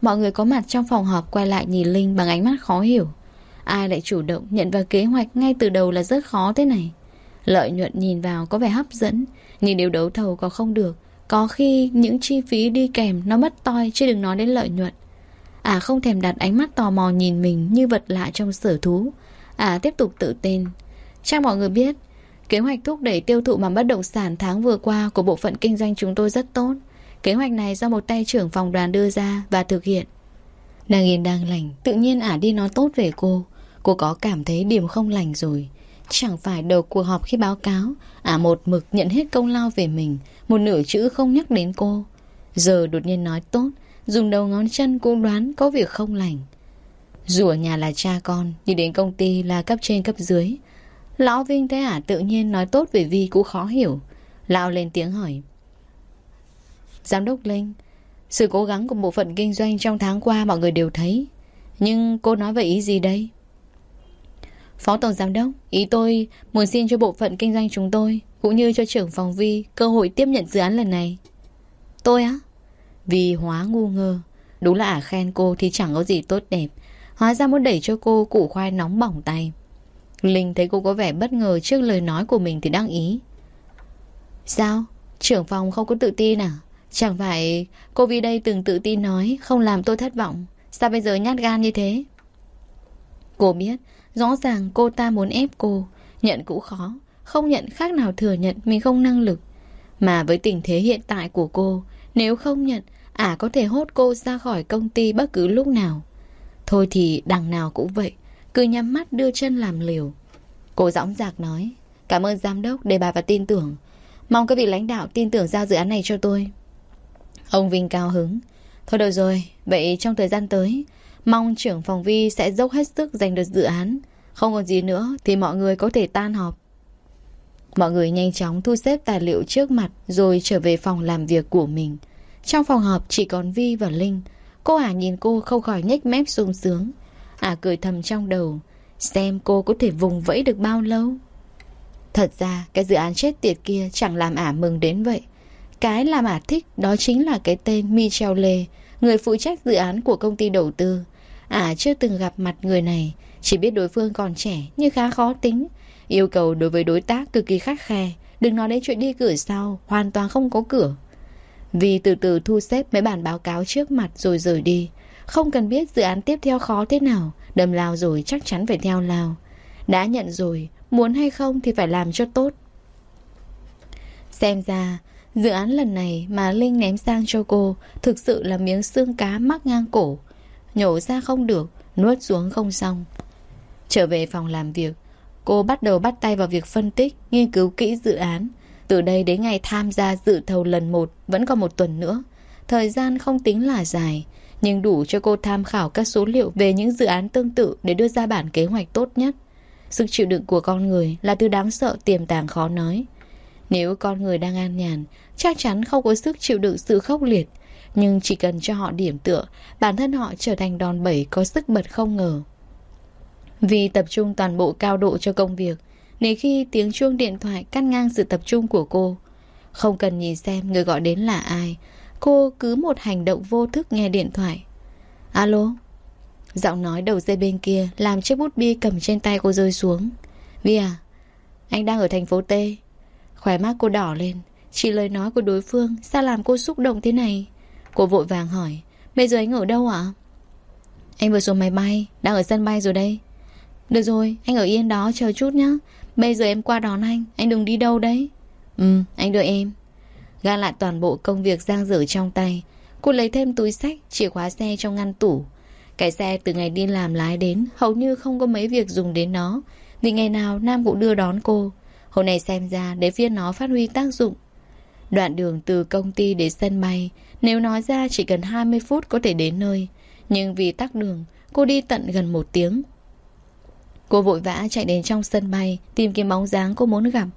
Mọi người có mặt trong phòng họp Quay lại nhìn Linh bằng ánh mắt khó hiểu. Ai lại chủ động nhận vào kế hoạch Ngay từ đầu là rất khó thế này. Lợi nhuận nhìn vào có vẻ hấp dẫn, Nhưng nếu đấu thầu có không được, Có khi những chi phí đi kèm Nó mất toi chứ đừng nói đến lợi nhuận. À không thèm đặt ánh mắt tò mò nhìn mình Như vật lạ trong sở thú. À tiếp tục tự tin. Chắc mọi người biết Kế hoạch thúc đẩy tiêu thụ mà bất động sản tháng vừa qua của bộ phận kinh doanh chúng tôi rất tốt. Kế hoạch này do một tay trưởng phòng đoàn đưa ra và thực hiện. Nàng yên đang lành, Tự nhiên ả đi nói tốt về cô. Cô có cảm thấy điểm không lành rồi. Chẳng phải đầu cuộc họp khi báo cáo, Ả một mực nhận hết công lao về mình, Một nửa chữ không nhắc đến cô. Giờ đột nhiên nói tốt, Dùng đầu ngón chân cô đoán có việc không lành. Dù ở nhà là cha con, đi đến công ty là cấp trên cấp dưới. Lão Vinh thế à? tự nhiên nói tốt về Vi cũng khó hiểu. Lão lên tiếng hỏi. Giám đốc Linh, Sự cố gắng của bộ phận kinh doanh trong tháng qua mọi người đều thấy. Nhưng cô nói vậy ý gì đây? Phó Tổng Giám đốc, Ý tôi muốn xin cho bộ phận kinh doanh chúng tôi, Cũng như cho trưởng phòng Vi, Cơ hội tiếp nhận dự án lần này. Tôi á? Vì hóa ngu ngơ. Đúng là ả khen cô thì chẳng có gì tốt đẹp. Hóa ra muốn đẩy cho cô củ khoai nóng bỏng tay. Linh thấy cô có vẻ bất ngờ trước lời nói của mình thì đăng ý Sao? Trưởng phòng không có tự tin à? Chẳng phải cô Vi đây từng tự tin nói Không làm tôi thất vọng Sao bây giờ nhát gan như thế? Cô biết Rõ ràng cô ta muốn ép cô Nhận cũng khó Không nhận khác nào thừa nhận mình không năng lực Mà với tình thế hiện tại của cô Nếu không nhận Ả à, có thể hốt cô ra khỏi công ty bất cứ lúc nào Thôi thì đằng nào cũng vậy cứ nhắm mắt đưa chân làm liều. Cô dõng dạc nói, Cảm ơn giám đốc, đề bà và tin tưởng. Mong các vị lãnh đạo tin tưởng giao dự án này cho tôi. Ông Vinh cao hứng, Thôi được rồi, Vậy trong thời gian tới, Mong trưởng phòng vi sẽ dốc hết sức giành được dự án. Không còn gì nữa Thì mọi người có thể tan họp. Mọi người nhanh chóng thu xếp tài liệu trước mặt Rồi trở về phòng làm việc của mình. Trong phòng họp chỉ còn Vi và Linh. Cô Ả nhìn cô không khỏi nhếch mép sung sướng. Ả cười thầm trong đầu. Xem cô có thể vùng vẫy được bao lâu. Thật ra, cái dự án chết tiệt kia Chẳng làm Ả mừng đến vậy. Cái làm Ả thích đó chính là cái tên Michel Lê, Người phụ trách dự án của công ty đầu tư. Ả chưa từng gặp mặt người này, Chỉ biết đối phương còn trẻ nhưng khá khó tính. Yêu cầu đối với đối tác cực kỳ khắc khe, Đừng nói đến chuyện đi cửa sau, Hoàn toàn không có cửa. Vì từ từ thu xếp mấy bản báo cáo trước mặt rồi rời đi không cần biết dự án tiếp theo khó thế nào, đầm lao rồi chắc chắn phải theo lao Đã nhận rồi, Muốn hay không thì phải làm cho tốt. Xem ra, Dự án lần này mà Linh ném sang cho cô Thực sự là miếng xương cá mắc ngang cổ. Nhổ ra không được, Nuốt xuống không xong. Trở về phòng làm việc, Cô bắt đầu bắt tay vào việc phân tích, Nghiên cứu kỹ dự án. Từ đây đến ngày tham gia dự thầu lần một Vẫn còn một tuần nữa. Thời gian không tính là dài nhưng đủ cho cô tham khảo các số liệu Về những dự án tương tự Để đưa ra bản kế hoạch tốt nhất. Sức chịu đựng của con người là thứ đáng sợ tiềm tàng khó nói. Nếu con người đang an nhàn, Chắc chắn không có sức chịu đựng sự khốc liệt, Nhưng chỉ cần cho họ điểm tựa, Bản thân họ trở thành đòn bẩy có sức bật không ngờ. Vì tập trung toàn bộ cao độ cho công việc, Nên khi tiếng chuông điện thoại cắt ngang sự tập trung của cô, Không cần nhìn xem người gọi đến là ai Cô cứ một hành động vô thức nghe điện thoại. Alo? Giọng nói đầu dây bên kia Làm chiếc bút bi cầm trên tay cô rơi xuống. Vi à Anh đang ở thành phố T. Khỏe mắt cô đỏ lên, Chỉ lời nói của đối phương Sao làm cô xúc động thế này? Cô vội vàng hỏi, Bây giờ anh ở đâu ạ? Anh vừa xuống máy bay, Đang ở sân bay rồi đây. Được rồi, anh ở yên đó, chờ chút nhá. Bây giờ em qua đón anh Anh đừng đi đâu đấy. Ừ anh đợi em. Gan lại toàn bộ công việc giang dở trong tay. Cô lấy thêm túi sách, Chìa khóa xe trong ngăn tủ. Cái xe từ ngày đi làm lái đến, Hầu như không có mấy việc dùng đến nó. Vì ngày nào Nam cũng đưa đón cô. Hôm nay xem ra để viên nó phát huy tác dụng. Đoạn đường từ công ty đến sân bay, Nếu nói ra chỉ cần 20 phút có thể đến nơi. Nhưng vì tắc đường, Cô đi tận gần một tiếng. Cô vội vã chạy đến trong sân bay Tìm kiếm bóng dáng cô muốn gặp.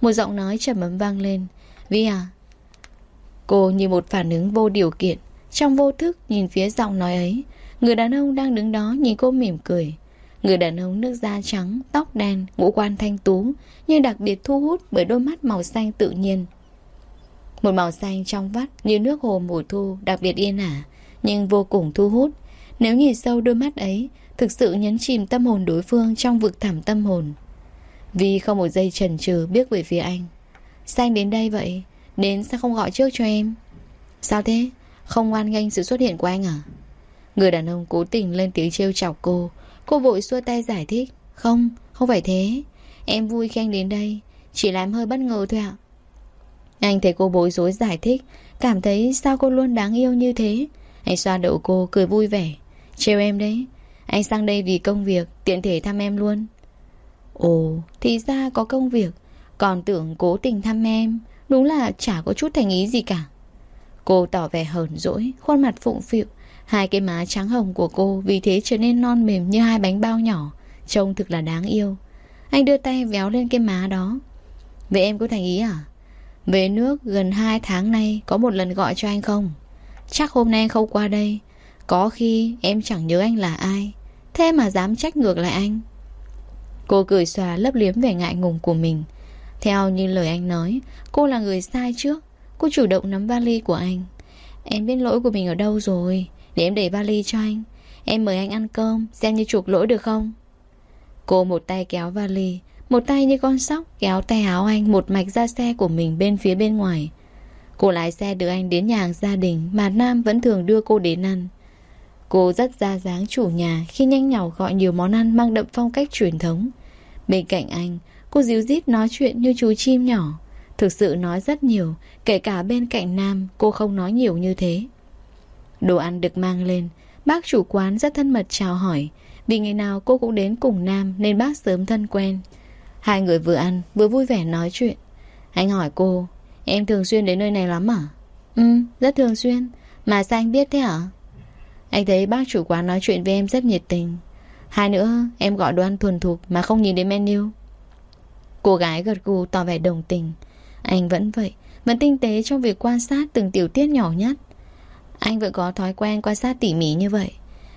Một giọng nói trầm ấm vang lên. Vi à Cô như một phản ứng vô điều kiện. Trong vô thức nhìn phía giọng nói ấy Người đàn ông đang đứng đó nhìn cô mỉm cười. Người đàn ông nước da trắng, tóc đen, ngũ quan thanh tú Nhưng đặc biệt thu hút bởi đôi mắt màu xanh tự nhiên. Một màu xanh trong vắt như nước hồ mùa thu đặc biệt yên ả Nhưng vô cùng thu hút. Nếu nhìn sâu đôi mắt ấy Thực sự nhấn chìm tâm hồn đối phương trong vực thẳm tâm hồn. Vì không một giây chần chừ biết về phía anh. Sao đến đây vậy? Đến sao không gọi trước cho em? Sao thế? Không ngoan nghênh sự xuất hiện của anh à? Người đàn ông cố tình lên tiếng trêu chọc cô. Cô vội xua tay giải thích. Không, không phải thế. Em vui khi anh đến đây. Chỉ làm hơi bất ngờ thôi ạ. Anh thấy cô bối rối giải thích. Cảm thấy sao cô luôn đáng yêu như thế? Anh xoa đậu cô cười vui vẻ. Trêu em đấy. Anh sang đây vì công việc Tiện thể thăm em luôn. Ồ thì ra có công việc. Còn tưởng cố tình thăm em. Đúng là chả có chút thành ý gì cả. Cô tỏ vẻ hờn dỗi, Khuôn mặt phụng phịu. Hai cái má trắng hồng của cô Vì thế trở nên non mềm như hai bánh bao nhỏ, Trông thực là đáng yêu. Anh đưa tay véo lên cái má đó. Vậy em có thành ý à? Về nước gần 2 tháng nay Có một lần gọi cho anh không? Chắc hôm nay anh không qua đây. Có khi em chẳng nhớ anh là ai. Thế mà dám trách ngược lại anh. Cô cười xòa lấp liếm vẻ ngại ngùng của mình. Theo như lời anh nói, Cô là người sai trước. Cô chủ động nắm vali của anh. Em biết lỗi của mình ở đâu rồi. Để em để vali cho anh. Em mời anh ăn cơm, Xem như chuộc lỗi được không? Cô một tay kéo vali, Một tay như con sóc kéo tay áo anh Một mạch ra xe của mình bên phía bên ngoài. Cô lái xe đưa anh đến nhà hàng gia đình Mà Nam vẫn thường đưa cô đến ăn. Cô rất ra dáng chủ nhà Khi nhanh nhỏ gọi nhiều món ăn Mang đậm phong cách truyền thống. Bên cạnh anh Cô díu dít nói chuyện như chú chim nhỏ. Thực sự nói rất nhiều, Kể cả bên cạnh Nam, Cô không nói nhiều như thế. Đồ ăn được mang lên, Bác chủ quán rất thân mật chào hỏi. Vì ngày nào cô cũng đến cùng Nam Nên bác sớm thân quen. Hai người vừa ăn, vừa vui vẻ nói chuyện. Anh hỏi cô, Em thường xuyên đến nơi này lắm à? Ừ rất thường xuyên. Mà sao anh biết thế hả? Anh thấy bác chủ quán nói chuyện với em rất nhiệt tình. Hai nữa, em gọi đồ ăn thuần thục Mà không nhìn đến menu. Cô gái gật gù tỏ vẻ đồng tình. Anh vẫn vậy, Vẫn tinh tế trong việc quan sát từng tiểu tiết nhỏ nhất. Anh vẫn có thói quen quan sát tỉ mỉ như vậy.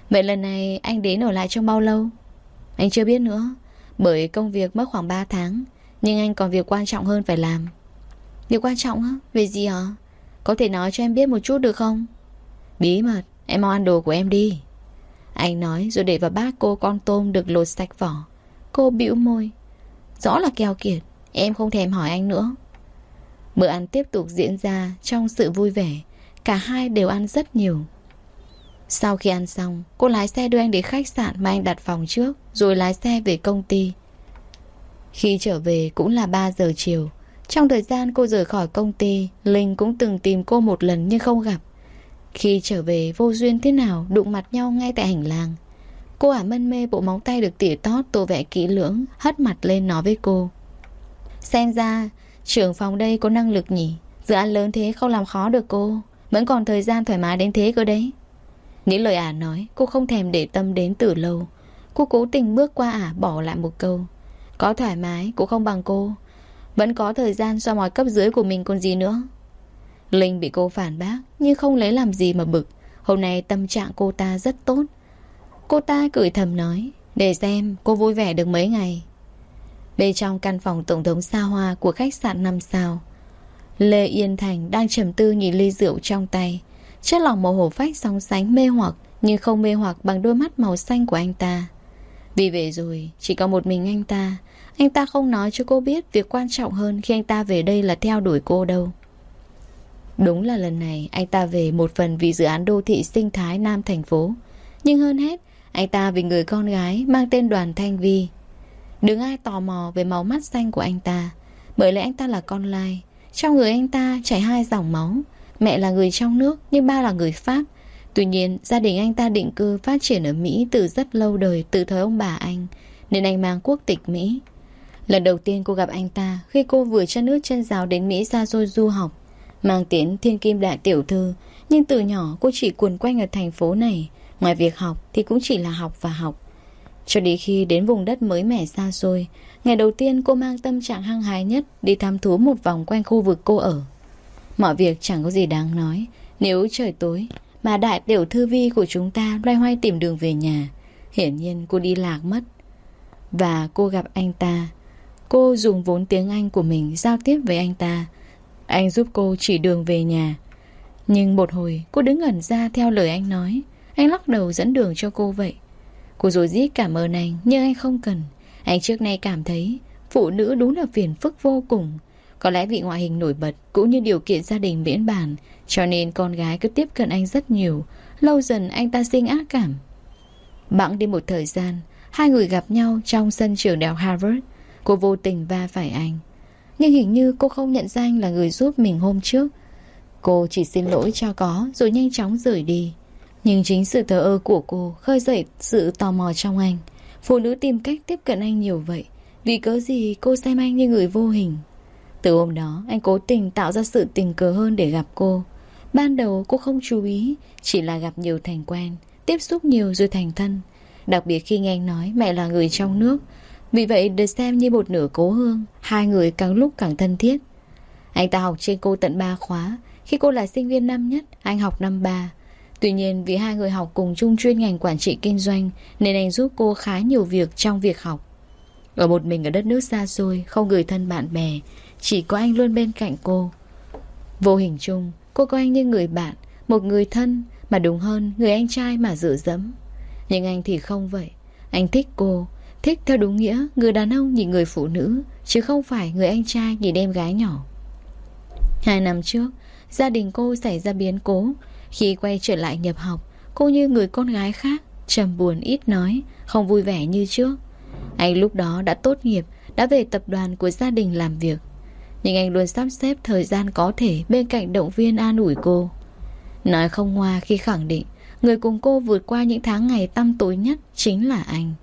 Vậy lần này anh đến ở lại trong bao lâu? Anh chưa biết nữa. Bởi công việc mất khoảng 3 tháng, Nhưng anh còn việc quan trọng hơn phải làm. Điều quan trọng á? Về gì hả? Có thể nói cho em biết một chút được không? Bí mật, Em mau ăn đồ của em đi. Anh nói rồi để vào bát cô con tôm được lột sạch vỏ. Cô bĩu môi. Rõ là keo kiệt, Em không thèm hỏi anh nữa. Bữa ăn tiếp tục diễn ra trong sự vui vẻ, Cả hai đều ăn rất nhiều. Sau khi ăn xong, Cô lái xe đưa anh đến khách sạn mà anh đặt phòng trước, Rồi lái xe về công ty. Khi trở về cũng là 3 giờ chiều. Trong thời gian cô rời khỏi công ty, Linh cũng từng tìm cô một lần nhưng không gặp. Khi trở về, vô duyên thế nào, Đụng mặt nhau ngay tại hành lang. Cô ả mân mê bộ móng tay được tỉa tót, Tô vẽ kỹ lưỡng, Hất mặt lên nói với cô. Xem ra, trưởng phòng đây có năng lực nhỉ? Dự án lớn thế, không làm khó được cô. Vẫn còn thời gian thoải mái đến thế cơ đấy. Những lời ả nói, Cô không thèm để tâm đến từ lâu. Cô cố tình bước qua ả bỏ lại một câu. Có thoải mái, cũng không bằng cô. Vẫn có thời gian so mỏi cấp dưới của mình còn gì nữa. Linh bị cô phản bác, Nhưng không lấy làm gì mà bực. Hôm nay tâm trạng cô ta rất tốt. Cô ta cười thầm nói, Để xem, cô vui vẻ được mấy ngày? Bên trong căn phòng tổng thống xa hoa Của khách sạn 5 sao, Lê Yên Thành đang trầm tư nhìn ly rượu trong tay. Chất lỏng màu hổ phách sóng sánh mê hoặc, Nhưng không mê hoặc bằng đôi mắt màu xanh của anh ta. Vì vậy rồi, Chỉ có một mình anh ta. Anh ta không nói cho cô biết Việc quan trọng hơn khi anh ta về đây là theo đuổi cô đâu. Đúng là lần này, Anh ta về một phần vì dự án đô thị sinh thái Nam thành phố. Nhưng hơn hết anh ta vì người con gái Mang tên đoàn Thanh Vi Đừng ai tò mò về màu mắt xanh của anh ta Bởi lẽ anh ta là con lai Trong người anh ta chảy hai dòng máu Mẹ là người trong nước Nhưng ba là người Pháp Tuy nhiên gia đình anh ta định cư phát triển ở Mỹ Từ rất lâu đời Từ thời ông bà anh Nên anh mang quốc tịch Mỹ Lần đầu tiên cô gặp anh ta khi cô vừa chân nước chân rào đến Mỹ ra rồi du học. Mang tiếng thiên kim đại tiểu thư, nhưng từ nhỏ cô chỉ cuồn quanh ở thành phố này. Ngoài việc học thì cũng chỉ là học và học. Cho đến khi đến vùng đất mới mẻ xa xôi, ngày đầu tiên cô mang tâm trạng hăng hái nhất đi thăm thú một vòng quanh khu vực cô ở. Mọi việc chẳng có gì đáng nói. Nếu trời tối, mà đại tiểu thư vi của chúng ta loay hoay tìm đường về nhà, hiển nhiên cô đi lạc mất. Và cô gặp anh ta Cô dùng vốn tiếng Anh của mình giao tiếp với anh ta. Anh giúp cô chỉ đường về nhà. Nhưng một hồi cô đứng ẩn ra theo lời anh nói. Anh lắc đầu dẫn đường cho cô vậy. Cô rồi dít cảm ơn anh nhưng anh không cần. Anh trước nay cảm thấy phụ nữ đúng là phiền phức vô cùng. Có lẽ vì ngoại hình nổi bật cũng như điều kiện gia đình miễn bàn cho nên con gái cứ tiếp cận anh rất nhiều. Lâu dần anh ta sinh ác cảm. Bẵng đi một thời gian, hai người gặp nhau trong sân trường đại học Harvard. Cô vô tình va phải anh Nhưng hình như cô không nhận ra anh là người giúp mình hôm trước Cô chỉ xin lỗi cho có Rồi nhanh chóng rời đi nhưng chính sự thờ ơ của cô khơi dậy sự tò mò trong anh. Phụ nữ tìm cách tiếp cận anh nhiều vậy. Vì cớ gì cô xem anh như người vô hình. Từ hôm đó, anh cố tình tạo ra sự tình cờ hơn để gặp cô. Ban đầu cô không chú ý, chỉ là gặp nhiều thành quen, tiếp xúc nhiều rồi thành thân. Đặc biệt khi nghe anh nói mẹ là người trong nước. Vì vậy được xem như một nửa cố hương, hai người càng lúc càng thân thiết. Anh ta học trên cô tận 3 khóa, khi cô là sinh viên năm nhất, anh học năm 3. Tuy nhiên vì hai người học cùng chung chuyên ngành quản trị kinh doanh nên anh giúp cô khá nhiều việc trong việc học. Ở một mình ở đất nước xa xôi, không người thân bạn bè, chỉ có anh luôn bên cạnh cô. Vô hình chung, cô coi anh như người bạn, một người thân, mà đúng hơn người anh trai mà dựa dẫm. Nhưng anh thì không vậy. Anh thích cô, thích theo đúng nghĩa người đàn ông nhìn người phụ nữ, chứ không phải người anh trai nhìn em gái nhỏ. Hai năm trước, gia đình cô xảy ra biến cố. Khi quay trở lại nhập học, cô như người con gái khác, trầm buồn ít nói, không vui vẻ như trước. Anh lúc đó đã tốt nghiệp, đã về tập đoàn của gia đình làm việc. Nhưng anh luôn sắp xếp thời gian có thể bên cạnh động viên an ủi cô. Nói không hoa khi khẳng định người cùng cô vượt qua những tháng ngày tăm tối nhất chính là anh.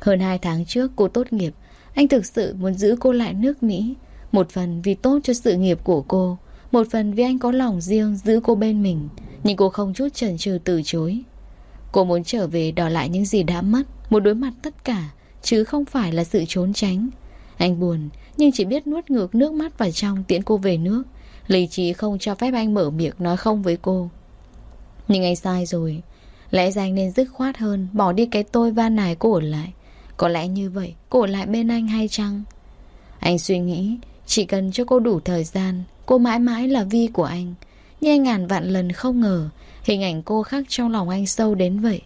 Hơn hai tháng trước cô tốt nghiệp, anh thực sự muốn giữ cô lại nước Mỹ. Một phần vì tốt cho sự nghiệp của cô, một phần vì anh có lòng riêng giữ cô bên mình. Nhưng cô không chút chần chừ từ chối. Cô muốn trở về đòi lại những gì đã mất, muốn đối mặt tất cả, chứ không phải là sự trốn tránh. Anh buồn, nhưng chỉ biết nuốt ngược nước mắt vào trong tiễn cô về nước. Lý trí không cho phép anh mở miệng nói không với cô. Nhưng anh sai rồi. Lẽ ra anh nên dứt khoát hơn, bỏ đi cái tôi van nài cô ở lại. Có lẽ như vậy, cô ở lại bên anh hay chăng? Anh suy nghĩ, chỉ cần cho cô đủ thời gian, cô mãi mãi là Vi của anh. Nhưng anh ngàn vạn lần không ngờ, hình ảnh cô khắc trong lòng anh sâu đến vậy.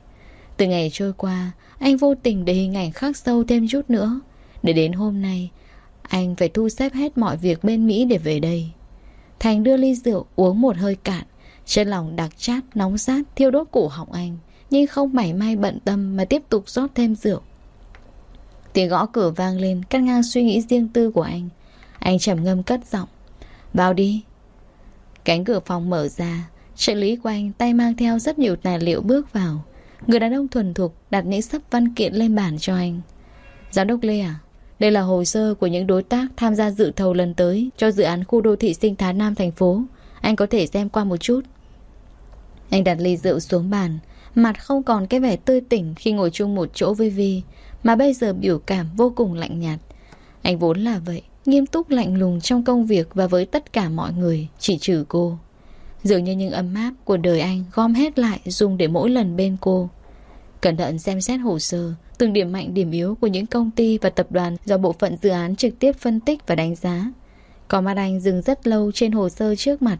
Từ ngày trôi qua, anh vô tình để hình ảnh khắc sâu thêm chút nữa. Để đến hôm nay, anh phải thu xếp hết mọi việc bên Mỹ để về đây. Thành đưa ly rượu uống một hơi cạn. Trên lòng đặc chát, nóng sát, thiêu đốt cổ họng anh. Nhưng không mảy may bận tâm mà tiếp tục rót thêm rượu. Tiếng gõ cửa vang lên, cắt ngang suy nghĩ riêng tư của anh. Anh trầm ngâm cất giọng. Vào đi. Cánh cửa phòng mở ra. Trợ lý của anh tay mang theo rất nhiều tài liệu bước vào. Người đàn ông thuần thục đặt những sắp văn kiện lên bàn cho anh. Giám đốc Lê à? Đây là hồ sơ của những đối tác tham gia dự thầu lần tới cho dự án khu đô thị sinh thái Nam thành phố. Anh có thể xem qua một chút. Anh đặt ly rượu xuống bàn, mặt không còn cái vẻ tươi tỉnh khi ngồi chung một chỗ với Vi, mà bây giờ biểu cảm vô cùng lạnh nhạt. Anh vốn là vậy, nghiêm túc lạnh lùng trong công việc và với tất cả mọi người, chỉ trừ cô. Dường như những ấm áp của đời anh gom hết lại dùng để mỗi lần bên cô. Cẩn thận xem xét hồ sơ, từng điểm mạnh điểm yếu của những công ty và tập đoàn do bộ phận dự án trực tiếp phân tích và đánh giá. Còn mắt anh dừng rất lâu trên hồ sơ trước mặt.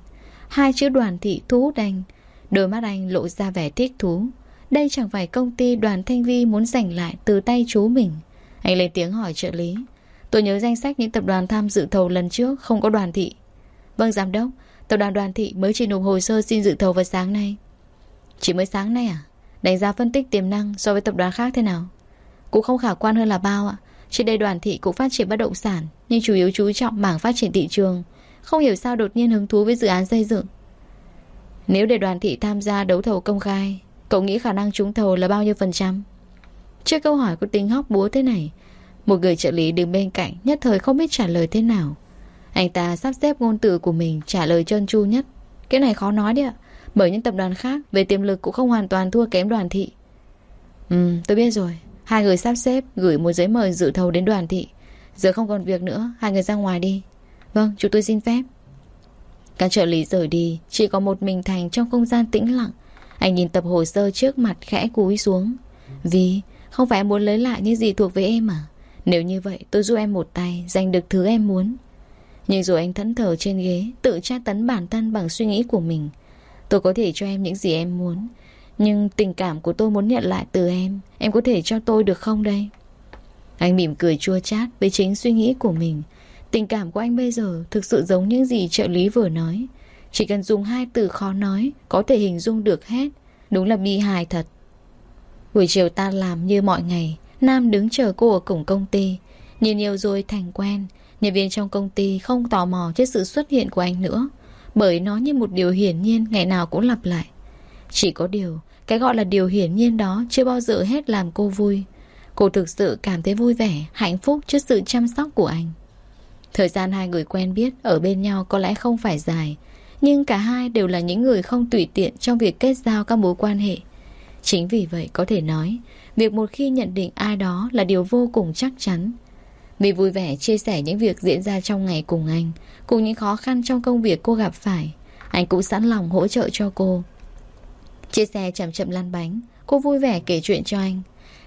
Hai chữ đoàn thị thu hút anh. Đôi mắt anh lộ ra vẻ thích thú. Đây chẳng phải công ty đoàn Thanh Vi muốn giành lại từ tay chú mình. Anh lên tiếng hỏi trợ lý. Tôi nhớ danh sách những tập đoàn tham dự thầu lần trước không có đoàn thị. Vâng giám đốc, tập đoàn đoàn thị mới chỉ nộp hồ sơ xin dự thầu vào sáng nay. Chỉ mới sáng nay à? Đánh giá phân tích tiềm năng so với tập đoàn khác thế nào? Cũng không khả quan hơn là bao ạ. Trên đây đoàn thị cũng phát triển bất động sản, nhưng chủ yếu chú trọng mảng phát triển thị trường. Không hiểu sao đột nhiên hứng thú với dự án xây dựng. Nếu để đoàn thị tham gia đấu thầu công khai, cậu nghĩ khả năng trúng thầu là bao nhiêu phần trăm? Trước câu hỏi có tính hóc búa thế này, một người trợ lý đứng bên cạnh nhất thời không biết trả lời thế nào. Anh ta sắp xếp ngôn từ của mình trả lời trơn tru nhất. Cái này khó nói đấy ạ. Bởi những tập đoàn khác về tiềm lực cũng không hoàn toàn thua kém đoàn thị. Ừ, tôi biết rồi. Hai người sắp xếp gửi một giấy mời dự thầu đến đoàn thị. Giờ không còn việc nữa, hai người ra ngoài đi. Vâng, chúng tôi xin phép. Các trợ lý rời đi, chỉ có một mình Thành trong không gian tĩnh lặng. Anh nhìn tập hồ sơ trước mặt khẽ cúi xuống. Vì, không phải muốn lấy lại những gì thuộc về em à? Nếu như vậy, tôi giúp em một tay, giành được thứ em muốn. Nhưng rồi anh thẫn thờ trên ghế, tự tra tấn bản thân bằng suy nghĩ của mình. Tôi có thể cho em những gì em muốn, nhưng tình cảm của tôi muốn nhận lại từ em Em có thể cho tôi được không đây? Anh mỉm cười chua chát Với chính suy nghĩ của mình. Tình cảm của anh bây giờ Thực sự giống những gì trợ lý vừa nói. Chỉ cần dùng hai từ khó nói Có thể hình dung được hết. Đúng là bi hài thật. Buổi chiều ta làm như mọi ngày Nam đứng chờ cô ở cổng công ty. Nhìn nhiều rồi thành quen. Nhân viên trong công ty không tò mò trước sự xuất hiện của anh nữa. Bởi nó như một điều hiển nhiên Ngày nào cũng lặp lại. Chỉ có điều Cái gọi là điều hiển nhiên đó Chưa bao giờ hết làm cô vui. Cô thực sự cảm thấy vui vẻ, hạnh phúc trước sự chăm sóc của anh. Thời gian hai người quen biết Ở bên nhau có lẽ không phải dài Nhưng cả hai đều là những người không tùy tiện Trong việc kết giao các mối quan hệ. Chính vì vậy có thể nói Việc một khi nhận định ai đó là điều vô cùng chắc chắn. Vì vui vẻ chia sẻ những việc diễn ra trong ngày cùng anh, Cùng những khó khăn trong công việc cô gặp phải, Anh cũng sẵn lòng hỗ trợ cho cô. Chia xe chậm chậm lăn bánh, Cô vui vẻ kể chuyện cho anh.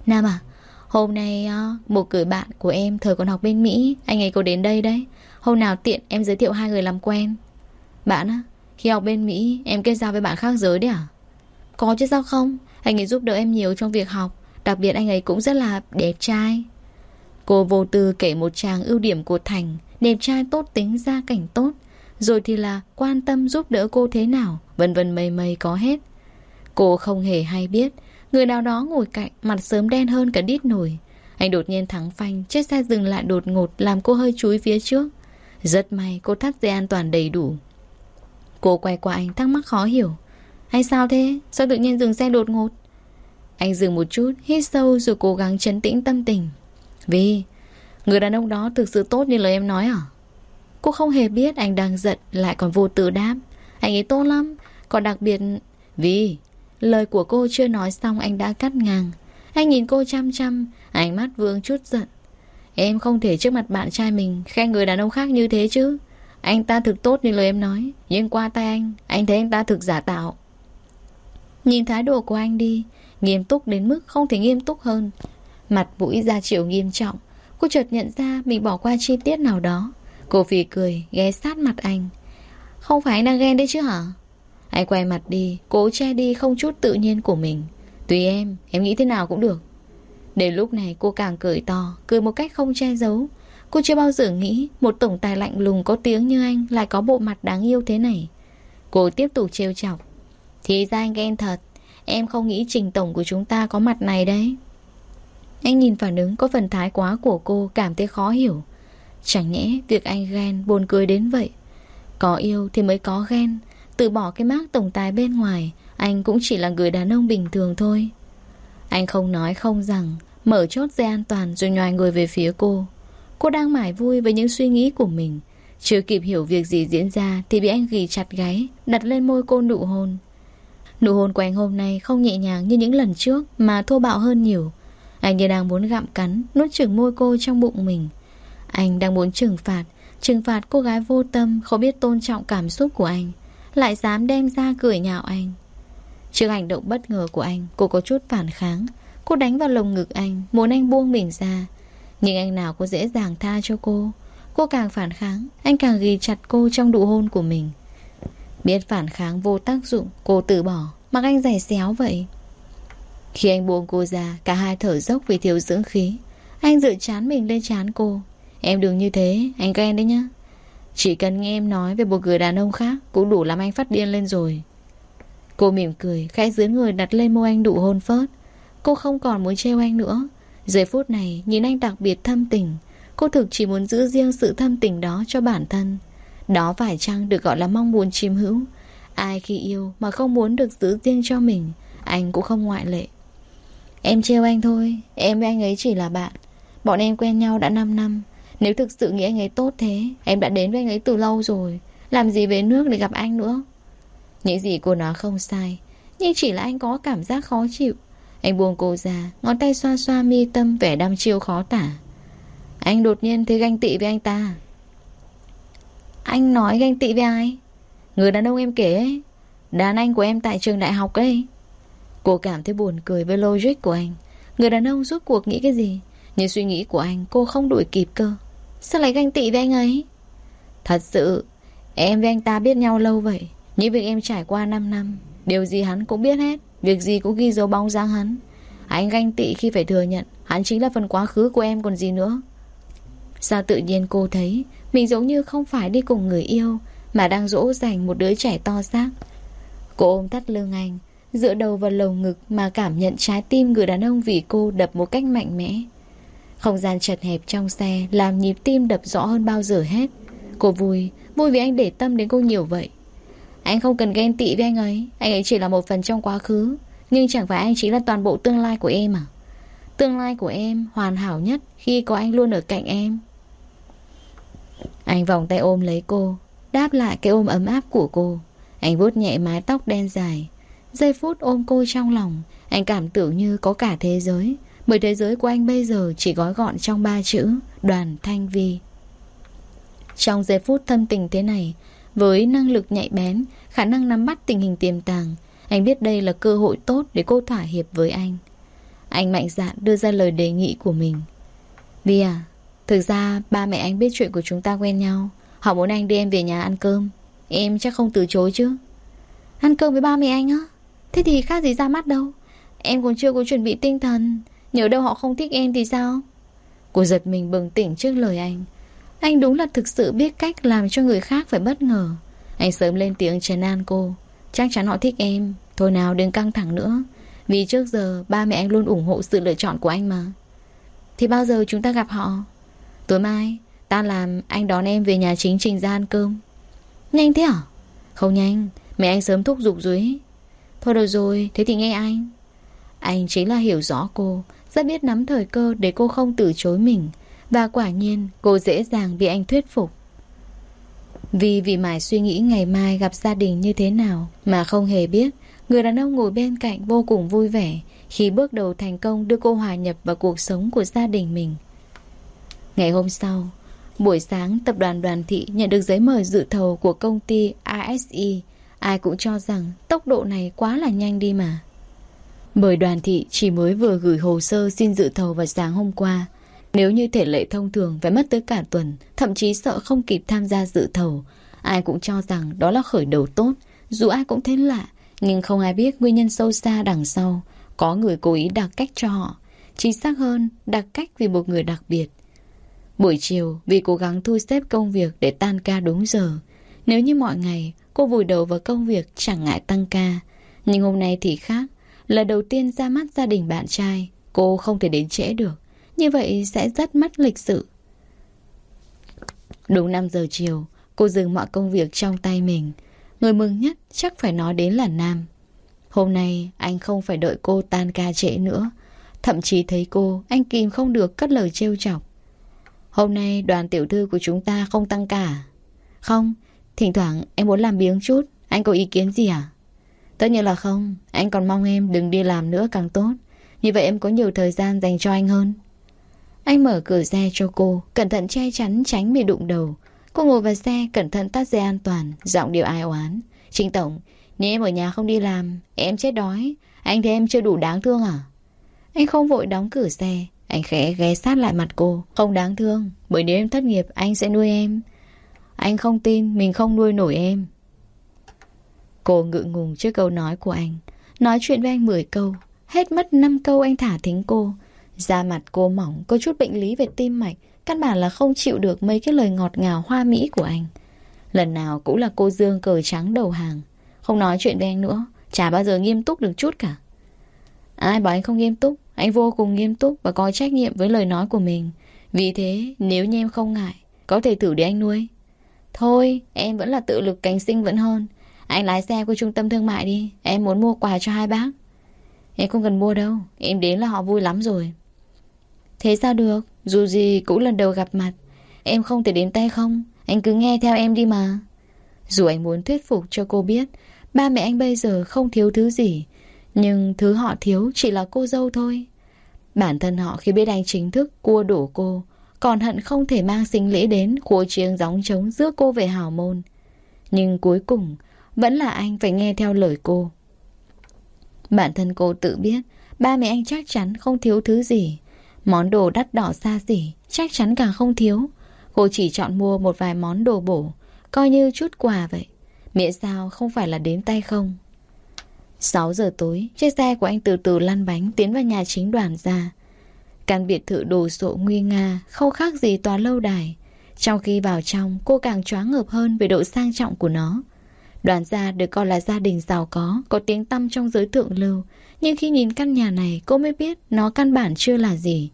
Nam à Hôm nay ờ, một người bạn của em thời còn học bên Mỹ, Anh ấy có đến đây đấy. Hôm nào tiện em giới thiệu hai người làm quen. Bạn á, Khi học bên Mỹ, em kết giao với bạn khác giới đấy à? Có chứ sao không? Anh ấy giúp đỡ em nhiều trong việc học. Đặc biệt anh ấy cũng rất là đẹp trai. Cô vô tư kể một chàng ưu điểm của Thành, Đẹp trai tốt tính, gia cảnh tốt, Rồi thì là quan tâm giúp đỡ cô thế nào, Vân vân mây mây có hết. Cô không hề hay biết, Người nào đó ngồi cạnh Mặt sớm đen hơn cả đít nổi Anh đột nhiên thắng phanh, Chiếc xe dừng lại đột ngột, Làm cô hơi chúi phía trước. Rất may cô thắt dây an toàn đầy đủ. Cô quay qua anh thắc mắc khó hiểu. Anh sao thế? Sao tự nhiên dừng xe đột ngột? Anh dừng một chút, hít sâu rồi cố gắng chấn tĩnh tâm tình. Vì, người đàn ông đó thực sự tốt như lời em nói à? Cô không hề biết anh đang giận, lại còn vô tự đáp. Anh ấy tốt lắm, còn đặc biệt... Vì, lời của cô chưa nói xong anh đã cắt ngang. Anh nhìn cô chăm chăm, ánh mắt vương chút giận. Em không thể trước mặt bạn trai mình khen người đàn ông khác như thế chứ. Anh ta thực tốt như lời em nói, nhưng qua tay anh, anh thấy anh ta thực giả tạo. Nhìn thái độ của anh đi, Nghiêm túc đến mức không thể nghiêm túc hơn. Mặt mũi ra triệu nghiêm trọng Cô chợt nhận ra mình bỏ qua chi tiết nào đó. Cô phì cười ghé sát mặt anh. Không phải anh đang ghen đấy chứ hả? Anh quay mặt đi Cố che đi không chút tự nhiên của mình. Tùy em, em nghĩ thế nào cũng được. Đến lúc này cô càng cười to Cười một cách không che giấu. Cô chưa bao giờ nghĩ Một tổng tài lạnh lùng có tiếng như anh Lại có bộ mặt đáng yêu thế này. Cô tiếp tục trêu chọc. Thì ra anh ghen thật. Em không nghĩ trình tổng của chúng ta có mặt này đấy. Anh nhìn phản ứng có phần thái quá của cô Cảm thấy khó hiểu. Chẳng nhẽ việc anh ghen, buồn cười đến vậy? Có yêu thì mới có ghen. Từ bỏ cái mác tổng tài bên ngoài, Anh cũng chỉ là người đàn ông bình thường thôi. Anh không nói không rằng, Mở chốt dây an toàn rồi nhòi người về phía cô. Cô đang mải vui với những suy nghĩ của mình. Chưa kịp hiểu việc gì diễn ra Thì bị anh ghi chặt gáy, Đặt lên môi cô nụ hôn. Nụ hôn của anh hôm nay không nhẹ nhàng như những lần trước Mà thô bạo hơn nhiều. Anh như đang muốn gặm cắn, Nuốt chửng môi cô trong bụng mình. Anh đang muốn trừng phạt Trừng phạt cô gái vô tâm, Không biết tôn trọng cảm xúc của anh, Lại dám đem ra cười nhạo anh. Trước hành động bất ngờ của anh, Cô có chút phản kháng. Cô đánh vào lồng ngực anh, Muốn anh buông mình ra. Nhưng anh nào có dễ dàng tha cho cô. Cô càng phản kháng, Anh càng ghi chặt cô trong nụ hôn của mình. Biết phản kháng vô tác dụng, Cô từ bỏ. Mặc anh giày xéo vậy. Khi anh buông cô ra, Cả hai thở dốc vì thiếu dưỡng khí. Anh dự chán mình lên chán cô. Em đừng như thế, Anh ghen đấy nhá. Chỉ cần nghe em nói về một người đàn ông khác, Cũng đủ làm anh phát điên lên rồi. Cô mỉm cười, Khẽ dưới người đặt lên môi anh đủ hôn phớt. Cô không còn muốn trêu anh nữa. Giây phút này, nhìn anh đặc biệt thâm tình. Cô thực chỉ muốn giữ riêng sự thâm tình đó cho bản thân đó phải chăng được gọi là mong muốn chiếm hữu? Ai khi yêu mà không muốn được giữ riêng cho mình, Anh cũng không ngoại lệ. Em trêu anh thôi, Em với anh ấy chỉ là bạn. Bọn em quen nhau đã 5 năm. Nếu thực sự nghĩ anh ấy tốt thế, Em đã đến với anh ấy từ lâu rồi. Làm gì về nước để gặp anh nữa? Những gì cô nói không sai, Nhưng chỉ là anh có cảm giác khó chịu. Anh buông cô ra, Ngón tay xoa xoa mi tâm, vẻ đăm chiêu khó tả. Anh đột nhiên thấy ganh tị với anh ta anh nói ganh tị với ai? Người đàn ông em kể ấy. Đàn anh của em tại trường đại học ấy. Cô cảm thấy buồn cười với logic của anh. Người đàn ông rốt cuộc nghĩ cái gì? Nhưng suy nghĩ của anh, cô không đuổi kịp cơ. Sao lại ganh tị với anh ấy? Thật sự, Em với anh ta biết nhau lâu vậy. Những việc em trải qua 5 năm, Điều gì hắn cũng biết hết. Việc gì cũng ghi dấu bóng dáng hắn. Anh ganh tị khi phải thừa nhận, Hắn chính là phần quá khứ của em còn gì nữa. Sao tự nhiên cô thấy mình giống như không phải đi cùng người yêu, Mà đang dỗ dành một đứa trẻ to xác. Cô ôm tắt lưng anh, Dựa đầu vào lồng ngực Mà cảm nhận trái tim người đàn ông vì cô đập một cách mạnh mẽ. Không gian chật hẹp trong xe Làm nhịp tim đập rõ hơn bao giờ hết. Cô vui Vui vì anh để tâm đến cô nhiều vậy. Anh không cần ghen tị với anh ấy Anh ấy chỉ là một phần trong quá khứ. Nhưng chẳng phải anh chính là toàn bộ tương lai của em à? Tương lai của em hoàn hảo nhất Khi có anh luôn ở cạnh em. Anh vòng tay ôm lấy cô, Đáp lại cái ôm ấm áp của cô. Anh vuốt nhẹ mái tóc đen dài. Giây phút ôm cô trong lòng, Anh cảm tưởng như có cả thế giới. Bởi thế giới của anh bây giờ chỉ gói gọn trong ba chữ, Đoàn Thanh Vi. Trong giây phút thâm tình thế này, Với năng lực nhạy bén, Khả năng nắm bắt tình hình tiềm tàng, Anh biết đây là cơ hội tốt để cô thỏa hiệp với anh. Anh mạnh dạn đưa ra lời đề nghị của mình. Vi à Thực ra, ba mẹ anh biết chuyện của chúng ta quen nhau. Họ muốn anh đi em về nhà ăn cơm. Em chắc không từ chối chứ. Ăn cơm với ba mẹ anh á? Thế thì khác gì ra mắt đâu. Em còn chưa có chuẩn bị tinh thần. Nhớ đâu họ không thích em thì sao? Cô giật mình bừng tỉnh trước lời anh. Anh đúng là thực sự biết cách làm cho người khác phải bất ngờ. Anh sớm lên tiếng trấn an cô. Chắc chắn họ thích em. Thôi nào, đừng căng thẳng nữa. Vì trước giờ, ba mẹ anh luôn ủng hộ sự lựa chọn của anh mà. Thì bao giờ chúng ta gặp họ? Tối mai, Ta làm anh đón em về nhà chính trình ra ăn cơm. Nhanh thế à? Không nhanh, Mẹ anh sớm thúc giục rồi Thôi được rồi, Thế thì nghe anh. Anh chính là hiểu rõ cô, Rất biết nắm thời cơ để cô không từ chối mình. Và quả nhiên, cô dễ dàng bị anh thuyết phục. Vì vì mải suy nghĩ ngày mai gặp gia đình như thế nào Mà không hề biết, Người đàn ông ngồi bên cạnh vô cùng vui vẻ Khi bước đầu thành công đưa cô hòa nhập vào cuộc sống của gia đình mình. Ngày hôm sau Buổi sáng, tập đoàn đoàn thị nhận được giấy mời dự thầu của công ty ASI. Ai cũng cho rằng tốc độ này quá là nhanh đi mà. Bởi đoàn thị chỉ mới vừa gửi hồ sơ xin dự thầu vào sáng hôm qua. Nếu như thể lệ thông thường phải mất tới cả tuần, thậm chí sợ không kịp tham gia dự thầu. Ai cũng cho rằng đó là khởi đầu tốt, dù ai cũng thấy lạ, nhưng không ai biết nguyên nhân sâu xa đằng sau. Có người cố ý đặt cách cho họ, chính xác hơn đặt cách vì một người đặc biệt. Buổi chiều, vì cố gắng thu xếp công việc để tan ca đúng giờ. Nếu như mọi ngày, cô vùi đầu vào công việc chẳng ngại tăng ca. Nhưng hôm nay thì khác. Là đầu tiên ra mắt gia đình bạn trai, cô không thể đến trễ được. Như vậy sẽ rất mất lịch sự. Đúng 5 giờ chiều, cô dừng mọi công việc trong tay mình. Người mừng nhất chắc phải nói đến là Nam. Hôm nay anh không phải đợi cô tan ca trễ nữa. Thậm chí thấy cô, anh kìm không được cất lời trêu chọc. Hôm nay đoàn tiểu thư của chúng ta không tăng cả à? Không, Thỉnh thoảng em muốn làm biếng chút. Anh có ý kiến gì à? Tất nhiên là không. Anh còn mong em đừng đi làm nữa càng tốt. Như vậy em có nhiều thời gian dành cho anh hơn. Anh mở cửa xe cho cô, Cẩn thận che chắn tránh bị đụng đầu. Cô ngồi vào xe, cẩn thận tắt dây an toàn, Giọng điều ai oán. Trinh Tổng, Nếu em ở nhà không đi làm, Em chết đói. Anh thấy em chưa đủ đáng thương à? Anh không vội đóng cửa xe anh khẽ ghé sát lại mặt cô. Không đáng thương, Bởi nếu em thất nghiệp, anh sẽ nuôi em. Anh không tin, mình không nuôi nổi em. Cô ngự ngùng trước câu nói của anh. Nói chuyện với anh 10 câu. Hết mất 5 câu anh thả thính cô. Da mặt cô mỏng, Có chút bệnh lý về tim mạch. Căn bản là không chịu được mấy cái lời ngọt ngào hoa mỹ của anh. Lần nào cũng là cô Dương cờ trắng đầu hàng. Không nói chuyện với anh nữa. Chả bao giờ nghiêm túc được chút cả. Ai bảo anh không nghiêm túc? Anh vô cùng nghiêm túc và có trách nhiệm với lời nói của mình. Vì thế, nếu như em không ngại, có thể thử để anh nuôi. Thôi, em vẫn là tự lực cánh sinh vẫn hơn. Anh lái xe qua trung tâm thương mại đi, em muốn mua quà cho hai bác. Em không cần mua đâu, em đến là họ vui lắm rồi. Thế sao được, dù gì cũng lần đầu gặp mặt. Em không thể đến tay không, anh cứ nghe theo em đi mà. Dù anh muốn thuyết phục cho cô biết, ba mẹ anh bây giờ không thiếu thứ gì, nhưng thứ họ thiếu chỉ là cô dâu thôi. Bản thân họ khi biết anh chính thức cua đổ cô, Còn hận không thể mang sinh lễ đến Khua chiêng gióng trống giữa cô về hào môn. Nhưng cuối cùng, Vẫn là anh phải nghe theo lời cô. Bản thân cô tự biết, Ba mẹ anh chắc chắn không thiếu thứ gì. Món đồ đắt đỏ xa xỉ, Chắc chắn càng không thiếu. Cô chỉ chọn mua một vài món đồ bổ, Coi như chút quà vậy. Miễn sao không phải là đến tay không. 6 giờ tối, chiếc xe của anh từ từ lăn bánh tiến vào nhà chính đoàn ra. Căn biệt thự đồ sộ nguy nga, không khác gì tòa lâu đài. Trong khi vào trong, cô càng choáng ngợp hơn về độ sang trọng của nó. Đoàn gia được coi là gia đình giàu có, có tiếng tăm trong giới thượng lưu. Nhưng khi nhìn căn nhà này, cô mới biết nó căn bản chưa là gì.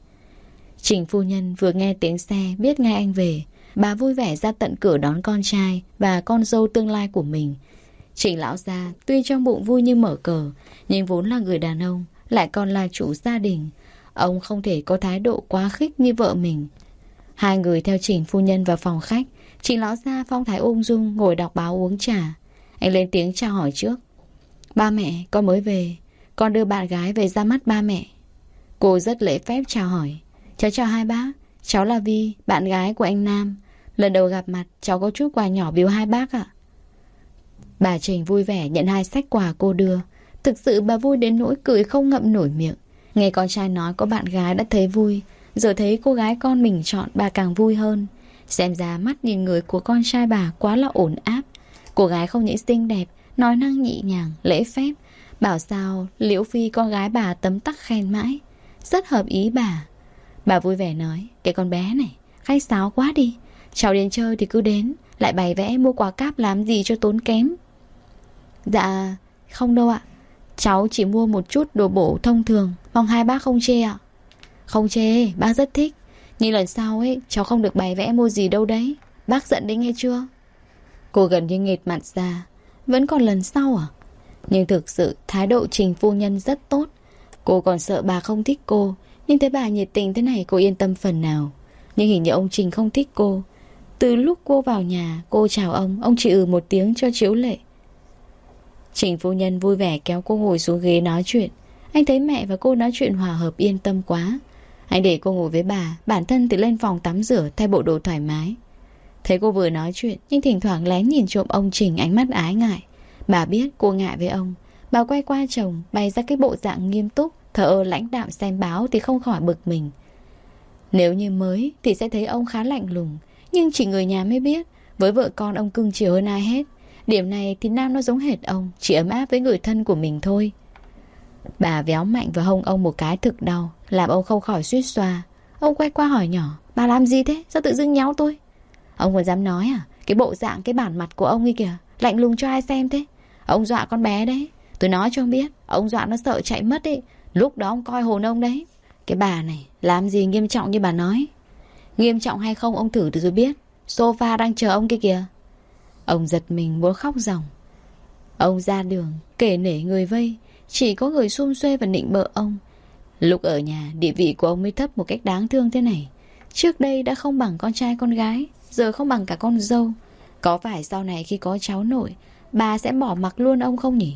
Trình phu nhân vừa nghe tiếng xe, biết ngay anh về. Bà vui vẻ ra tận cửa đón con trai và con dâu tương lai của mình. Trình lão gia tuy trong bụng vui như mở cờ Nhưng vốn là người đàn ông Lại còn là chủ gia đình. Ông không thể có thái độ quá khích như vợ mình. Hai người theo trình phu nhân vào phòng khách Trình lão gia phong thái ung dung Ngồi đọc báo uống trà. Anh lên tiếng chào hỏi trước. Ba mẹ con mới về. Con đưa bạn gái về ra mắt ba mẹ. Cô rất lễ phép chào hỏi. Cháu chào hai bác. Cháu là Vi, bạn gái của anh Nam. Lần đầu gặp mặt cháu có chút quà nhỏ biếu hai bác ạ. Bà Trình vui vẻ nhận hai sách quà cô đưa. Thực sự bà vui đến nỗi cười không ngậm nổi miệng. Nghe con trai nói có bạn gái đã thấy vui. Giờ thấy cô gái con mình chọn bà càng vui hơn. Xem ra mắt nhìn người của con trai bà quá là ổn áp. Cô gái không những xinh đẹp Nói năng nhị nhàng, lễ phép. Bảo sao Liễu Phi con gái bà tấm tắc khen mãi. Rất hợp ý bà. Bà vui vẻ nói Cái con bé này khách sáo quá đi. Cháu đến chơi thì cứ đến Lại bày vẽ mua quà cáp làm gì cho tốn kém. Dạ Không đâu ạ. Cháu chỉ mua một chút đồ bổ thông thường, Mong hai bác không chê ạ. Không chê, bác rất thích. Nhưng lần sau ấy, cháu không được bày vẽ mua gì đâu đấy. Bác giận đấy nghe chưa? Cô gần như nghệt mặt ra. Vẫn còn lần sau à? Nhưng thực sự, thái độ trình phu nhân rất tốt. Cô còn sợ bà không thích cô. Nhưng thấy bà nhiệt tình thế này, cô yên tâm phần nào. Nhưng hình như ông Trình không thích cô. Từ lúc cô vào nhà, Cô chào ông Ông chỉ ừ một tiếng cho chiếu lệ. Trình phu nhân vui vẻ kéo cô ngồi xuống ghế nói chuyện. Anh thấy mẹ và cô nói chuyện hòa hợp yên tâm quá. Anh để cô ngồi với bà, Bản thân thì lên phòng tắm rửa, Thay bộ đồ thoải mái. Thấy cô vừa nói chuyện, Nhưng thỉnh thoảng lén nhìn trộm ông Trình ánh mắt ái ngại. Bà biết cô ngại với ông. Bà quay qua chồng, Bày ra cái bộ dạng nghiêm túc Thở ơ lãnh đạm xem báo Thì không khỏi bực mình. Nếu như mới thì sẽ thấy ông khá lạnh lùng, Nhưng chỉ người nhà mới biết, Với vợ con ông cưng chiều hơn ai hết. Điểm này thì Nam nó giống hệt ông, Chỉ ấm áp với người thân của mình thôi Bà véo mạnh vào hông ông một cái thực đau, Làm ông không khỏi suýt xoa Ông quay qua hỏi nhỏ, Bà làm gì thế? Sao tự dưng nhéo tôi? Ông còn dám nói à? Cái bộ dạng, cái bản mặt của ông ấy kìa, Lạnh lùng cho ai xem thế? Ông dọa con bé đấy Tôi nói cho ông biết, Ông dọa nó sợ chạy mất ấy Lúc đó ông coi hồn ông đấy Cái bà này, làm gì nghiêm trọng như bà nói Nghiêm trọng hay không, ông thử rồi biết Sofa đang chờ ông kia kìa Ông giật mình muốn khóc ròng. Ông ra đường, Kể nể người vây, Chỉ có người xung xuê và nịnh bợ ông. Lúc ở nhà, địa vị của ông mới thấp một cách đáng thương thế này. Trước đây đã không bằng con trai con gái, Giờ không bằng cả con dâu. Có phải sau này khi có cháu nội, Bà sẽ bỏ mặc luôn ông không nhỉ?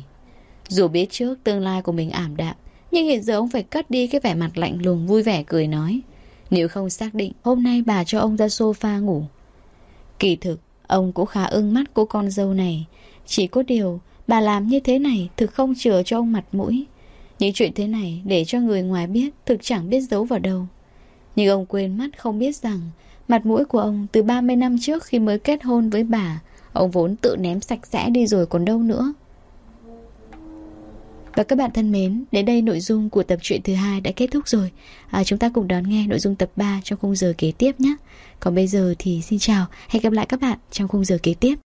Dù biết trước tương lai của mình ảm đạm, Nhưng hiện giờ ông phải cất đi cái vẻ mặt lạnh lùng, vui vẻ cười nói. Nếu không xác định, Hôm nay bà cho ông ra sofa ngủ. Kỳ thực Ông cũng khá ưng mắt cô con dâu này. Chỉ có điều, Bà làm như thế này thực không chừa cho ông mặt mũi. Những chuyện thế này Để cho người ngoài biết Thực chẳng biết giấu vào đâu. Nhưng ông quên mắt không biết rằng, Mặt mũi của ông từ 30 năm trước Khi mới kết hôn với bà, Ông vốn tự ném sạch sẽ đi rồi còn đâu nữa và các bạn thân mến, đến đây nội dung của tập truyện thứ hai đã kết thúc rồi. À, chúng ta cùng đón nghe nội dung tập 3 trong khung giờ kế tiếp nhé. Còn bây giờ thì xin chào, hẹn gặp lại các bạn trong khung giờ kế tiếp.